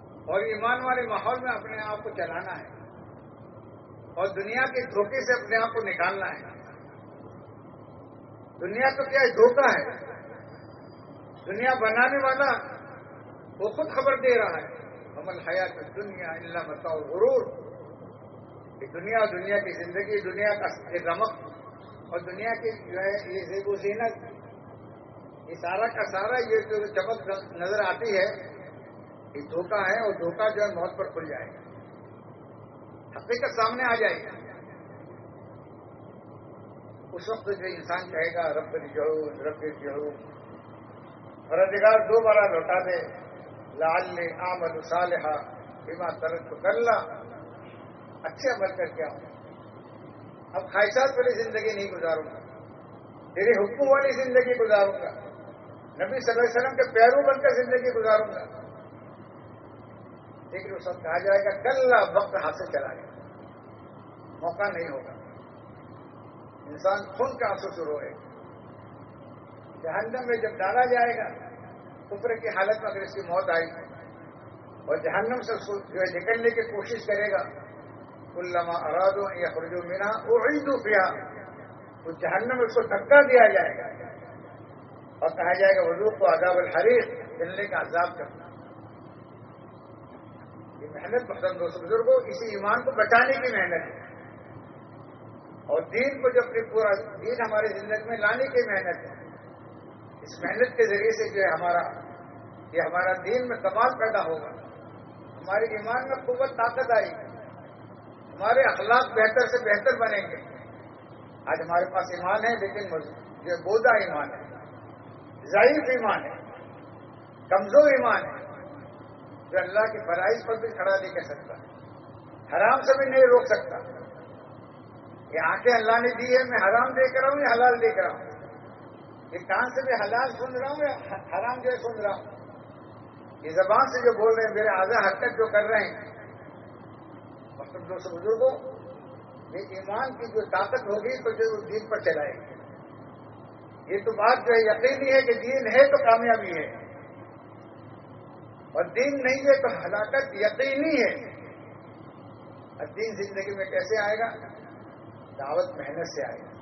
Speaker 4: اور ایمان والے ماحول میں اپنے آپ کو چلانا ہے۔ اور دنیا کے دھوکے سے اپنے آپ کو نکالنا ہے۔ دنیا تو کیا دھوکہ ہے۔ دنیا بنانے والا وہ خود خبر دے رہا ہے۔ عمل حیات دنیا اللہ بتاؤ غرور کہ دنیا دنیا کی زندگی، دنیا کا رمق اور دنیا کی جو ہے یہ زیب و زینت، یہ سارا کا سارا یہ جو چمک نظر آتی ہے، یہ دھوکہ ہے اور دھوکہ جو ہے موت پر کھل جائے گا۔ حقیقت سامنے آ جائے گی۔ اس وقت جو انسان کہے گا، رب جو رب جو روزگار دو بارہ لوٹا دے لال نے آمد صالحہ بیما ترت کر اچھے عمل کر کے آؤں۔ اب خواہشات والی زندگی نہیں گزاروں گا۔ تیری حکم والی زندگی گزاروں گا۔ نبی صلی اللہ علیہ وسلم کے پیروں بن کر زندگی گزاروں گا۔ لیکن اس وقت کہا جائے گا کل وقت ہاتھ سے چلا گیا۔ موقع نہیں ہوگا۔ انسان خون کا آنسو شروع ہے جہنم میں جب ڈالا جائے گا، کفر کی حالت میں اگر اس کی موت آئی اور جہنم سے جو ہے نکلنے کی کوشش کرے گا علامہ ارادو یا خرجو مینا وہ عیدو پیا اس جہنم میں اس کو دھکا دیا جائے گا۔ اور کہا جائے گا، وضو کو عذاب الحریف جلنے کا عذاب کرنا۔ یہ محنت پسند دوست بزرگوں اسی ایمان کو بچانے کی محنت ہے۔ اور دین کو جو اپنی پورا دین ہماری زندگی میں لانے کی محنت ہے۔ اس محنت کے ذریعے سے جو ہے ہمارا، یہ ہمارا دین میں کمال پیدا ہوگا۔ ہمارے ایمان میں قوت، طاقت آئے گی۔ ہمارے اخلاق بہتر سے بہتر بنیں گے۔ آج ہمارے پاس ایمان ہے، لیکن جو بودا ایمان ہے، ضعیف ایمان ہے، کمزور ایمان ہے، جو اللہ کی فرائض پر بھی کھڑا نہیں کر سکتا، حرام سے بھی نہیں روک سکتا۔ یہ آنکھیں اللہ نے دی ہے میں حرام دیکھ رہا ہوں یا حلال دیکھ رہا ہوں؟ یہ کان سے بھی حلال سن رہا ہوں یا حرام جو سن رہا ہوں؟ یہ زبان سے جو بول رہے ہیں، میرے آزاد حرکت جو کر رہے ہیں مطلب دو بزرگوں، یہ ایمان کی جو طاقت ہوگی تو جو دین پر چلائے گی۔ یہ تو بات جو ہے، یقینی ہے کہ دین ہے تو کامیابی ہے۔ اور دین نہیں ہے تو ہلاکت یقینی ہے۔ اور دین زندگی میں کیسے آئے گا؟ دعوت محنت سے آئے گا۔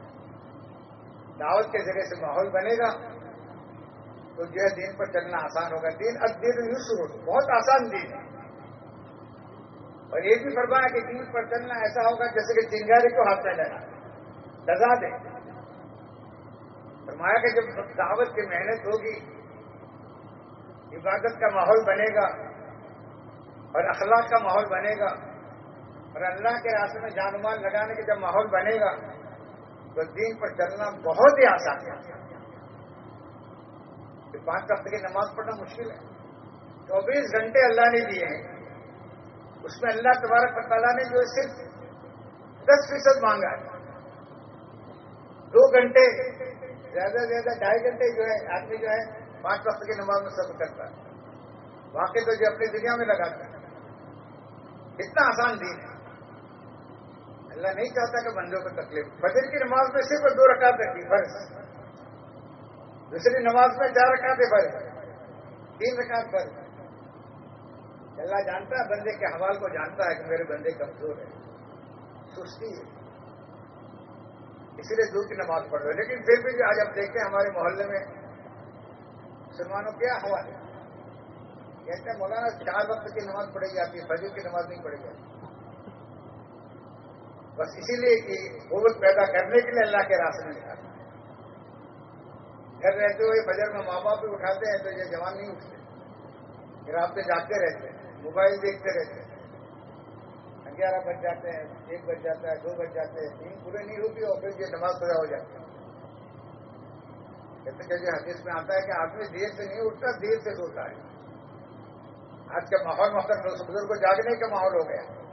Speaker 4: دعوت کے ذریعے سے ماحول بنے گا۔ تو جو ہے دین پر چلنا آسان ہوگا۔ دین اب دین یوز بہت آسان دین۔ ہے اور یہ بھی فرمایا کہ دین پر چلنا ایسا ہوگا جیسے کہ چنگاری کو ہاتھ میں لینا لگا دے۔ فرمایا کہ جب دعوت کی محنت ہوگی، عبادت کا ماحول بنے گا اور اخلاق کا ماحول بنے گا اور اللہ کے راستے میں جان مال لگانے کا جب ماحول بنے گا، تو دین پر چلنا بہت ہی آسان ہے۔ پانچ ہفتے کی نماز پڑھنا مشکل ہے۔ چوبیس گھنٹے اللہ نے دیے ہیں۔ اس میں اللہ تبارک تعالیٰ نے جو صرف دس فیصد مانگا ہے۔ دو گھنٹے، زیادہ سے زیادہ ڈھائی گھنٹے جو ہے، آدمی جو ہے، پانچ وقت کی نماز میں سب کرتا ہے۔ واقعی تو جو اپنی دنیا میں لگاتا ہے۔ اتنا آسان دین ہے۔ اللہ نہیں چاہتا کہ بندوں کو تکلیف، فجر کی نماز میں صرف دو رکعت رکھی فرض۔ دوسری نماز میں چار رکعتیں فرض۔ تین رکعت فرض۔ اللہ جانتا ہے، بندے کے حوال کو جانتا ہے کہ میرے بندے کمزور ہے سستی ہے۔ اسی لیے دور کی نماز پڑھ رہے لیکن پھر بھی جو آج آپ دیکھتے ہیں، ہمارے محلے میں مسلمانوں کیا حوال ہے؟ کہتے ہیں، مولانا چار وقت کی نماز پڑھی جاتی ہے، فجر کی نماز نہیں پڑھی جاتی۔ بس اسی لیے کہ قوت پیدا کرنے کے لیے اللہ کے راستے میں نکالتے گھر رہتے ہوئے فجر میں ماں باپ بھی اٹھاتے ہیں تو یہ جوان نہیں اٹھتے۔ پھر آپ سے جاگتے رہتے ہیں۔ موبائل دیکھتے رہتے ہیں۔ گیارہ بج جاتے ہیں، ایک بج جاتا ہے، دو بج جاتے ہیں، تین پورے نہیں ہوتی اور پھر یہ نماز پورا ہو جاتی ہے۔ کہتے کہ حدیث میں آتا ہے کہ آدمی دیر سے نہیں اٹھتا، دیر سے سوتا ہے۔ آج کا ماحول مختلف بزرگ کو جاگنے کا ماحول ہو گیا۔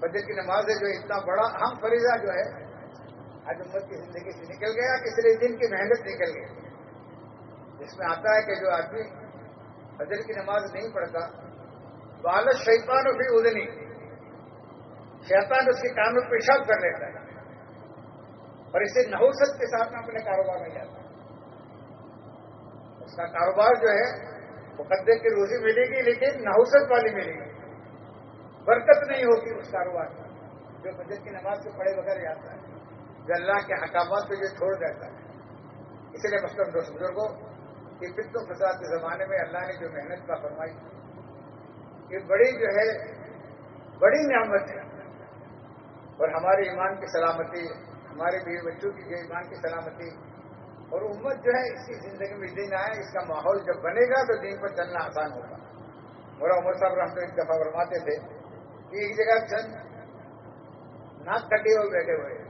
Speaker 4: فجر کی نماز ہے جو اتنا بڑا اہم فریضہ جو ہے، آج امت کی زندگی سے نکل گیا کسی دن کی محنت نکل گئی۔ جس میں آتا ہے کہ جو آدمی فجر کی نماز نہیں پڑھتا بالت شیطان بھی ادنی شیطان اس کے کام میں پیشاب کر لیتا ہے۔ اور اسے نحوست کے ساتھ میں اپنے کاروبار میں جاتا ہے۔ اس کا کاروبار جو ہے مقدے کی روزی ملے گی، لیکن نحوست والی ملے گی۔ برکت نہیں ہوگی اس کاروبار میں۔ جو بجٹ کی نماز سے پڑے بغیر جاتا ہے، جو اللہ کے حکامات پہ جو چھوڑ دیتا ہے۔ اسی لیے مسلم دوست بزرگوں کہ فت و فساد کے زمانے میں اللہ نے جو محنت کا فرمائی یہ بڑی جو ہے، بڑی نعمت ہے۔ اور ہمارے ایمان کی سلامتی، ہمارے بیوی بچوں کی جو ایمان کی سلامتی، اور امت جو ہے، اس کی زندگی میں دن آئے، اس کا ماحول جب بنے گا تو دن پر چلنا آسان ہوگا۔ میرا عمر صاحب رحمت ایک دفعہ فرماتے تھے کہ ایک جگہ چند ناک کٹے ہوئے بیٹھے ہوئے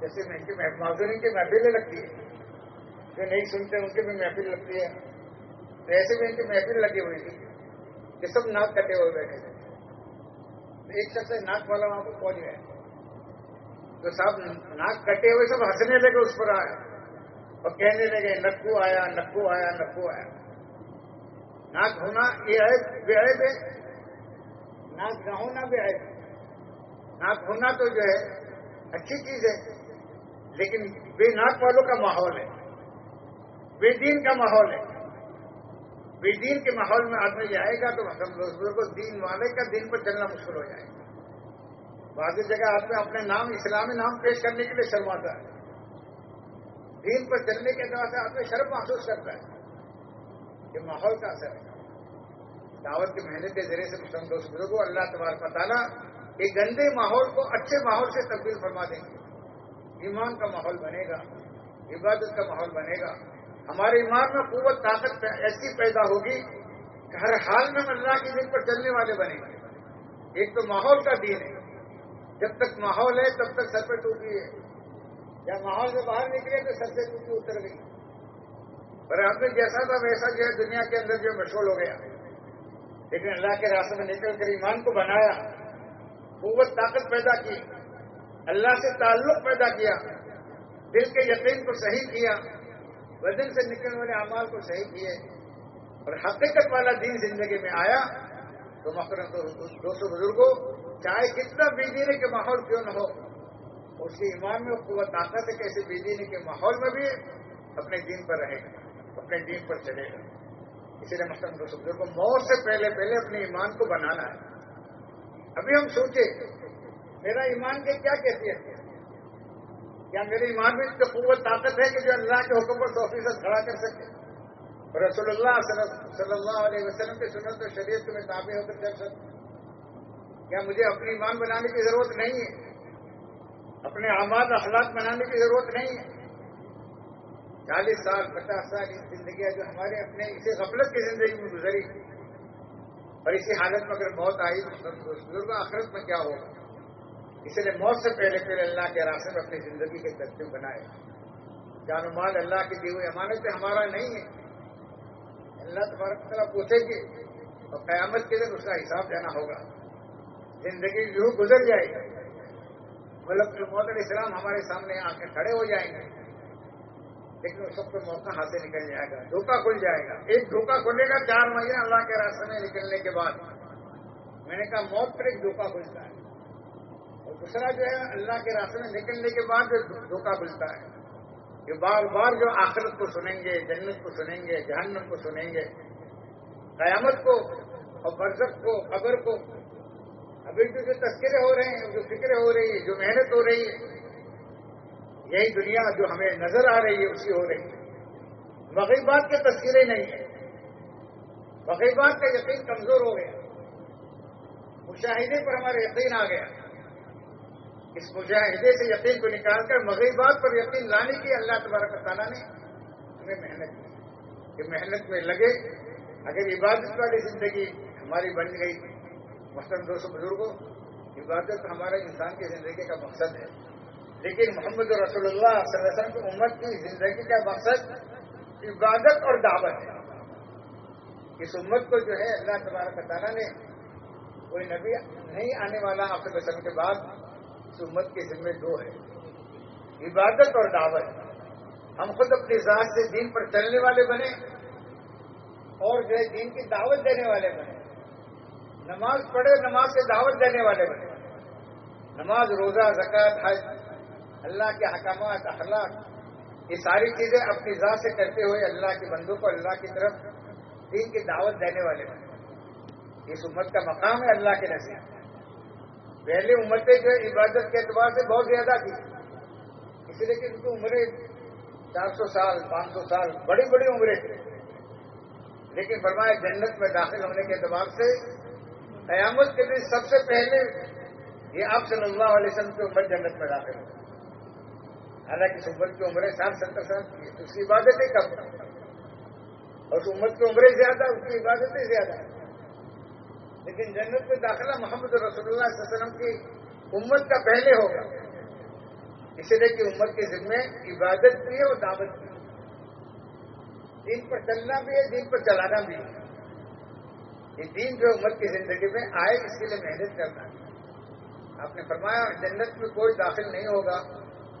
Speaker 4: جیسے میں کی معذوری کی محفلیں لگتی ہے۔ جو نہیں سنتے، ان کی بھی محفل لگتی ہے۔ ایسے بھی ان کی محفل لگی ہوئی تھی کہ سب ناک کٹے ہوئے بیٹھے تھے۔ ایک شخص ناک والا وہاں پر پہنچ گیا تو سب ناک کٹے ہوئے سب ہنسنے لگے، اس پر آئے۔ اور کہنے لگے، نکو آیا نکو آیا نکو آیا۔ ناک ہونا یہ ہے بے ہے۔ ناک نہ ہونا بے ہے ناک ہونا تو جو ہے، اچھی چیز ہے، لیکن بے ناک والوں کا ماحول ہے۔ بے دین کا ماحول ہے۔ دین کے ماحول میں آدمی جائے گا تو دوستوں کو دین والے کا دن پر چلنا مشکل ہو جائے گا۔ بعض جگہ آدمی اپنے نام، اسلامی نام پیش کرنے کے لیے شرماتا ہے۔ دین پر چلنے کے اعتبار سے آدمی شرم محسوس کرتا ہے کہ ماحول کا اثر ہے۔ دعوت کی محنت کے ذریعے سے مسلم دوست بزرگوں اللہ تبارک تعالیٰ ایک گندے ماحول کو اچھے ماحول سے تبدیل فرما دیں گے۔ ایمان کا ماحول بنے گا، عبادت کا ماحول بنے گا۔ ہمارے ایمان میں قوت، طاقت ایسی پیدا ہوگی کہ ہر حال میں اللہ کے دن پر چلنے والے بنے گے۔ ایک تو ماحول کا دین ہے۔ جب تک ماحول ہے، تب تک سر پہ ٹوٹی ہے۔ یا ماحول سے باہر نکلے تو سر سے ٹوٹی اتر گئی۔ پر آپ نے جیسا تھا، ویسا جو ہے دنیا کے اندر جو مشغول ہو گیا۔ لیکن اللہ کے راستے میں نکل کر ایمان کو بنایا، قوت، طاقت پیدا کی، اللہ سے تعلق پیدا کیا، دل کے یقین کو صحیح کیا۔ وزن سے نکلنے والے اعمال کو صحیح کیے اور حقیقت والا دین زندگی میں آیا تو محترم دوستوں بزرگوں چاہے کتنا بے دینی کے ماحول کیوں نہ ہو اس کی ایمان میں قوت، طاقت ہے کہ ایسے بے کے ماحول میں بھی اپنے دین پر رہے گا، اپنے دین پر چلے گا۔ اسی لیے محترم دوستوں بزرگوں موت سے پہلے پہلے اپنے ایمان کو بنانا ہے۔ ابھی ہم سوچے میرا ایمان کے کیا کہتی ہے کیا میرے ایمان میں جو قوت طاقت ہے کہ جو اللہ کے حکم پر سو فیصد کھڑا کر سکے۔ رسول اللہ صلی اللہ علیہ وسلم کی سنت و شریعت میں تابع ہو کر چل سکتے کیا مجھے اپنی ایمان بنانے کی ضرورت نہیں ہے؟ اپنے آماد اخلاق بنانے کی ضرورت نہیں ہے۔ چالیس سال، پچاس سال کی زندگیاں جو ہمارے اپنے اسی غفلت کی زندگی میں گزری۔ اور اسی حالت میں اگر موت آئی تو بزرگ، آخرت میں کیا ہوگا؟ اس لیے موت سے پہلے پہلے اللہ کے راستے میں اپنی زندگی کے ترتیب بنائے۔ جان مال اللہ کی دی ہوئی امانت ہمارا نہیں ہے۔ اللہ تبارک تعالیٰ پوچھے گی اور قیامت کے دن اس کا حساب دینا ہوگا۔ زندگی یوں گزر جائے گی۔ ملک محمد علیہ السلام ہمارے سامنے آ کے کھڑے ہو جائیں گے۔ لیکن اس وقت موقع ہاتھ سے نکل جائے گا، دھوکہ کھل جائے گا۔ ایک دھوکہ کھلے گا، چار مہینے اللہ کے راستے میں نکلنے کے بعد۔ میں نے کہا موت پر ایک دھوکہ کھلتا ہے۔ اور دوسرا جو ہے، اللہ کے راستے میں نکلنے کے بعد جو دھوکہ کھلتا ہے، یہ بار بار جو آخرت کو سنیں گے، جنت کو سنیں گے، جہنم کو سنیں گے، قیامت کو اور برزت کو، قبر کو ابھی جو جو تذکرے ہو رہے ہیں جو فکریں ہو رہی ہے جو محنت ہو رہی ہے، یہی دنیا جو ہمیں نظر آ رہی ہے، اسی ہو رہی ہے۔ مغیبات کے تذکرے نہیں ہیں۔ مغیبات کا یقین کمزور ہو گیا۔ مشاہدے پر ہمارا یقین آ گیا۔ اس مجاہدے سے یقین کو نکال کر مغربات پر یقین لانے کی اللہ تبارک تعالیٰ نے ہمیں محنت کی۔ کہ محنت میں لگے۔ اگر عبادت والی زندگی ہماری بن گئی، مثلاً دو سو بزرگوں عبادت ہمارے انسان کی زندگی کا مقصد ہے۔ لیکن محمد رسول اللہ صلی اللہ علیہ وسلم کی امت کی زندگی کا مقصد عبادت اور دعوت ہے۔ اس امت کو جو ہے اللہ تبارک تعالیٰ نے کوئی نبی نہیں آنے والا آپ وسلم کے بعد اس امت کے ذمے دو ہے عبادت اور دعوت۔ ہم خود اپنی ذات سے دین پر چلنے والے بنے اور جو ہے دین کی دعوت دینے والے بنے۔ نماز پڑھے نماز سے دعوت دینے والے بنے۔ نماز، روزہ زکات حج، اللہ کے حکامات اخلاق، یہ ساری چیزیں اپنی ذات سے کرتے ہوئے اللہ کے بندوں کو اللہ کی طرف دین کی دعوت دینے والے بنے۔ اس امت کا مقام ہے اللہ کے نصیب۔ پہلے امتیں جو ہے عبادت کے اعتبار سے بہت زیادہ تھی اس لیے کہ ان کی عمریں چار سو سال، پانچ سو سال، بڑی بڑی عمریں تھیں۔ لیکن فرمایا جنت میں داخل ہونے کے اعتبار سے قیامت کے دن سب سے پہلے یہ آپ صلی اللہ علیہ وسلم کی عمر جنت میں داخل ہو۔ حالانکہ اس امت کی عمریں سات ستر سال اس کی عبادتیں کم۔ اور اس امت کی عمریں زیادہ، اس کی عبادتیں زیادہ۔ لیکن جنت میں داخلہ محمد رسول اللہ صلی اللہ علیہ وسلم کی امت کا پہلے ہوگا۔ اس لیے کہ امت کے ذمے عبادت بھی ہے اور دعوت بھی ہے۔ دین پر چلنا بھی ہے، دین پر چلانا بھی ہے۔ یہ دین جو امت کی زندگی میں آئے، اس کے لیے محنت کرنا ہے۔ آپ نے فرمایا جنت میں کوئی داخل نہیں ہوگا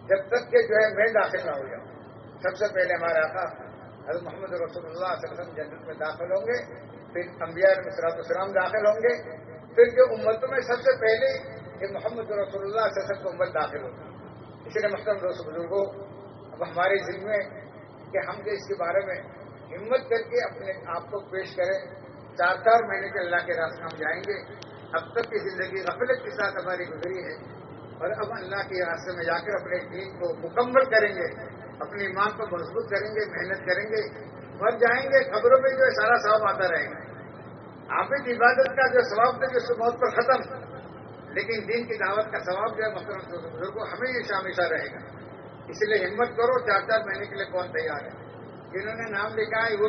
Speaker 4: جب تک کہ جو ہے میں داخل نہ ہو جاؤں۔ سب سے پہلے ہمارا آقا حضرت محمد رسول اللہ صلی اللہ علیہ وسلم جنت میں داخل ہوں گے۔ پھر انبیاء مسرات السلام داخل ہوں گے۔ پھر جو امتوں میں سب سے پہلے یہ محمد رسول اللہ صلی اللہ علیہ وسلم کو امت داخل ہوگی اس لیے مثلاً دوست بزرگوں، اب ہمارے ذمے کہ ہم جو اس کے بارے میں ہمت کر کے اپنے آپ کو پیش کریں۔ چار چار مہینے کے اللہ کے راستے ہم جائیں گے۔ اب تک کی زندگی غفلت کے ساتھ ہماری گزری ہے۔ اور اب اللہ کے راستے میں جا کر اپنے دین کو مکمل کریں گے، اپنی ایمان کو مضبوط کریں گے، محنت کریں گے۔ مر جائیں گے، خبروں میں جو ہے سارا ثواب آتا رہے گا۔ آپ عبادت کا جو ثواب تھا جو موت پر ختم۔ لیکن دین کی دعوت کا ثواب جو ہے، محترم بزرگوں ہمیں یہ ہمیشہ رہے گا۔ اس لیے ہمت کرو، چار چار مہینے کے لیے کون تیار ہے؟ جنہوں نے نام لکھا ہے، وہ بھی